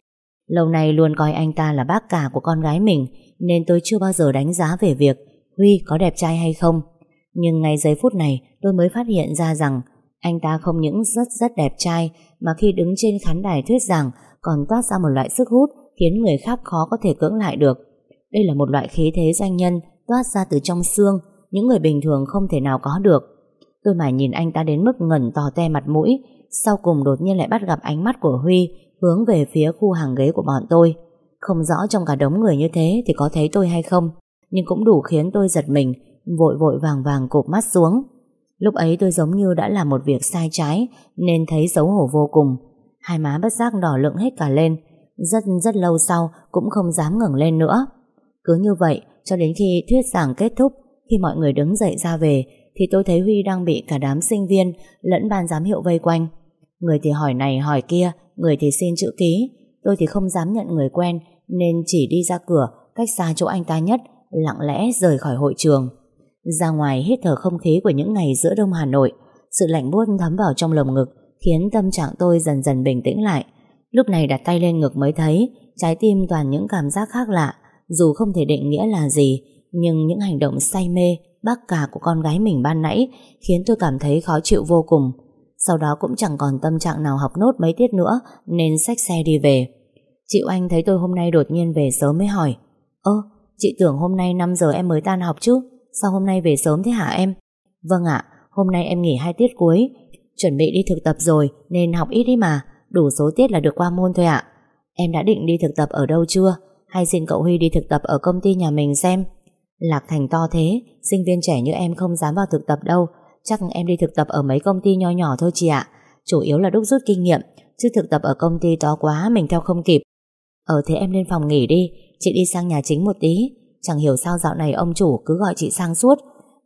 Lâu nay luôn coi anh ta là bác cả của con gái mình, Nên tôi chưa bao giờ đánh giá về việc Huy có đẹp trai hay không. Nhưng ngay giây phút này, tôi mới phát hiện ra rằng Anh ta không những rất rất đẹp trai, Mà khi đứng trên khán đài thuyết giảng Còn toát ra một loại sức hút Khiến người khác khó có thể cưỡng lại được. Đây là một loại khí thế doanh nhân Toát ra từ trong xương, Những người bình thường không thể nào có được. Tôi mải nhìn anh ta đến mức ngẩn tò te mặt mũi, Sau cùng đột nhiên lại bắt gặp ánh mắt của Huy Hướng về phía khu hàng ghế của bọn tôi. Không rõ trong cả đống người như thế Thì có thấy tôi hay không, Nhưng cũng đủ khiến tôi giật mình, Vội vội vàng vàng cụp mắt xuống. Lúc ấy tôi giống như đã làm một việc sai trái, Nên thấy xấu hổ vô cùng. Hai má bất giác đỏ lượng hết cả lên, Rất rất lâu sau Cũng không dám ngẩng lên nữa. Cứ như vậy, cho đến khi thuyết giảng kết thúc, Khi mọi người đứng dậy ra về, Thì tôi thấy Huy đang bị cả đám sinh viên Lẫn ban giám hiệu vây quanh. Người thì hỏi này hỏi kia Người thì xin chữ ký. Tôi thì không dám nhận người quen, Nên chỉ đi ra cửa, Cách xa chỗ anh ta nhất, Lặng lẽ rời khỏi hội trường. Ra ngoài hít thở không khí của những ngày giữa đông Hà Nội, Sự lạnh buốt thấm vào trong lồng ngực, Khiến tâm trạng tôi dần dần bình tĩnh lại. Lúc này đặt tay lên ngực mới thấy, Trái tim toàn những cảm giác khác lạ, Dù không thể định nghĩa là gì, Nhưng những hành động say mê, Bác cả của con gái mình ban nãy Khiến tôi cảm thấy khó chịu vô cùng. Sau đó cũng chẳng còn tâm trạng nào học nốt mấy tiết nữa, Nên xách xe đi về. Chị oanh thấy tôi hôm nay đột nhiên về sớm mới hỏi, Ơ, chị tưởng hôm nay 5 giờ em mới tan học chứ? Sao hôm nay về sớm thế hả em? Vâng ạ, Hôm nay em nghỉ hai tiết cuối. Chuẩn bị đi thực tập rồi, Nên học ít đi mà, Đủ số tiết là được qua môn thôi ạ. Em đã định đi thực tập ở đâu chưa? Hay xin cậu Huy đi thực tập ở công ty nhà mình xem. Lạc Thành to thế, Sinh viên trẻ như em không dám vào thực tập đâu Chắc em đi thực tập ở mấy công ty nho nhỏ thôi chị ạ. Chủ yếu là đúc rút kinh nghiệm, Chứ thực tập ở công ty to quá, Mình theo không kịp. Ờ thế em lên phòng nghỉ đi, Chị đi sang nhà chính một tí. Chẳng hiểu sao dạo này ông chủ cứ gọi chị sang suốt,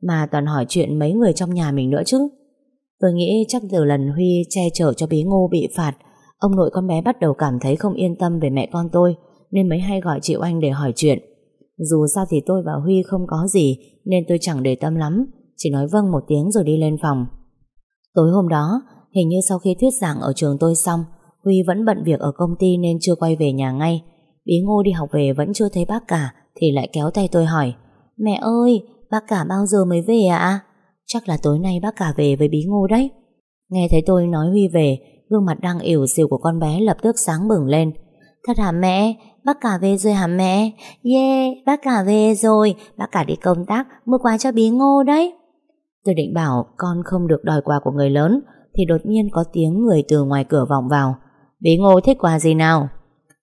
Mà toàn hỏi chuyện mấy người trong nhà mình nữa chứ. Tôi nghĩ chắc từ lần Huy che chở cho bí ngô bị phạt, Ông nội con bé bắt đầu cảm thấy không yên tâm về mẹ con tôi, Nên mới hay gọi chị Oanh để hỏi chuyện. Dù sao thì tôi và Huy không có gì, Nên tôi chẳng để tâm lắm. Chỉ nói vâng một tiếng rồi đi lên phòng. Tối hôm đó, Hình như sau khi thuyết giảng ở trường tôi xong, Huy vẫn bận việc ở công ty nên chưa quay về nhà ngay. Bí ngô đi học về vẫn chưa thấy bác cả, Thì lại kéo tay tôi hỏi, Mẹ ơi, bác cả bao giờ mới về ạ? Chắc là tối nay bác cả về với bí ngô đấy. Nghe thấy tôi nói Huy về, Gương mặt đang ỉu xìu của con bé lập tức sáng bừng lên. Thật hả mẹ? Bác cả về rồi hả mẹ? Yeah, bác cả về rồi, Bác cả đi công tác, mua quà cho bí ngô đấy. Tôi định bảo con không được đòi quà của người lớn, Thì đột nhiên có tiếng người từ ngoài cửa vọng vào. Bí ngô thích quà gì nào?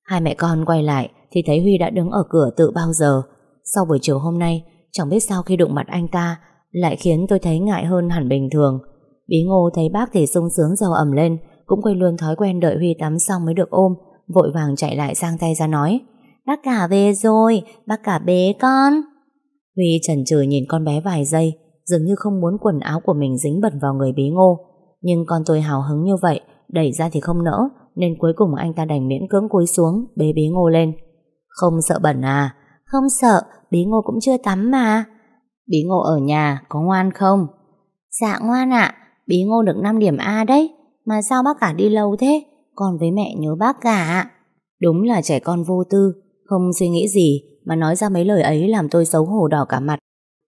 Hai mẹ con quay lại Thì thấy Huy đã đứng ở cửa tự bao giờ. Sau buổi chiều hôm nay, Chẳng biết sao khi đụng mặt anh ta, Lại khiến tôi thấy ngại hơn hẳn bình thường. Bí ngô thấy bác thì sung sướng giàu ẩm lên, Cũng quay luôn thói quen đợi Huy tắm xong mới được ôm, Vội vàng chạy lại sang tay ra nói, Bác cả về rồi, Bác cả bế con. Huy chần chừ nhìn con bé vài giây Dường như không muốn quần áo của mình dính bẩn vào người bí ngô. Nhưng con tôi hào hứng như vậy Đẩy ra thì không nỡ Nên cuối cùng anh ta đành miễn cưỡng cúi xuống Bế bí ngô lên. Không sợ bẩn à? Không sợ, bí ngô cũng chưa tắm mà. Bí ngô ở nhà có ngoan không? Dạ ngoan ạ Bí ngô được 5 điểm A đấy. Mà sao bác cả đi lâu thế? Con với mẹ nhớ bác cả Đúng là trẻ con vô tư Không suy nghĩ gì Mà nói ra mấy lời ấy làm tôi xấu hổ đỏ cả mặt.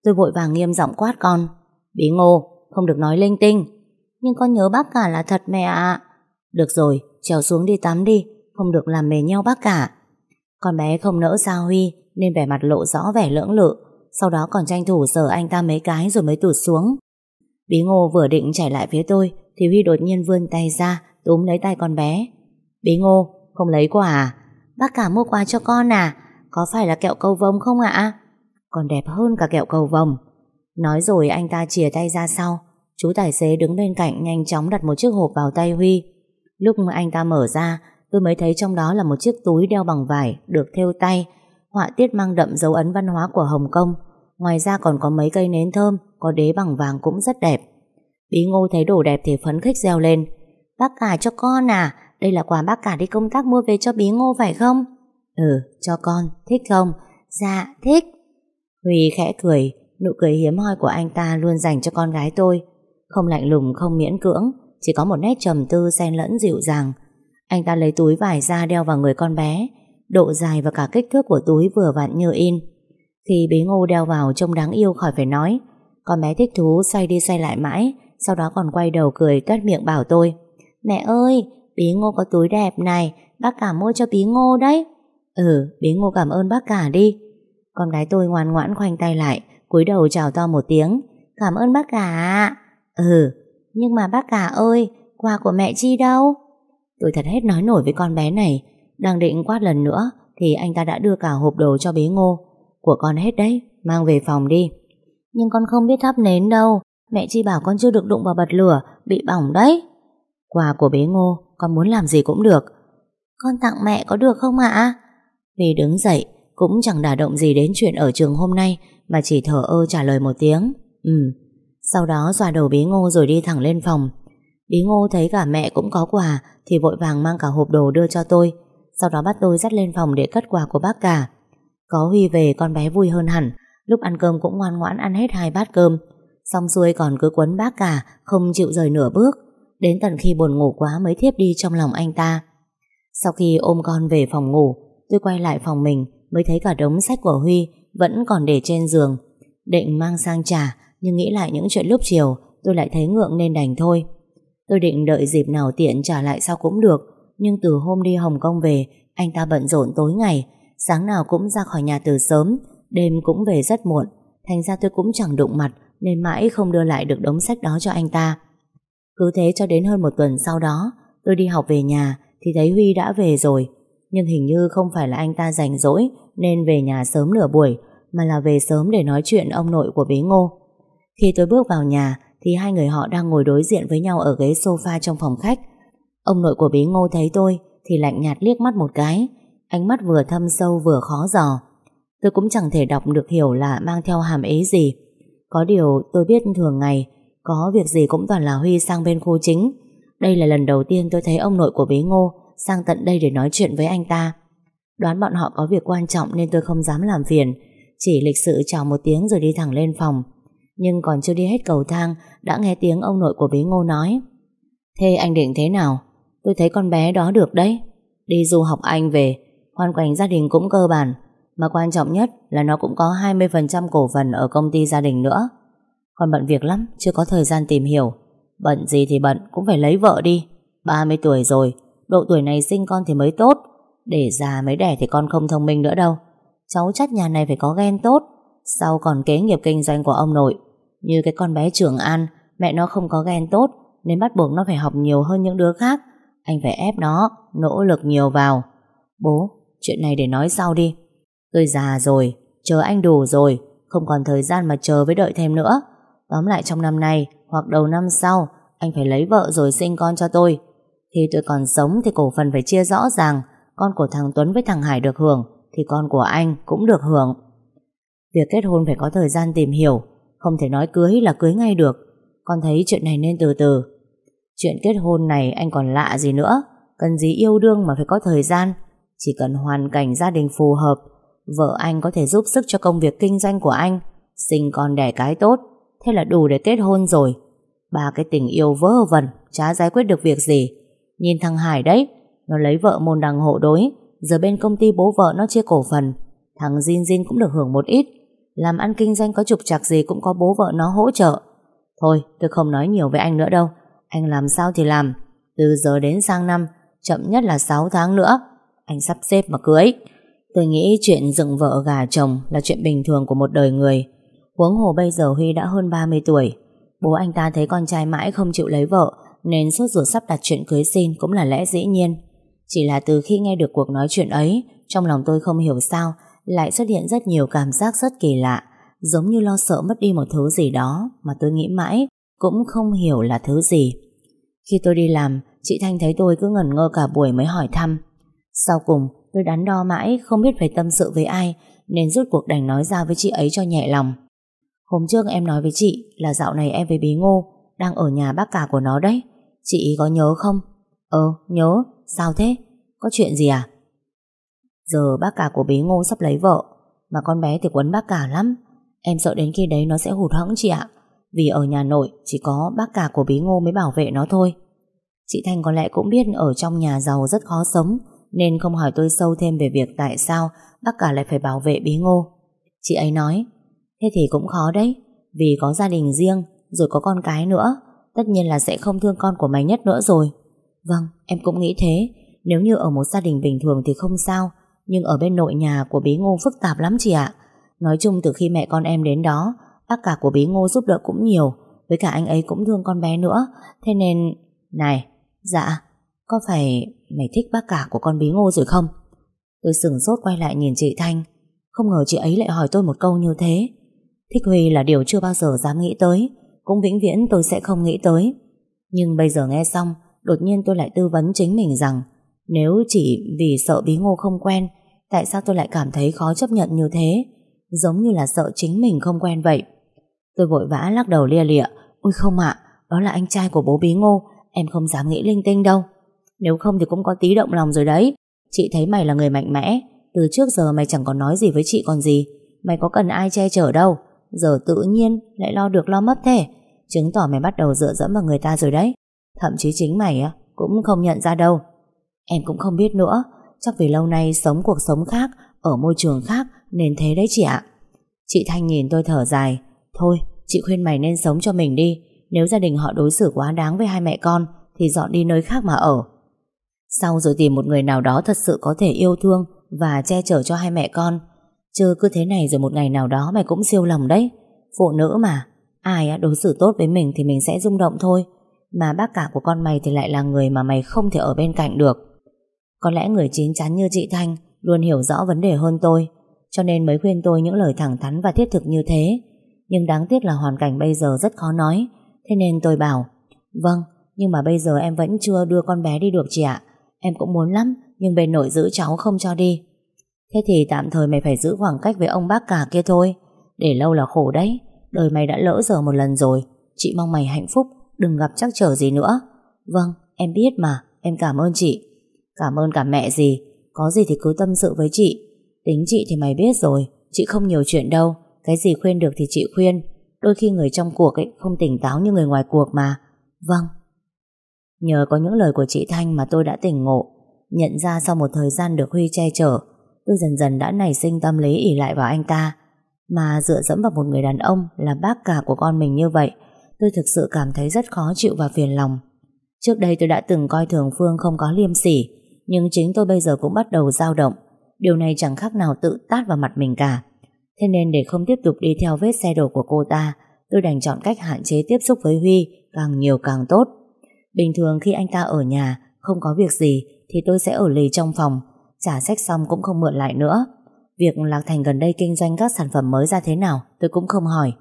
Tôi vội vàng nghiêm giọng quát con. Bí ngô không được nói linh tinh. Nhưng con nhớ bác cả là thật mẹ ạ. Được rồi trèo xuống đi tắm đi. Không được làm mề nhau bác cả. Con bé không nỡ xa Huy Nên vẻ mặt lộ rõ vẻ lưỡng lự. Sau đó còn tranh thủ sờ anh ta mấy cái rồi mới tụt xuống. Bí ngô vừa định chạy lại phía tôi Thì Huy đột nhiên vươn tay ra Túm lấy tay con bé. Bí ngô, không lấy quà à? Bác cả mua quà cho con à? Có phải là kẹo cầu vồng không ạ? Còn đẹp hơn cả kẹo cầu vồng. Nói rồi anh ta chìa tay ra sau. Chú tài xế đứng bên cạnh nhanh chóng đặt một chiếc hộp vào tay Huy. Lúc anh ta mở ra, Tôi mới thấy trong đó là một chiếc túi đeo bằng vải Được thêu tay, Họa tiết mang đậm dấu ấn văn hóa của Hồng Kông. Ngoài ra còn có mấy cây nến thơm, Có đế bằng vàng cũng rất đẹp. Bí ngô thấy đồ đẹp thì phấn khích reo lên. Bác cả cho con à Đây là quà bác cả đi công tác mua về cho bí ngô phải không? Ừ cho con, Thích không? Dạ thích. Huy khẽ cười, Nụ cười hiếm hoi của anh ta luôn dành cho con gái tôi. Không lạnh lùng, không miễn cưỡng, Chỉ có một nét trầm tư xen lẫn dịu dàng. Anh ta lấy túi vải ra đeo vào người con bé, Độ dài và cả kích thước của túi vừa vặn như in. Khi bí ngô đeo vào trông đáng yêu khỏi phải nói, Con bé thích thú xoay đi xoay lại mãi, Sau đó còn quay đầu cười cất miệng bảo tôi, Mẹ ơi, Bí ngô có túi đẹp này, Bác cả mua cho bí ngô đấy. Ừ bí ngô cảm ơn bác cả đi. Con gái tôi ngoan ngoãn khoanh tay lại, cúi đầu chào to một tiếng. Cảm ơn bác cả Ừ Nhưng mà bác cả ơi, Quà của mẹ Chi đâu? Tôi thật hết nói nổi với con bé này. Đang định quát lần nữa, Thì anh ta đã đưa cả hộp đồ cho bé ngô. Của con hết đấy, Mang về phòng đi. Nhưng con không biết thắp nến đâu. Mẹ Chi bảo con chưa được đụng vào bật lửa, Bị bỏng đấy. Quà của bé ngô, Con muốn làm gì cũng được. Con tặng mẹ có được không ạ? Vì đứng dậy cũng chẳng đả động gì đến chuyện ở trường hôm nay, Mà chỉ thở ơ trả lời một tiếng Ừ. Sau đó xoa đầu bí ngô rồi đi thẳng lên phòng. Bí ngô thấy cả mẹ cũng có quà Thì vội vàng mang cả hộp đồ đưa cho tôi. Sau đó bắt tôi dắt lên phòng để cất quà của bác cả. Có Huy về, con bé vui hơn hẳn. Lúc ăn cơm cũng ngoan ngoãn ăn hết hai bát cơm. Xong xuôi còn cứ quấn bác cả, Không chịu rời nửa bước. Đến tận khi buồn ngủ quá mới thiếp đi trong lòng anh ta. Sau khi ôm con về phòng ngủ, Tôi quay lại phòng mình Mới thấy cả đống sách của Huy Vẫn còn để trên giường. Định mang sang trả Nhưng nghĩ lại những chuyện lúc chiều, Tôi lại thấy ngượng nên đành thôi. Tôi định đợi dịp nào tiện trả lại sau cũng được, Nhưng từ hôm đi Hồng Kông về, Anh ta bận rộn tối ngày, Sáng nào cũng ra khỏi nhà từ sớm, Đêm cũng về rất muộn. Thành ra tôi cũng chẳng đụng mặt, Nên mãi không đưa lại được đống sách đó cho anh ta. Cứ thế cho đến hơn một tuần sau đó, Tôi đi học về nhà, Thì thấy Huy đã về rồi. Nhưng hình như không phải là anh ta rảnh rỗi Nên về nhà sớm nửa buổi, Mà là về sớm để nói chuyện ông nội của bế ngô. Khi tôi bước vào nhà, Thì hai người họ đang ngồi đối diện với nhau Ở ghế sofa trong phòng khách. Ông nội của bế ngô thấy tôi Thì lạnh nhạt liếc mắt một cái, Ánh mắt vừa thâm sâu vừa khó dò. Tôi cũng chẳng thể đọc được hiểu là Mang theo hàm ý gì. Có điều tôi biết thường ngày, có việc gì cũng toàn là Huy sang bên khu chính. Đây là lần đầu tiên tôi thấy ông nội của bế Ngô Sang tận đây để nói chuyện với anh ta. Đoán bọn họ có việc quan trọng Nên tôi không dám làm phiền Chỉ lịch sự chào một tiếng rồi đi thẳng lên phòng. Nhưng còn chưa đi hết cầu thang Đã nghe tiếng ông nội của bế Ngô nói. Thế anh định thế nào? Tôi thấy con bé đó được đấy. Đi du học Anh về Hoàn cảnh gia đình cũng cơ bản Mà quan trọng nhất là nó cũng có 20% cổ phần Ở công ty gia đình nữa. Còn bận việc lắm, chưa có thời gian tìm hiểu. Bận gì thì bận, cũng phải lấy vợ đi. 30 tuổi rồi, độ tuổi này sinh con thì mới tốt. Để già mới đẻ thì con không thông minh nữa đâu. Cháu chắc nhà này phải có ghen tốt. Sau còn kế nghiệp kinh doanh của ông nội. Như cái con bé trưởng An, mẹ nó không có ghen tốt, nên bắt buộc nó phải học nhiều hơn những đứa khác. Anh phải ép nó, nỗ lực nhiều vào. Bố, chuyện này để nói sau đi. Tôi già rồi, chờ anh đủ rồi, không còn thời gian mà chờ với đợi thêm nữa. Tóm lại trong năm nay hoặc đầu năm sau anh phải lấy vợ rồi sinh con cho tôi. Khi tôi còn sống thì cổ phần phải chia rõ ràng, con của thằng Tuấn với thằng Hải được hưởng thì con của anh cũng được hưởng. Việc kết hôn phải có thời gian tìm hiểu, không thể nói cưới là cưới ngay được. Con thấy chuyện này nên từ từ. Chuyện kết hôn này anh còn lạ gì nữa, cần gì yêu đương mà phải có thời gian chỉ cần hoàn cảnh gia đình phù hợp, vợ anh có thể giúp sức cho công việc kinh doanh của anh, sinh con đẻ cái tốt, Thế là đủ để kết hôn rồi Ba cái tình yêu vớ vẩn, Chả giải quyết được việc gì Nhìn thằng Hải đấy, Nó lấy vợ môn đăng hộ đối. Giờ bên công ty bố vợ nó chia cổ phần. Thằng Jin Jin cũng được hưởng một ít. Làm ăn kinh doanh có trục trặc gì Cũng có bố vợ nó hỗ trợ. Thôi, tôi không nói nhiều với anh nữa đâu. Anh làm sao thì làm. Từ giờ đến sang năm, Chậm nhất là 6 tháng nữa. Anh sắp xếp mà cưới. Tôi nghĩ chuyện dựng vợ gà chồng Là chuyện bình thường của một đời người. Huống hồ bây giờ Huy đã hơn 30 tuổi. Bố anh ta thấy con trai mãi không chịu lấy vợ nên sốt ruột sắp đặt chuyện cưới xin cũng là lẽ dĩ nhiên. Chỉ là từ khi nghe được cuộc nói chuyện ấy, trong lòng tôi không hiểu sao lại xuất hiện rất nhiều cảm giác rất kỳ lạ, giống như lo sợ mất đi một thứ gì đó mà tôi nghĩ mãi cũng không hiểu là thứ gì. Khi tôi đi làm, chị Thanh thấy tôi cứ ngẩn ngơ cả buổi mới hỏi thăm. Sau cùng, tôi đắn đo mãi không biết phải tâm sự với ai nên rút cuộc đành nói ra với chị ấy cho nhẹ lòng. Hôm trước em nói với chị là dạo này em với Bí Ngô đang ở nhà bác cả của nó đấy. Chị có nhớ không? Ờ, nhớ. Sao thế? Có chuyện gì à? Giờ bác cả của Bí Ngô sắp lấy vợ mà con bé thì quấn bác cả lắm. Em sợ đến khi đấy nó sẽ hụt hẫng chị ạ. Vì ở nhà nội chỉ có bác cả của Bí Ngô mới bảo vệ nó thôi. Chị Thanh có lẽ cũng biết ở trong nhà giàu rất khó sống nên không hỏi tôi sâu thêm về việc tại sao bác cả lại phải bảo vệ Bí Ngô. Chị ấy nói Thế thì cũng khó đấy Vì có gia đình riêng Rồi có con cái nữa Tất nhiên là sẽ không thương con của mày nhất nữa rồi. Vâng em cũng nghĩ thế. Nếu như ở một gia đình bình thường thì không sao, Nhưng ở bên nội nhà của bí ngô phức tạp lắm chị ạ. Nói chung từ khi mẹ con em đến đó, Bác cả của bí ngô giúp đỡ cũng nhiều, Với cả anh ấy cũng thương con bé nữa. Thế nên, Này Dạ Có phải mày thích bác cả của con bí ngô rồi không? Tôi sừng sốt quay lại nhìn chị Thanh. Không ngờ chị ấy lại hỏi tôi một câu như thế. Thích Huy là điều chưa bao giờ dám nghĩ tới. Cũng vĩnh viễn tôi sẽ không nghĩ tới. Nhưng bây giờ nghe xong, Đột nhiên tôi lại tư vấn chính mình rằng, Nếu chỉ vì sợ bí ngô không quen, Tại sao tôi lại cảm thấy khó chấp nhận như thế? Giống như là sợ chính mình không quen vậy. Tôi vội vã lắc đầu lia lịa. Ôi không ạ, Đó là anh trai của bố bí ngô, Em không dám nghĩ linh tinh đâu. Nếu không thì cũng có tí động lòng rồi đấy. Chị thấy mày là người mạnh mẽ, Từ trước giờ mày chẳng còn nói gì với chị còn gì. Mày có cần ai che chở đâu. Giờ tự nhiên lại lo được lo mất thế. Chứng tỏ mày bắt đầu dựa dẫm vào người ta rồi đấy. Thậm chí chính mày cũng không nhận ra đâu. Em cũng không biết nữa. Chắc vì lâu nay sống cuộc sống khác, Ở môi trường khác, nên thế đấy chị ạ. Chị Thanh nhìn tôi thở dài. Thôi, chị khuyên mày nên sống cho mình đi. Nếu gia đình họ đối xử quá đáng với hai mẹ con, Thì dọn đi nơi khác mà ở. Sau rồi tìm một người nào đó Thật sự có thể yêu thương Và che chở cho hai mẹ con Chứ cứ thế này rồi một ngày nào đó mày cũng siêu lòng đấy. Phụ nữ mà Ai đối xử tốt với mình thì mình sẽ rung động thôi. Mà bác cả của con mày thì lại là người mà mày không thể ở bên cạnh được. Có lẽ người chín chắn như chị Thanh Luôn hiểu rõ vấn đề hơn tôi Cho nên mới khuyên tôi những lời thẳng thắn và thiết thực như thế. Nhưng đáng tiếc là hoàn cảnh bây giờ rất khó nói. Thế nên tôi bảo Vâng, nhưng mà bây giờ em vẫn chưa đưa con bé đi được chị ạ. Em cũng muốn lắm Nhưng bên nội giữ cháu không cho đi. Thế thì tạm thời mày phải giữ khoảng cách với ông bác cả kia thôi. Để lâu là khổ đấy, Đời mày đã lỡ giờ một lần rồi. Chị mong mày hạnh phúc, Đừng gặp chắc trở gì nữa. Vâng em biết mà, Em cảm ơn chị. Cảm ơn cả mẹ gì, Có gì thì cứ tâm sự với chị. Tính chị thì mày biết rồi, Chị không nhiều chuyện đâu. Cái gì khuyên được thì chị khuyên. Đôi khi người trong cuộc ấy không tỉnh táo như người ngoài cuộc mà. Vâng. Nhờ có những lời của chị Thanh mà tôi đã tỉnh ngộ. Nhận ra sau một thời gian được Huy che chở tôi dần dần đã nảy sinh tâm lý ỉ lại vào anh ta. Mà dựa dẫm vào một người đàn ông là bác cả của con mình như vậy, tôi thực sự cảm thấy rất khó chịu và phiền lòng. Trước đây tôi đã từng coi thường Phương không có liêm sỉ, nhưng chính tôi bây giờ cũng bắt đầu dao động. Điều này chẳng khác nào tự tát vào mặt mình cả. Thế nên để không tiếp tục đi theo vết xe đổ của cô ta, tôi đành chọn cách hạn chế tiếp xúc với Huy càng nhiều càng tốt. Bình thường khi anh ta ở nhà, không có việc gì, thì tôi sẽ ở lì trong phòng, Trả sách xong cũng không mượn lại nữa. Việc Lạc Thành gần đây kinh doanh các sản phẩm mới ra thế nào, Tôi cũng không hỏi.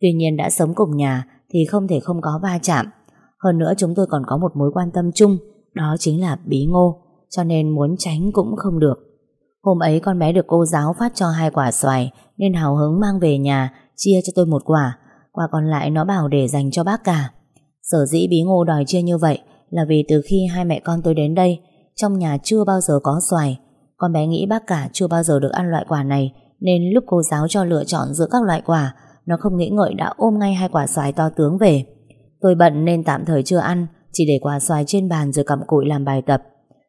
Tuy nhiên đã sống cùng nhà Thì không thể không có va chạm. Hơn nữa chúng tôi còn có một mối quan tâm chung, Đó chính là bí ngô, Cho nên muốn tránh cũng không được. Hôm ấy con bé được cô giáo phát cho hai quả xoài, Nên hào hứng mang về nhà, Chia cho tôi một quả. Quả còn lại nó bảo để dành cho bác cả. Sở dĩ bí ngô đòi chia như vậy Là vì từ khi hai mẹ con tôi đến đây, Trong nhà chưa bao giờ có xoài con bé nghĩ bác cả chưa bao giờ được ăn loại quả này, Nên lúc cô giáo cho lựa chọn giữa các loại quả, Nó không nghĩ ngợi đã ôm ngay hai quả xoài to tướng về. Tôi bận nên tạm thời chưa ăn, Chỉ để quả xoài trên bàn rồi cầm cụi làm bài tập.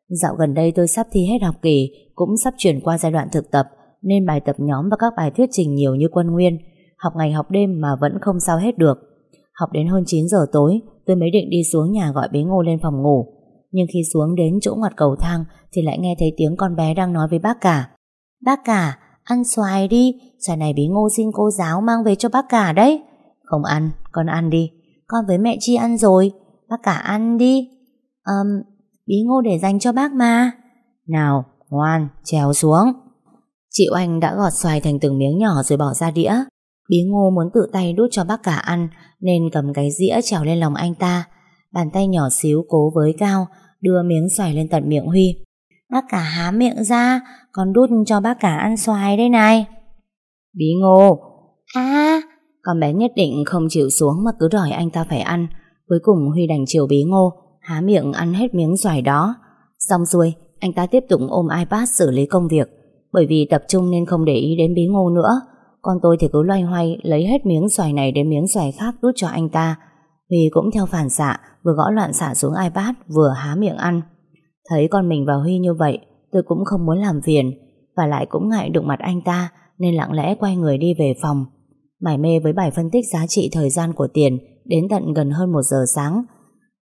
Dạo gần đây tôi sắp thi hết học kỳ, Cũng sắp chuyển qua giai đoạn thực tập, Nên bài tập nhóm và các bài thuyết trình nhiều như quân nguyên. Học ngày học đêm mà vẫn không sao hết được. Học đến hơn 9 giờ tối, Tôi mới định đi xuống nhà gọi bế ngô lên phòng ngủ nhưng khi xuống đến chỗ ngoặt cầu thang thì lại nghe thấy tiếng con bé đang nói với bác cả. Bác cả, ăn xoài đi, xoài này bí ngô xin cô giáo mang về cho bác cả đấy. Không ăn, con ăn đi. Con với mẹ Chi ăn rồi Bác cả ăn đi um, bí ngô để dành cho bác mà Nào, ngoan, trèo xuống Chị Oanh đã gọt xoài thành từng miếng nhỏ rồi bỏ ra đĩa Bí ngô muốn tự tay đút cho bác cả ăn Nên cầm cái dĩa trèo lên lòng anh ta Bàn tay nhỏ xíu cố với cao Đưa miếng xoài lên tận miệng Huy. Bác cả há miệng ra Con đút cho bác cả ăn xoài đây này. Bí ngô. À Con bé nhất định không chịu xuống Mà cứ đòi anh ta phải ăn. Cuối cùng Huy đành chiều bí ngô Há miệng ăn hết miếng xoài đó. Xong xuôi anh ta tiếp tục ôm iPad xử lý công việc. Bởi vì tập trung nên không để ý đến bí ngô nữa. Còn tôi thì cứ loay hoay Lấy hết miếng xoài này đến miếng xoài khác đút cho anh ta. Huy cũng theo phản xạ Vừa gõ loạn xạ xuống iPad, Vừa há miệng ăn. Thấy con mình và Huy như vậy, Tôi cũng không muốn làm phiền, Và lại cũng ngại đụng mặt anh ta, Nên lặng lẽ quay người đi về phòng. Mải mê với bài phân tích giá trị thời gian của tiền Đến tận gần hơn một giờ sáng.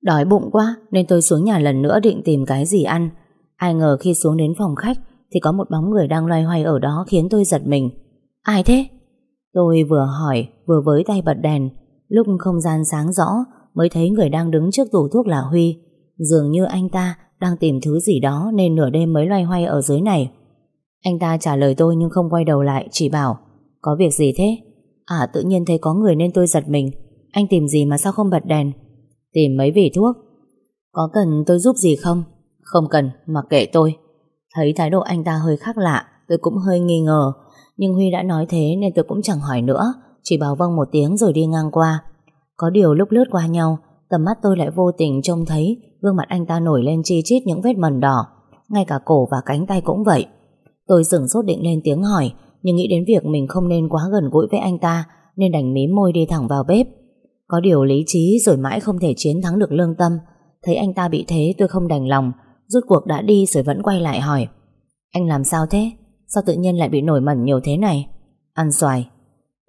Đói bụng quá, Nên tôi xuống nhà lần nữa định tìm cái gì ăn. Ai ngờ khi xuống đến phòng khách, Thì có một bóng người đang loay hoay ở đó Khiến tôi giật mình. Ai thế? Tôi vừa hỏi, vừa với tay bật đèn. Lúc không gian sáng rõ Mới thấy người đang đứng trước tủ thuốc là Huy. Dường như anh ta đang tìm thứ gì đó Nên nửa đêm mới loay hoay ở dưới này. Anh ta trả lời tôi nhưng không quay đầu lại, Chỉ bảo, Có việc gì thế? À tự nhiên thấy có người nên tôi giật mình. Anh tìm gì mà sao không bật đèn? Tìm mấy vị thuốc. Có cần tôi giúp gì không? Không cần, mặc kệ tôi. Thấy thái độ anh ta hơi khác lạ, Tôi cũng hơi nghi ngờ. Nhưng Huy đã nói thế nên tôi cũng chẳng hỏi nữa, Chỉ bảo vâng một tiếng rồi đi ngang qua. Có điều lúc lướt qua nhau, Tầm mắt tôi lại vô tình trông thấy Gương mặt anh ta nổi lên chi chít những vết mần đỏ, Ngay cả cổ và cánh tay cũng vậy Tôi dừng sốt định lên tiếng hỏi, Nhưng nghĩ đến việc mình không nên quá gần gũi với anh ta, Nên đành mím môi đi thẳng vào bếp Có điều lý trí rồi mãi không thể chiến thắng được lương tâm Thấy anh ta bị thế, tôi không đành lòng, Rút cuộc đã đi rồi vẫn quay lại hỏi, Anh làm sao thế? Sao tự nhiên lại bị nổi mẩn nhiều thế này? Ăn xoài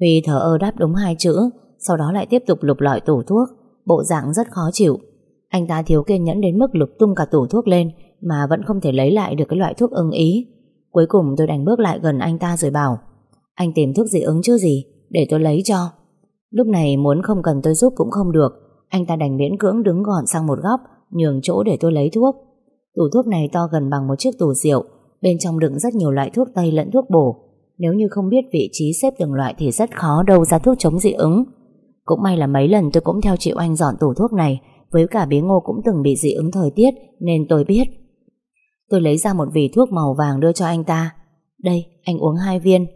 Huy thở ơ đáp đúng hai chữ sau đó lại tiếp tục lục lọi tủ thuốc, Bộ dạng rất khó chịu. Anh ta thiếu kiên nhẫn đến mức lục tung cả tủ thuốc lên Mà vẫn không thể lấy lại được cái loại thuốc ưng ý. Cuối cùng tôi đành bước lại gần anh ta rồi bảo, Anh tìm thuốc dị ứng chứ gì, Để tôi lấy cho. Lúc này muốn không cần tôi giúp cũng không được, Anh ta đành miễn cưỡng đứng gọn sang một góc, Nhường chỗ để tôi lấy thuốc. Tủ thuốc này to gần bằng một chiếc tủ rượu, Bên trong đựng rất nhiều loại thuốc tây lẫn thuốc bổ. Nếu như không biết vị trí xếp từng loại Thì rất khó đâu ra thuốc chống dị ứng. Cũng may là mấy lần tôi cũng theo chị Oanh dọn tủ thuốc này Với cả bí ngô cũng từng bị dị ứng thời tiết Nên tôi biết. Tôi lấy ra một vỉ thuốc màu vàng đưa cho anh ta. Đây, anh uống hai viên.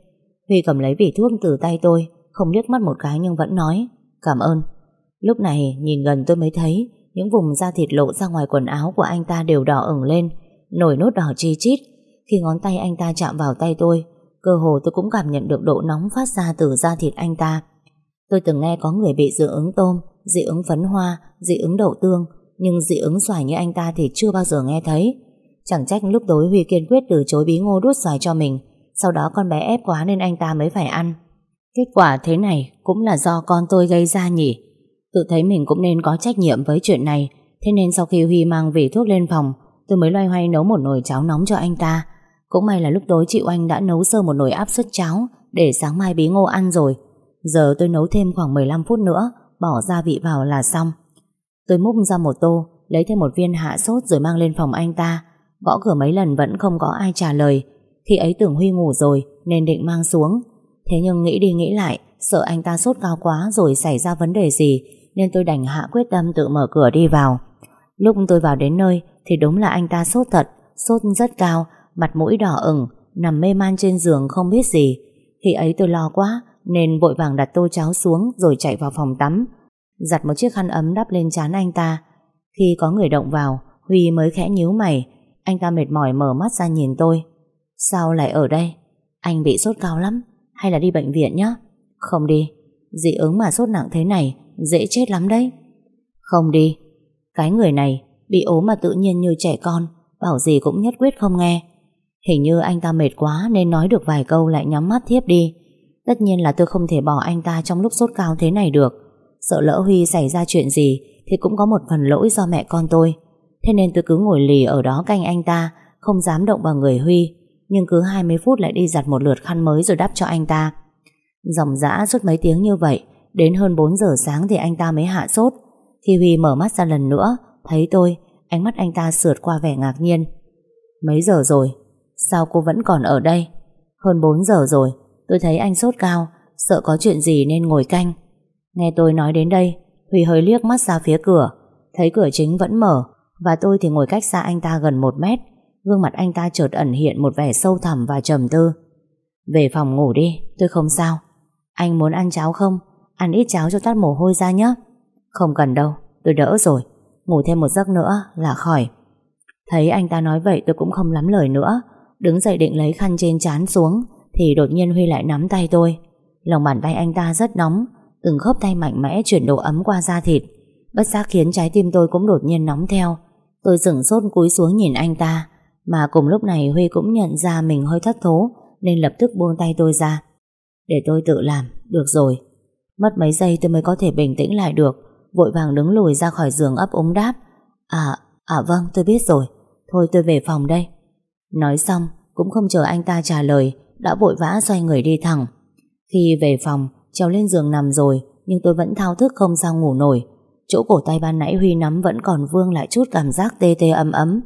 Huy cầm lấy vỉ thuốc từ tay tôi Không liếc mắt một cái nhưng vẫn nói Cảm ơn. Lúc này nhìn gần tôi mới thấy Những vùng da thịt lộ ra ngoài quần áo của anh ta đều đỏ ửng lên Nổi nốt đỏ chi chít. Khi ngón tay anh ta chạm vào tay tôi Cơ hồ tôi cũng cảm nhận được độ nóng phát ra từ da thịt anh ta. Tôi từng nghe có người bị dị ứng tôm, Dị ứng phấn hoa, Dị ứng đậu tương, Nhưng dị ứng xoài như anh ta thì chưa bao giờ nghe thấy. Chẳng trách lúc tối Huy kiên quyết từ chối bí ngô đút xoài cho mình, Sau đó con bé ép quá nên anh ta mới phải ăn. Kết quả thế này cũng là do con tôi gây ra nhỉ. Tự thấy mình cũng nên có trách nhiệm với chuyện này, Thế nên sau khi Huy mang vị thuốc lên phòng, Tôi mới loay hoay nấu một nồi cháo nóng cho anh ta. Cũng may là lúc tối chị Oanh đã nấu sơ một nồi áp suất cháo Để sáng mai bí ngô ăn rồi. Giờ tôi nấu thêm khoảng 15 phút nữa, Bỏ gia vị vào là xong. Tôi múc ra một tô, Lấy thêm một viên hạ sốt rồi mang lên phòng anh ta. Gõ cửa mấy lần vẫn không có ai trả lời. Khi ấy tưởng Huy ngủ rồi, Nên định mang xuống. Thế nhưng nghĩ đi nghĩ lại, Sợ anh ta sốt cao quá rồi xảy ra vấn đề gì, Nên tôi đành hạ quyết tâm tự mở cửa đi vào. Lúc tôi vào đến nơi, Thì đúng là anh ta sốt thật, Sốt rất cao, Mặt mũi đỏ ửng, Nằm mê man trên giường không biết gì. Khi ấy tôi lo quá nên vội vàng đặt tô cháo xuống Rồi chạy vào phòng tắm. Giặt một chiếc khăn ấm đắp lên trán anh ta. Khi có người động vào, Huy mới khẽ nhíu mày. Anh ta mệt mỏi mở mắt ra nhìn tôi. Sao lại ở đây? Anh bị sốt cao lắm. Hay là đi bệnh viện nhé Không đi. Dị ứng mà sốt nặng thế này, Dễ chết lắm đấy. Không đi. Cái người này bị ốm mà tự nhiên như trẻ con, Bảo gì cũng nhất quyết không nghe. Hình như anh ta mệt quá Nên nói được vài câu lại nhắm mắt thiếp đi. Tất nhiên là tôi không thể bỏ anh ta Trong lúc sốt cao thế này được. Sợ lỡ Huy xảy ra chuyện gì Thì cũng có một phần lỗi do mẹ con tôi. Thế nên tôi cứ ngồi lì ở đó canh anh ta, Không dám động vào người Huy. Nhưng cứ 20 phút lại đi giặt một lượt khăn mới Rồi đắp cho anh ta. Dòng dã suốt mấy tiếng như vậy, Đến hơn 4 giờ sáng thì anh ta mới hạ sốt. Khi Huy mở mắt ra lần nữa, Thấy tôi, Ánh mắt anh ta sượt qua vẻ ngạc nhiên. Mấy giờ rồi? Sao cô vẫn còn ở đây? Hơn 4 giờ rồi Tôi thấy anh sốt cao, Sợ có chuyện gì nên ngồi canh. Nghe tôi nói đến đây, Huy hơi liếc mắt ra phía cửa, Thấy cửa chính vẫn mở Và tôi thì ngồi cách xa anh ta gần một mét. Gương mặt anh ta chợt ẩn hiện một vẻ sâu thẳm và trầm tư. Về phòng ngủ đi, Tôi không sao. Anh muốn ăn cháo không? Ăn ít cháo cho tắt mồ hôi ra nhé. Không cần đâu, Tôi đỡ rồi. Ngủ thêm một giấc nữa là khỏi. Thấy anh ta nói vậy tôi cũng không lắm lời nữa, Đứng dậy định lấy khăn trên chán xuống. Thì đột nhiên Huy lại nắm tay tôi. Lòng bàn tay anh ta rất nóng Từng khớp tay mạnh mẽ chuyển độ ấm qua da thịt. Bất giác khiến trái tim tôi cũng đột nhiên nóng theo. Tôi dừng sốt cúi xuống nhìn anh ta Mà cùng lúc này Huy cũng nhận ra mình hơi thất thố Nên lập tức buông tay tôi ra. Để tôi tự làm, được rồi. Mất mấy giây tôi mới có thể bình tĩnh lại được Vội vàng đứng lùi ra khỏi giường ấp ống đáp. À, à vâng tôi biết rồi. Thôi tôi về phòng đây. Nói xong cũng không chờ anh ta trả lời đã vội vã xoay người đi thẳng. Khi về phòng, Trèo lên giường nằm rồi, Nhưng tôi vẫn thao thức không sao ngủ nổi. Chỗ cổ tay ban nãy Huy nắm vẫn còn vương lại chút cảm giác tê tê ấm ấm.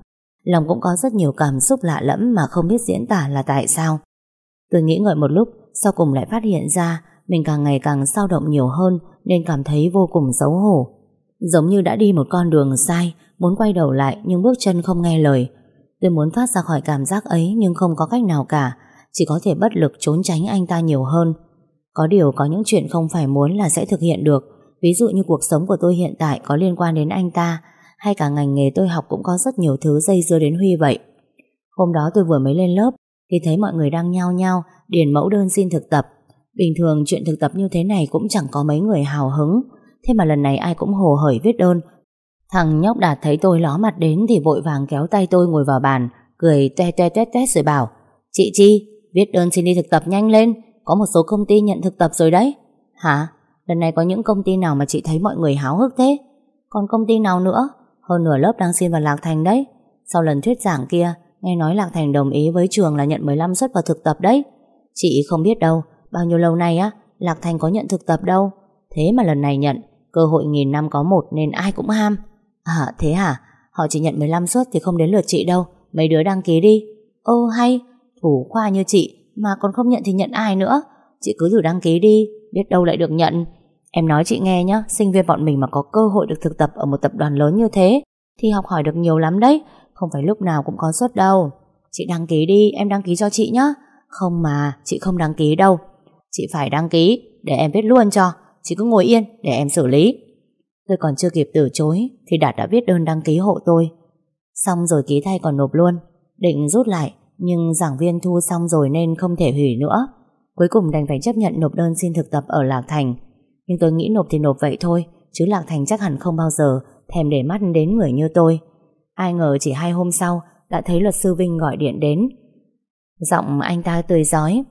Lòng cũng có rất nhiều cảm xúc lạ lẫm Mà không biết diễn tả là tại sao. Tôi nghĩ ngợi một lúc, Sau cùng lại phát hiện ra Mình càng ngày càng sao động nhiều hơn Nên cảm thấy vô cùng xấu hổ. Giống như đã đi một con đường sai, Muốn quay đầu lại nhưng bước chân không nghe lời. Tôi muốn thoát ra khỏi cảm giác ấy Nhưng không có cách nào cả. Chỉ có thể bất lực trốn tránh anh ta nhiều hơn. Có điều có những chuyện không phải muốn là sẽ thực hiện được. Ví dụ như cuộc sống của tôi hiện tại Có liên quan đến anh ta Hay cả ngành nghề tôi học cũng có rất nhiều thứ dây dưa đến Huy vậy. Hôm đó tôi vừa mới lên lớp Thì thấy mọi người đang nhao nhao Điền mẫu đơn xin thực tập. Bình thường chuyện thực tập như thế này Cũng chẳng có mấy người hào hứng. Thế mà lần này ai cũng hồ hởi viết đơn. Thằng nhóc Đạt thấy tôi ló mặt đến Thì vội vàng kéo tay tôi ngồi vào bàn Cười toe toe toét toét rồi bảo Chị Chi, viết đơn xin đi thực tập nhanh lên. Có một số công ty nhận thực tập rồi đấy. Hả? Lần này có những công ty nào mà chị thấy mọi người háo hức thế? Còn công ty nào nữa? Hơn nửa lớp đang xin vào Lạc Thành đấy. Sau lần thuyết giảng kia, Nghe nói Lạc Thành đồng ý với trường là nhận 15 suất vào thực tập đấy. Chị không biết đâu, Bao nhiêu lâu nay á, Lạc Thành có nhận thực tập đâu. Thế mà lần này nhận, Cơ hội nghìn năm có một nên ai cũng ham. À thế hả? Họ chỉ nhận 15 suất thì không đến lượt chị đâu. Mấy đứa đăng ký đi. Ô, hay. Thủ khoa như chị, Mà còn không nhận thì nhận ai nữa? Chị cứ thử đăng ký đi, Biết đâu lại được nhận. Em nói chị nghe nhé Sinh viên bọn mình mà có cơ hội được thực tập Ở một tập đoàn lớn như thế, Thì học hỏi được nhiều lắm đấy, Không phải lúc nào cũng có suất đâu. Chị đăng ký đi, Em đăng ký cho chị nhé Không mà, Chị không đăng ký đâu. Chị phải đăng ký, Để em viết luôn cho. Chị cứ ngồi yên, để em xử lý. Tôi còn chưa kịp từ chối, Thì Đạt đã viết đơn đăng ký hộ tôi. Xong rồi ký thay còn nộp luôn. Định rút lại nhưng giảng viên thu xong rồi nên không thể hủy nữa. Cuối cùng đành phải chấp nhận nộp đơn xin thực tập ở Lạc Thành. Nhưng tôi nghĩ nộp thì nộp vậy thôi, Chứ Lạc Thành chắc hẳn không bao giờ, Thèm để mắt đến người như tôi. Ai ngờ chỉ hai hôm sau, Đã thấy luật sư Vinh gọi điện đến. Giọng anh ta tươi giói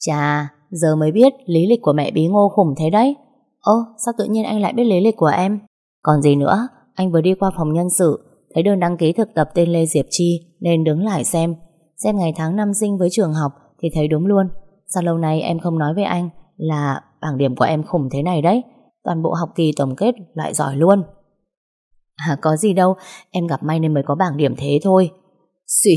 Chà, Giờ mới biết lý lịch của mẹ bí ngô khủng thế đấy. Ơ, sao tự nhiên anh lại biết lý lịch của em? Còn gì nữa, Anh vừa đi qua phòng nhân sự, Thấy đơn đăng ký thực tập tên Lê Diệp Chi, Nên đứng lại xem. Xem ngày tháng năm sinh với trường học Thì thấy đúng luôn. Sao lâu nay em không nói với anh Là bảng điểm của em khủng thế này đấy? Toàn bộ học kỳ tổng kết lại giỏi luôn. À có gì đâu Em gặp may nên mới có bảng điểm thế thôi. Xỉ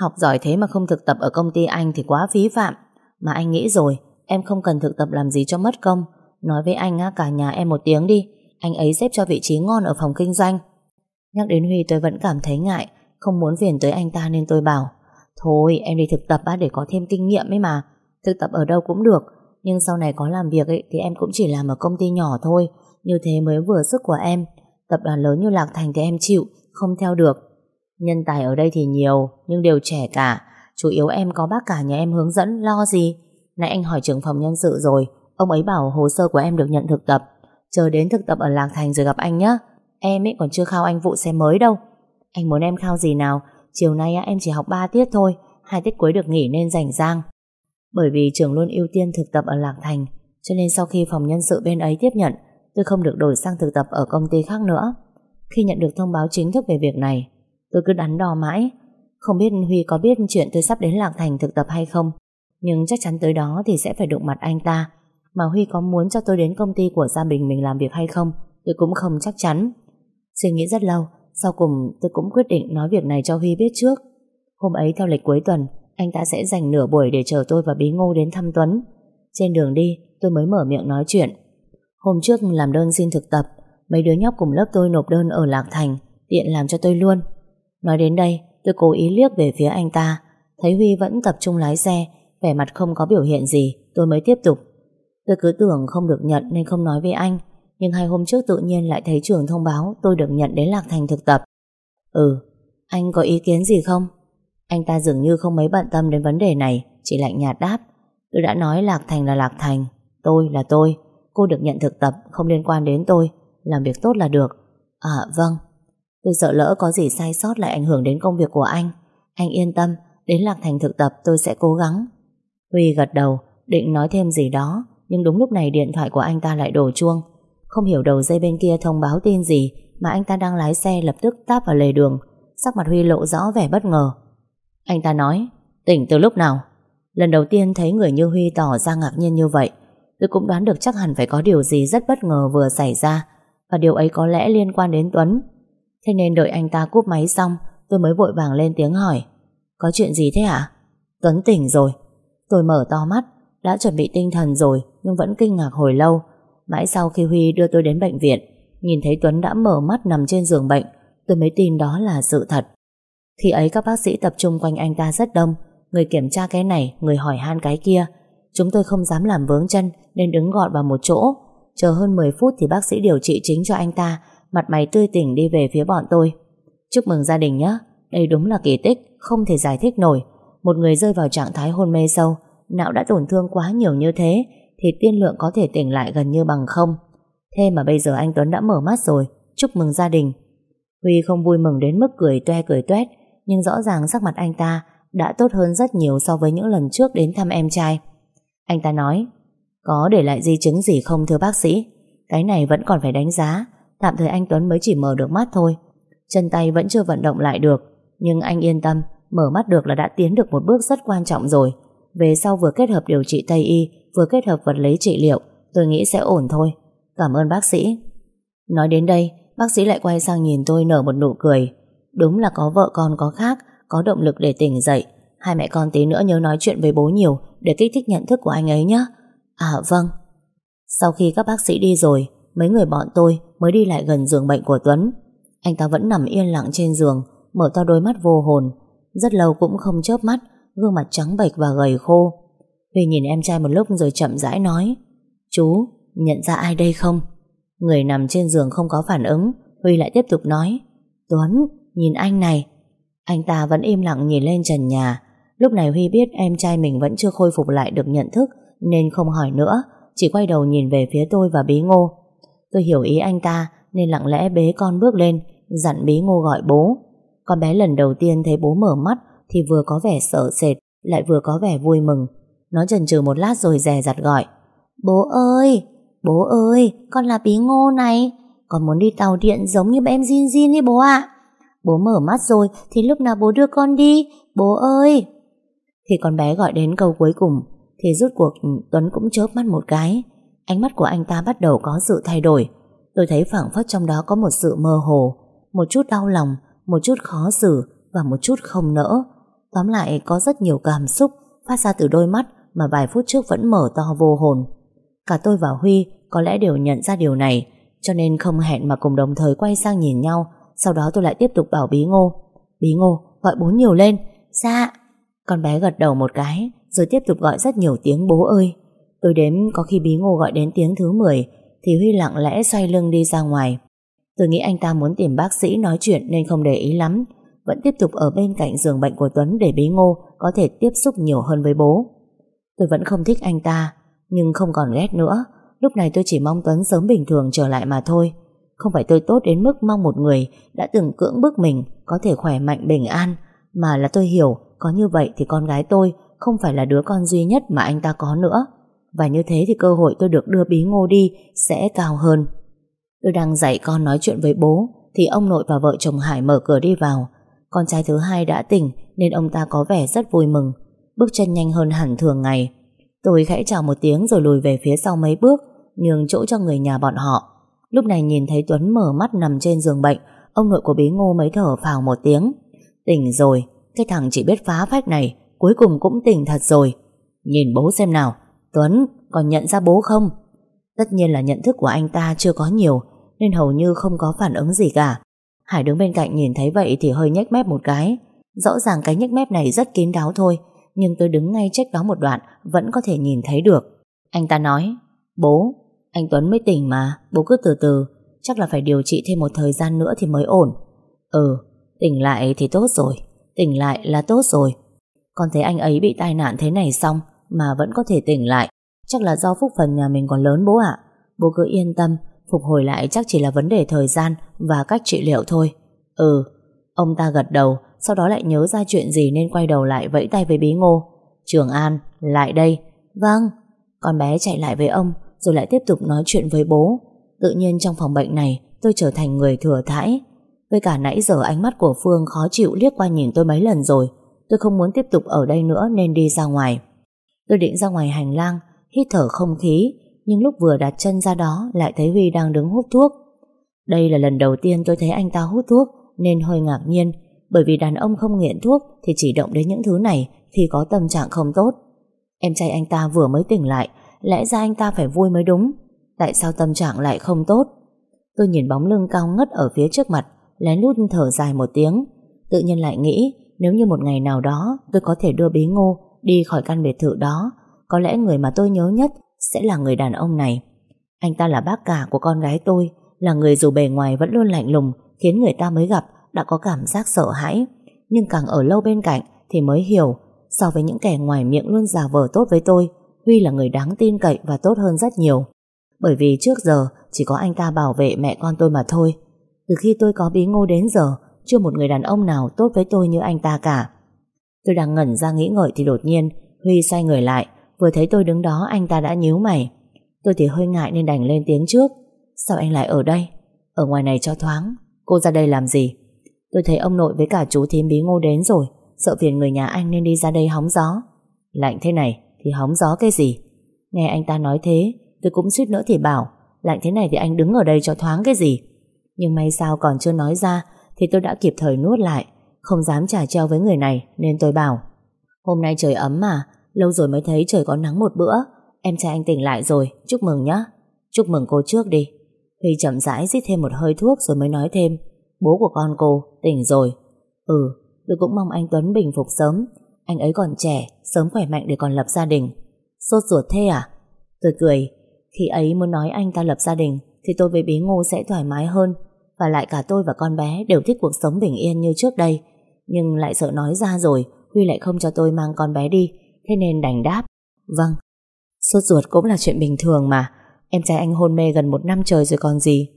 Học giỏi thế mà không thực tập ở công ty anh Thì quá phí phạm. Mà anh nghĩ rồi Em không cần thực tập làm gì cho mất công. Nói với anh á, cả nhà em một tiếng đi. Anh ấy xếp cho vị trí ngon ở phòng kinh doanh. Nhắc đến Huy tôi vẫn cảm thấy ngại. Không muốn phiền tới anh ta nên tôi bảo Thôi em đi thực tập á, để có thêm kinh nghiệm ấy mà. Thực tập ở đâu cũng được Nhưng sau này có làm việc ấy, thì em cũng chỉ làm ở công ty nhỏ thôi. Như thế mới vừa sức của em. Tập đoàn lớn như Lạc Thành thì em chịu Không theo được. Nhân tài ở đây thì nhiều Nhưng đều trẻ cả. Chủ yếu em có bác cả nhà em hướng dẫn lo gì? Nãy anh hỏi trưởng phòng nhân sự rồi Ông ấy bảo hồ sơ của em được nhận thực tập. Chờ đến thực tập ở Lạc Thành rồi gặp anh nhé Em ấy còn chưa khao anh vụ xe mới đâu. Anh muốn em khao gì nào? Chiều nay em chỉ học 3 tiết thôi, Hai tiết cuối được nghỉ nên rảnh rang. Bởi vì trường luôn ưu tiên thực tập ở Lạc Thành, Cho nên sau khi phòng nhân sự bên ấy tiếp nhận, Tôi không được đổi sang thực tập ở công ty khác nữa. Khi nhận được thông báo chính thức về việc này, Tôi cứ đắn đo mãi, Không biết Huy có biết chuyện tôi sắp đến Lạc Thành thực tập hay không. Nhưng chắc chắn tới đó thì sẽ phải đụng mặt anh ta, Mà Huy có muốn cho tôi đến công ty của gia đình mình làm việc hay không, Tôi cũng không chắc chắn. Suy nghĩ rất lâu sau cùng tôi cũng quyết định nói việc này cho Huy biết trước. Hôm ấy theo lịch cuối tuần, Anh ta sẽ dành nửa buổi để chờ tôi và Bí Ngô đến thăm Tuấn. Trên đường đi, tôi mới mở miệng nói chuyện. Hôm trước làm đơn xin thực tập, Mấy đứa nhóc cùng lớp tôi nộp đơn ở Lạc Thành, Tiện làm cho tôi luôn. Nói đến đây, tôi cố ý liếc về phía anh ta. Thấy Huy vẫn tập trung lái xe, Vẻ mặt không có biểu hiện gì, Tôi mới tiếp tục. Tôi cứ tưởng không được nhận nên không nói với anh. Nhưng hai hôm trước tự nhiên lại thấy trường thông báo Tôi được nhận đến Lạc Thành thực tập. Ừ Anh có ý kiến gì không? Anh ta dường như không mấy bận tâm đến vấn đề này, Chỉ lạnh nhạt đáp. Tôi đã nói Lạc Thành là Lạc Thành, Tôi là tôi. Cô được nhận thực tập, không liên quan đến tôi. Làm việc tốt là được. À vâng. Tôi sợ lỡ có gì sai sót lại ảnh hưởng đến công việc của anh. Anh yên tâm, Đến Lạc Thành thực tập tôi sẽ cố gắng. Huy gật đầu, Định nói thêm gì đó, Nhưng đúng lúc này điện thoại của anh ta lại đổ chuông. Không hiểu đầu dây bên kia thông báo tin gì, Mà anh ta đang lái xe lập tức táp vào lề đường, Sắc mặt Huy lộ rõ vẻ bất ngờ. Anh ta nói, Tỉnh từ lúc nào? Lần đầu tiên thấy người như Huy tỏ ra ngạc nhiên như vậy, Tôi cũng đoán được chắc hẳn phải có điều gì rất bất ngờ vừa xảy ra, Và điều ấy có lẽ liên quan đến Tuấn. Thế nên đợi anh ta cúp máy xong, Tôi mới vội vàng lên tiếng hỏi, Có chuyện gì thế hả Tuấn tỉnh rồi. Tôi mở to mắt, Đã chuẩn bị tinh thần rồi, Nhưng vẫn kinh ngạc hồi lâu. Mãi sau khi Huy đưa tôi đến bệnh viện, Nhìn thấy Tuấn đã mở mắt nằm trên giường bệnh, Tôi mới tin đó là sự thật. Khi ấy các bác sĩ tập trung quanh anh ta rất đông, Người kiểm tra cái này, Người hỏi han cái kia. Chúng tôi không dám làm vướng chân Nên đứng gọn vào một chỗ. Chờ hơn 10 phút thì bác sĩ điều trị chính cho anh ta, Mặt mày tươi tỉnh đi về phía bọn tôi. Chúc mừng gia đình nhé Đây đúng là kỳ tích, Không thể giải thích nổi. Một người rơi vào trạng thái hôn mê sâu, Não đã tổn thương quá nhiều như thế thì tiên lượng có thể tỉnh lại gần như bằng không. Thế mà bây giờ anh Tuấn đã mở mắt rồi, Chúc mừng gia đình. Huy không vui mừng đến mức cười toe cười toét, Nhưng rõ ràng sắc mặt anh ta Đã tốt hơn rất nhiều so với những lần trước đến thăm em trai. Anh ta nói, Có để lại di chứng gì không thưa bác sĩ? Cái này vẫn còn phải đánh giá, Tạm thời anh Tuấn mới chỉ mở được mắt thôi. Chân tay vẫn chưa vận động lại được, Nhưng anh yên tâm, Mở mắt được là đã tiến được một bước rất quan trọng rồi. Về sau vừa kết hợp điều trị Tây Y, Vừa kết hợp vật lý trị liệu, Tôi nghĩ sẽ ổn thôi. Cảm ơn bác sĩ. Nói đến đây, Bác sĩ lại quay sang nhìn tôi nở một nụ cười. Đúng là có vợ con có khác, Có động lực để tỉnh dậy. Hai mẹ con tí nữa nhớ nói chuyện với bố nhiều, Để kích thích nhận thức của anh ấy nhé. À vâng. Sau khi các bác sĩ đi rồi, Mấy người bọn tôi mới đi lại gần giường bệnh của Tuấn. Anh ta vẫn nằm yên lặng trên giường, Mở to đôi mắt vô hồn. Rất lâu cũng không chớp mắt Gương mặt trắng bệch và gầy khô Huy nhìn em trai một lúc rồi chậm rãi nói Chú, nhận ra ai đây không? Người nằm trên giường không có phản ứng Huy lại tiếp tục nói Tuấn, nhìn anh này Anh ta vẫn im lặng nhìn lên trần nhà Lúc này Huy biết em trai mình vẫn chưa khôi phục lại được nhận thức Nên không hỏi nữa Chỉ quay đầu nhìn về phía tôi và bí ngô Tôi hiểu ý anh ta nên lặng lẽ bế con bước lên dặn bí ngô gọi bố. Con bé lần đầu tiên thấy bố mở mắt thì vừa có vẻ sợ sệt, lại vừa có vẻ vui mừng. Nó chần chừ một lát rồi dè dặt gọi, Bố ơi! Bố ơi! Con là bí ngô này! Con muốn đi tàu điện giống như em Jin Jin ấy bố ạ! Bố mở mắt rồi thì lúc nào bố đưa con đi? Bố ơi! Thì con bé gọi đến câu cuối cùng thì rút cuộc Tuấn cũng chớp mắt một cái Ánh mắt của anh ta bắt đầu có sự thay đổi Tôi thấy phảng phất trong đó có một sự mơ hồ, Một chút đau lòng, Một chút khó xử Và một chút không nỡ Tóm lại, có rất nhiều cảm xúc Phát ra từ đôi mắt Mà vài phút trước vẫn mở to vô hồn. Cả tôi và Huy có lẽ đều nhận ra điều này, Cho nên không hẹn mà cùng đồng thời quay sang nhìn nhau. Sau đó tôi lại tiếp tục bảo Bí Ngô Bí Ngô, gọi bố nhiều lên. Dạ. Con bé gật đầu một cái, Rồi tiếp tục gọi rất nhiều tiếng, bố ơi. Tôi đếm có khi bí ngô gọi đến tiếng thứ 10 thì Huy lặng lẽ xoay lưng đi ra ngoài. Tôi nghĩ anh ta muốn tìm bác sĩ nói chuyện nên không để ý lắm. Vẫn tiếp tục ở bên cạnh giường bệnh của Tuấn để bí ngô có thể tiếp xúc nhiều hơn với bố. Tôi vẫn không thích anh ta, nhưng không còn ghét nữa. Lúc này tôi chỉ mong Tuấn sớm bình thường trở lại mà thôi. Không phải tôi tốt đến mức mong một người đã từng cưỡng bức mình có thể khỏe mạnh bình an, mà là tôi hiểu có như vậy thì con gái tôi không phải là đứa con duy nhất mà anh ta có nữa. Và như thế thì cơ hội tôi được đưa bí ngô đi Sẽ cao hơn Tôi đang dạy con nói chuyện với bố Thì ông nội và vợ chồng Hải mở cửa đi vào con trai thứ hai đã tỉnh Nên ông ta có vẻ rất vui mừng Bước chân nhanh hơn hẳn thường ngày Tôi khẽ chào một tiếng rồi lùi về phía sau mấy bước, nhường chỗ cho người nhà bọn họ. Lúc này nhìn thấy Tuấn mở mắt nằm trên giường bệnh, ông nội của bí ngô mới thở phào một tiếng. Tỉnh rồi, cái thằng chỉ biết phá phách này, cuối cùng cũng tỉnh thật rồi. Nhìn bố xem nào, Tuấn còn nhận ra bố không? Tất nhiên là nhận thức của anh ta chưa có nhiều, nên hầu như không có phản ứng gì cả. Hải đứng bên cạnh nhìn thấy vậy thì hơi nhếch mép một cái. Rõ ràng cái nhếch mép này rất kín đáo thôi, nhưng tôi đứng ngay trách đó một đoạn vẫn có thể nhìn thấy được. Anh ta nói, bố, anh Tuấn mới tỉnh mà, bố cứ từ từ, chắc là phải điều trị thêm một thời gian nữa thì mới ổn. Ừ, tỉnh lại thì tốt rồi, tỉnh lại là tốt rồi. Con thấy anh ấy bị tai nạn thế này xong mà vẫn có thể tỉnh lại, chắc là do phúc phần nhà mình còn lớn bố ạ. Bố cứ yên tâm, phục hồi lại chắc chỉ là vấn đề thời gian và cách trị liệu thôi. Ừ, ông ta gật đầu, sau đó lại nhớ ra chuyện gì nên quay đầu lại vẫy tay với bí ngô. Trường An, lại đây. Vâng. Con bé chạy lại với ông, rồi lại tiếp tục nói chuyện với bố. Tự nhiên trong phòng bệnh này, tôi trở thành người thừa thãi. Với cả nãy giờ ánh mắt của Phương khó chịu liếc qua nhìn tôi mấy lần rồi. Tôi không muốn tiếp tục ở đây nữa nên đi ra ngoài. Tôi định ra ngoài hành lang, hít thở không khí, nhưng lúc vừa đặt chân ra đó lại thấy Huy đang đứng hút thuốc. Đây là lần đầu tiên tôi thấy anh ta hút thuốc, nên hơi ngạc nhiên, bởi vì đàn ông không nghiện thuốc thì chỉ động đến những thứ này thì có tâm trạng không tốt. Em trai anh ta vừa mới tỉnh lại, lẽ ra anh ta phải vui mới đúng. Tại sao tâm trạng lại không tốt? Tôi nhìn bóng lưng cao ngất ở phía trước mặt, lén lút thở dài một tiếng tự nhiên lại nghĩ, nếu như một ngày nào đó tôi có thể đưa bí ngô đi khỏi căn biệt thự đó, có lẽ người mà tôi nhớ nhất sẽ là người đàn ông này. Anh ta là bác cả của con gái tôi, là người dù bề ngoài vẫn luôn lạnh lùng, khiến người ta mới gặp đã có cảm giác sợ hãi. Nhưng càng ở lâu bên cạnh thì mới hiểu, so với những kẻ ngoài miệng luôn giả vờ tốt với tôi, Huy là người đáng tin cậy và tốt hơn rất nhiều. Bởi vì trước giờ chỉ có anh ta bảo vệ mẹ con tôi mà thôi. Từ khi tôi có bí ngô đến giờ, chưa một người đàn ông nào tốt với tôi như anh ta cả. Tôi đang ngẩn ra nghĩ ngợi thì đột nhiên Huy xoay người lại Vừa thấy tôi đứng đó, anh ta đã nhíu mày. Tôi thì hơi ngại nên đành lên tiếng trước. Sao anh lại ở đây? Ở ngoài này cho thoáng. Cô ra đây làm gì? Tôi thấy ông nội với cả chú thím bí ngô đến rồi. Sợ phiền người nhà anh nên đi ra đây hóng gió. Lạnh thế này, thì hóng gió cái gì? Nghe anh ta nói thế, Tôi cũng suýt nữa thì bảo, Lạnh thế này thì anh đứng ở đây cho thoáng cái gì? Nhưng may sao còn chưa nói ra, Thì tôi đã kịp thời nuốt lại. Không dám trả treo với người này, Nên tôi bảo, Hôm nay trời ấm mà Lâu rồi mới thấy trời có nắng một bữa. Em trai anh tỉnh lại rồi, chúc mừng nhá. Chúc mừng cô trước đi. Huy chậm rãi rít thêm một hơi thuốc rồi mới nói thêm. Bố của con cô tỉnh rồi. Ừ, tôi cũng mong anh Tuấn bình phục sớm. Anh ấy còn trẻ Sớm khỏe mạnh để còn lập gia đình. Sốt ruột thế à? Tôi cười Khi ấy muốn nói anh ta lập gia đình Thì tôi với bí ngô sẽ thoải mái hơn. Và lại cả tôi và con bé đều thích cuộc sống bình yên như trước đây. Nhưng lại sợ nói ra rồi Huy lại không cho tôi mang con bé đi. Thế nên đành đáp Vâng Sốt ruột cũng là chuyện bình thường mà. Em trai anh hôn mê gần một năm trời rồi còn gì?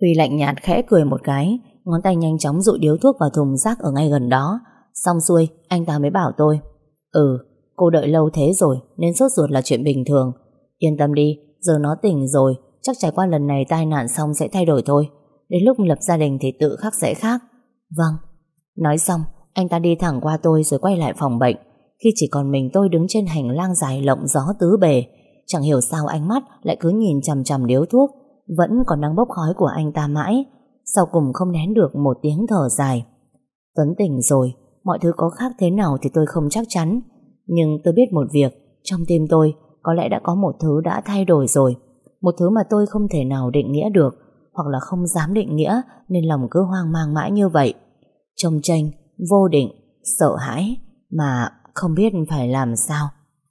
Huy lạnh nhạt khẽ cười một cái, Ngón tay nhanh chóng dụi điếu thuốc vào thùng rác ở ngay gần đó. Xong xuôi, Anh ta mới bảo tôi Ừ cô đợi lâu thế rồi, Nên sốt ruột là chuyện bình thường. Yên tâm đi, Giờ nó tỉnh rồi, Chắc trải qua lần này tai nạn xong sẽ thay đổi thôi. Đến lúc lập gia đình thì tự khắc sẽ khác Vâng. Nói xong, anh ta đi thẳng qua tôi rồi quay lại phòng bệnh. Khi chỉ còn mình tôi đứng trên hành lang dài lộng gió tứ bề Chẳng hiểu sao ánh mắt lại cứ nhìn chằm chằm điếu thuốc Vẫn còn đang bốc khói của anh ta mãi Sau cùng không nén được một tiếng thở dài. Tuấn tỉnh rồi Mọi thứ có khác thế nào thì tôi không chắc chắn Nhưng tôi biết một việc Trong tim tôi có lẽ đã có một thứ đã thay đổi rồi Một thứ mà tôi không thể nào định nghĩa được Hoặc là không dám định nghĩa Nên lòng cứ hoang mang mãi như vậy. Trông tranh vô định, sợ hãi mà không biết phải làm sao.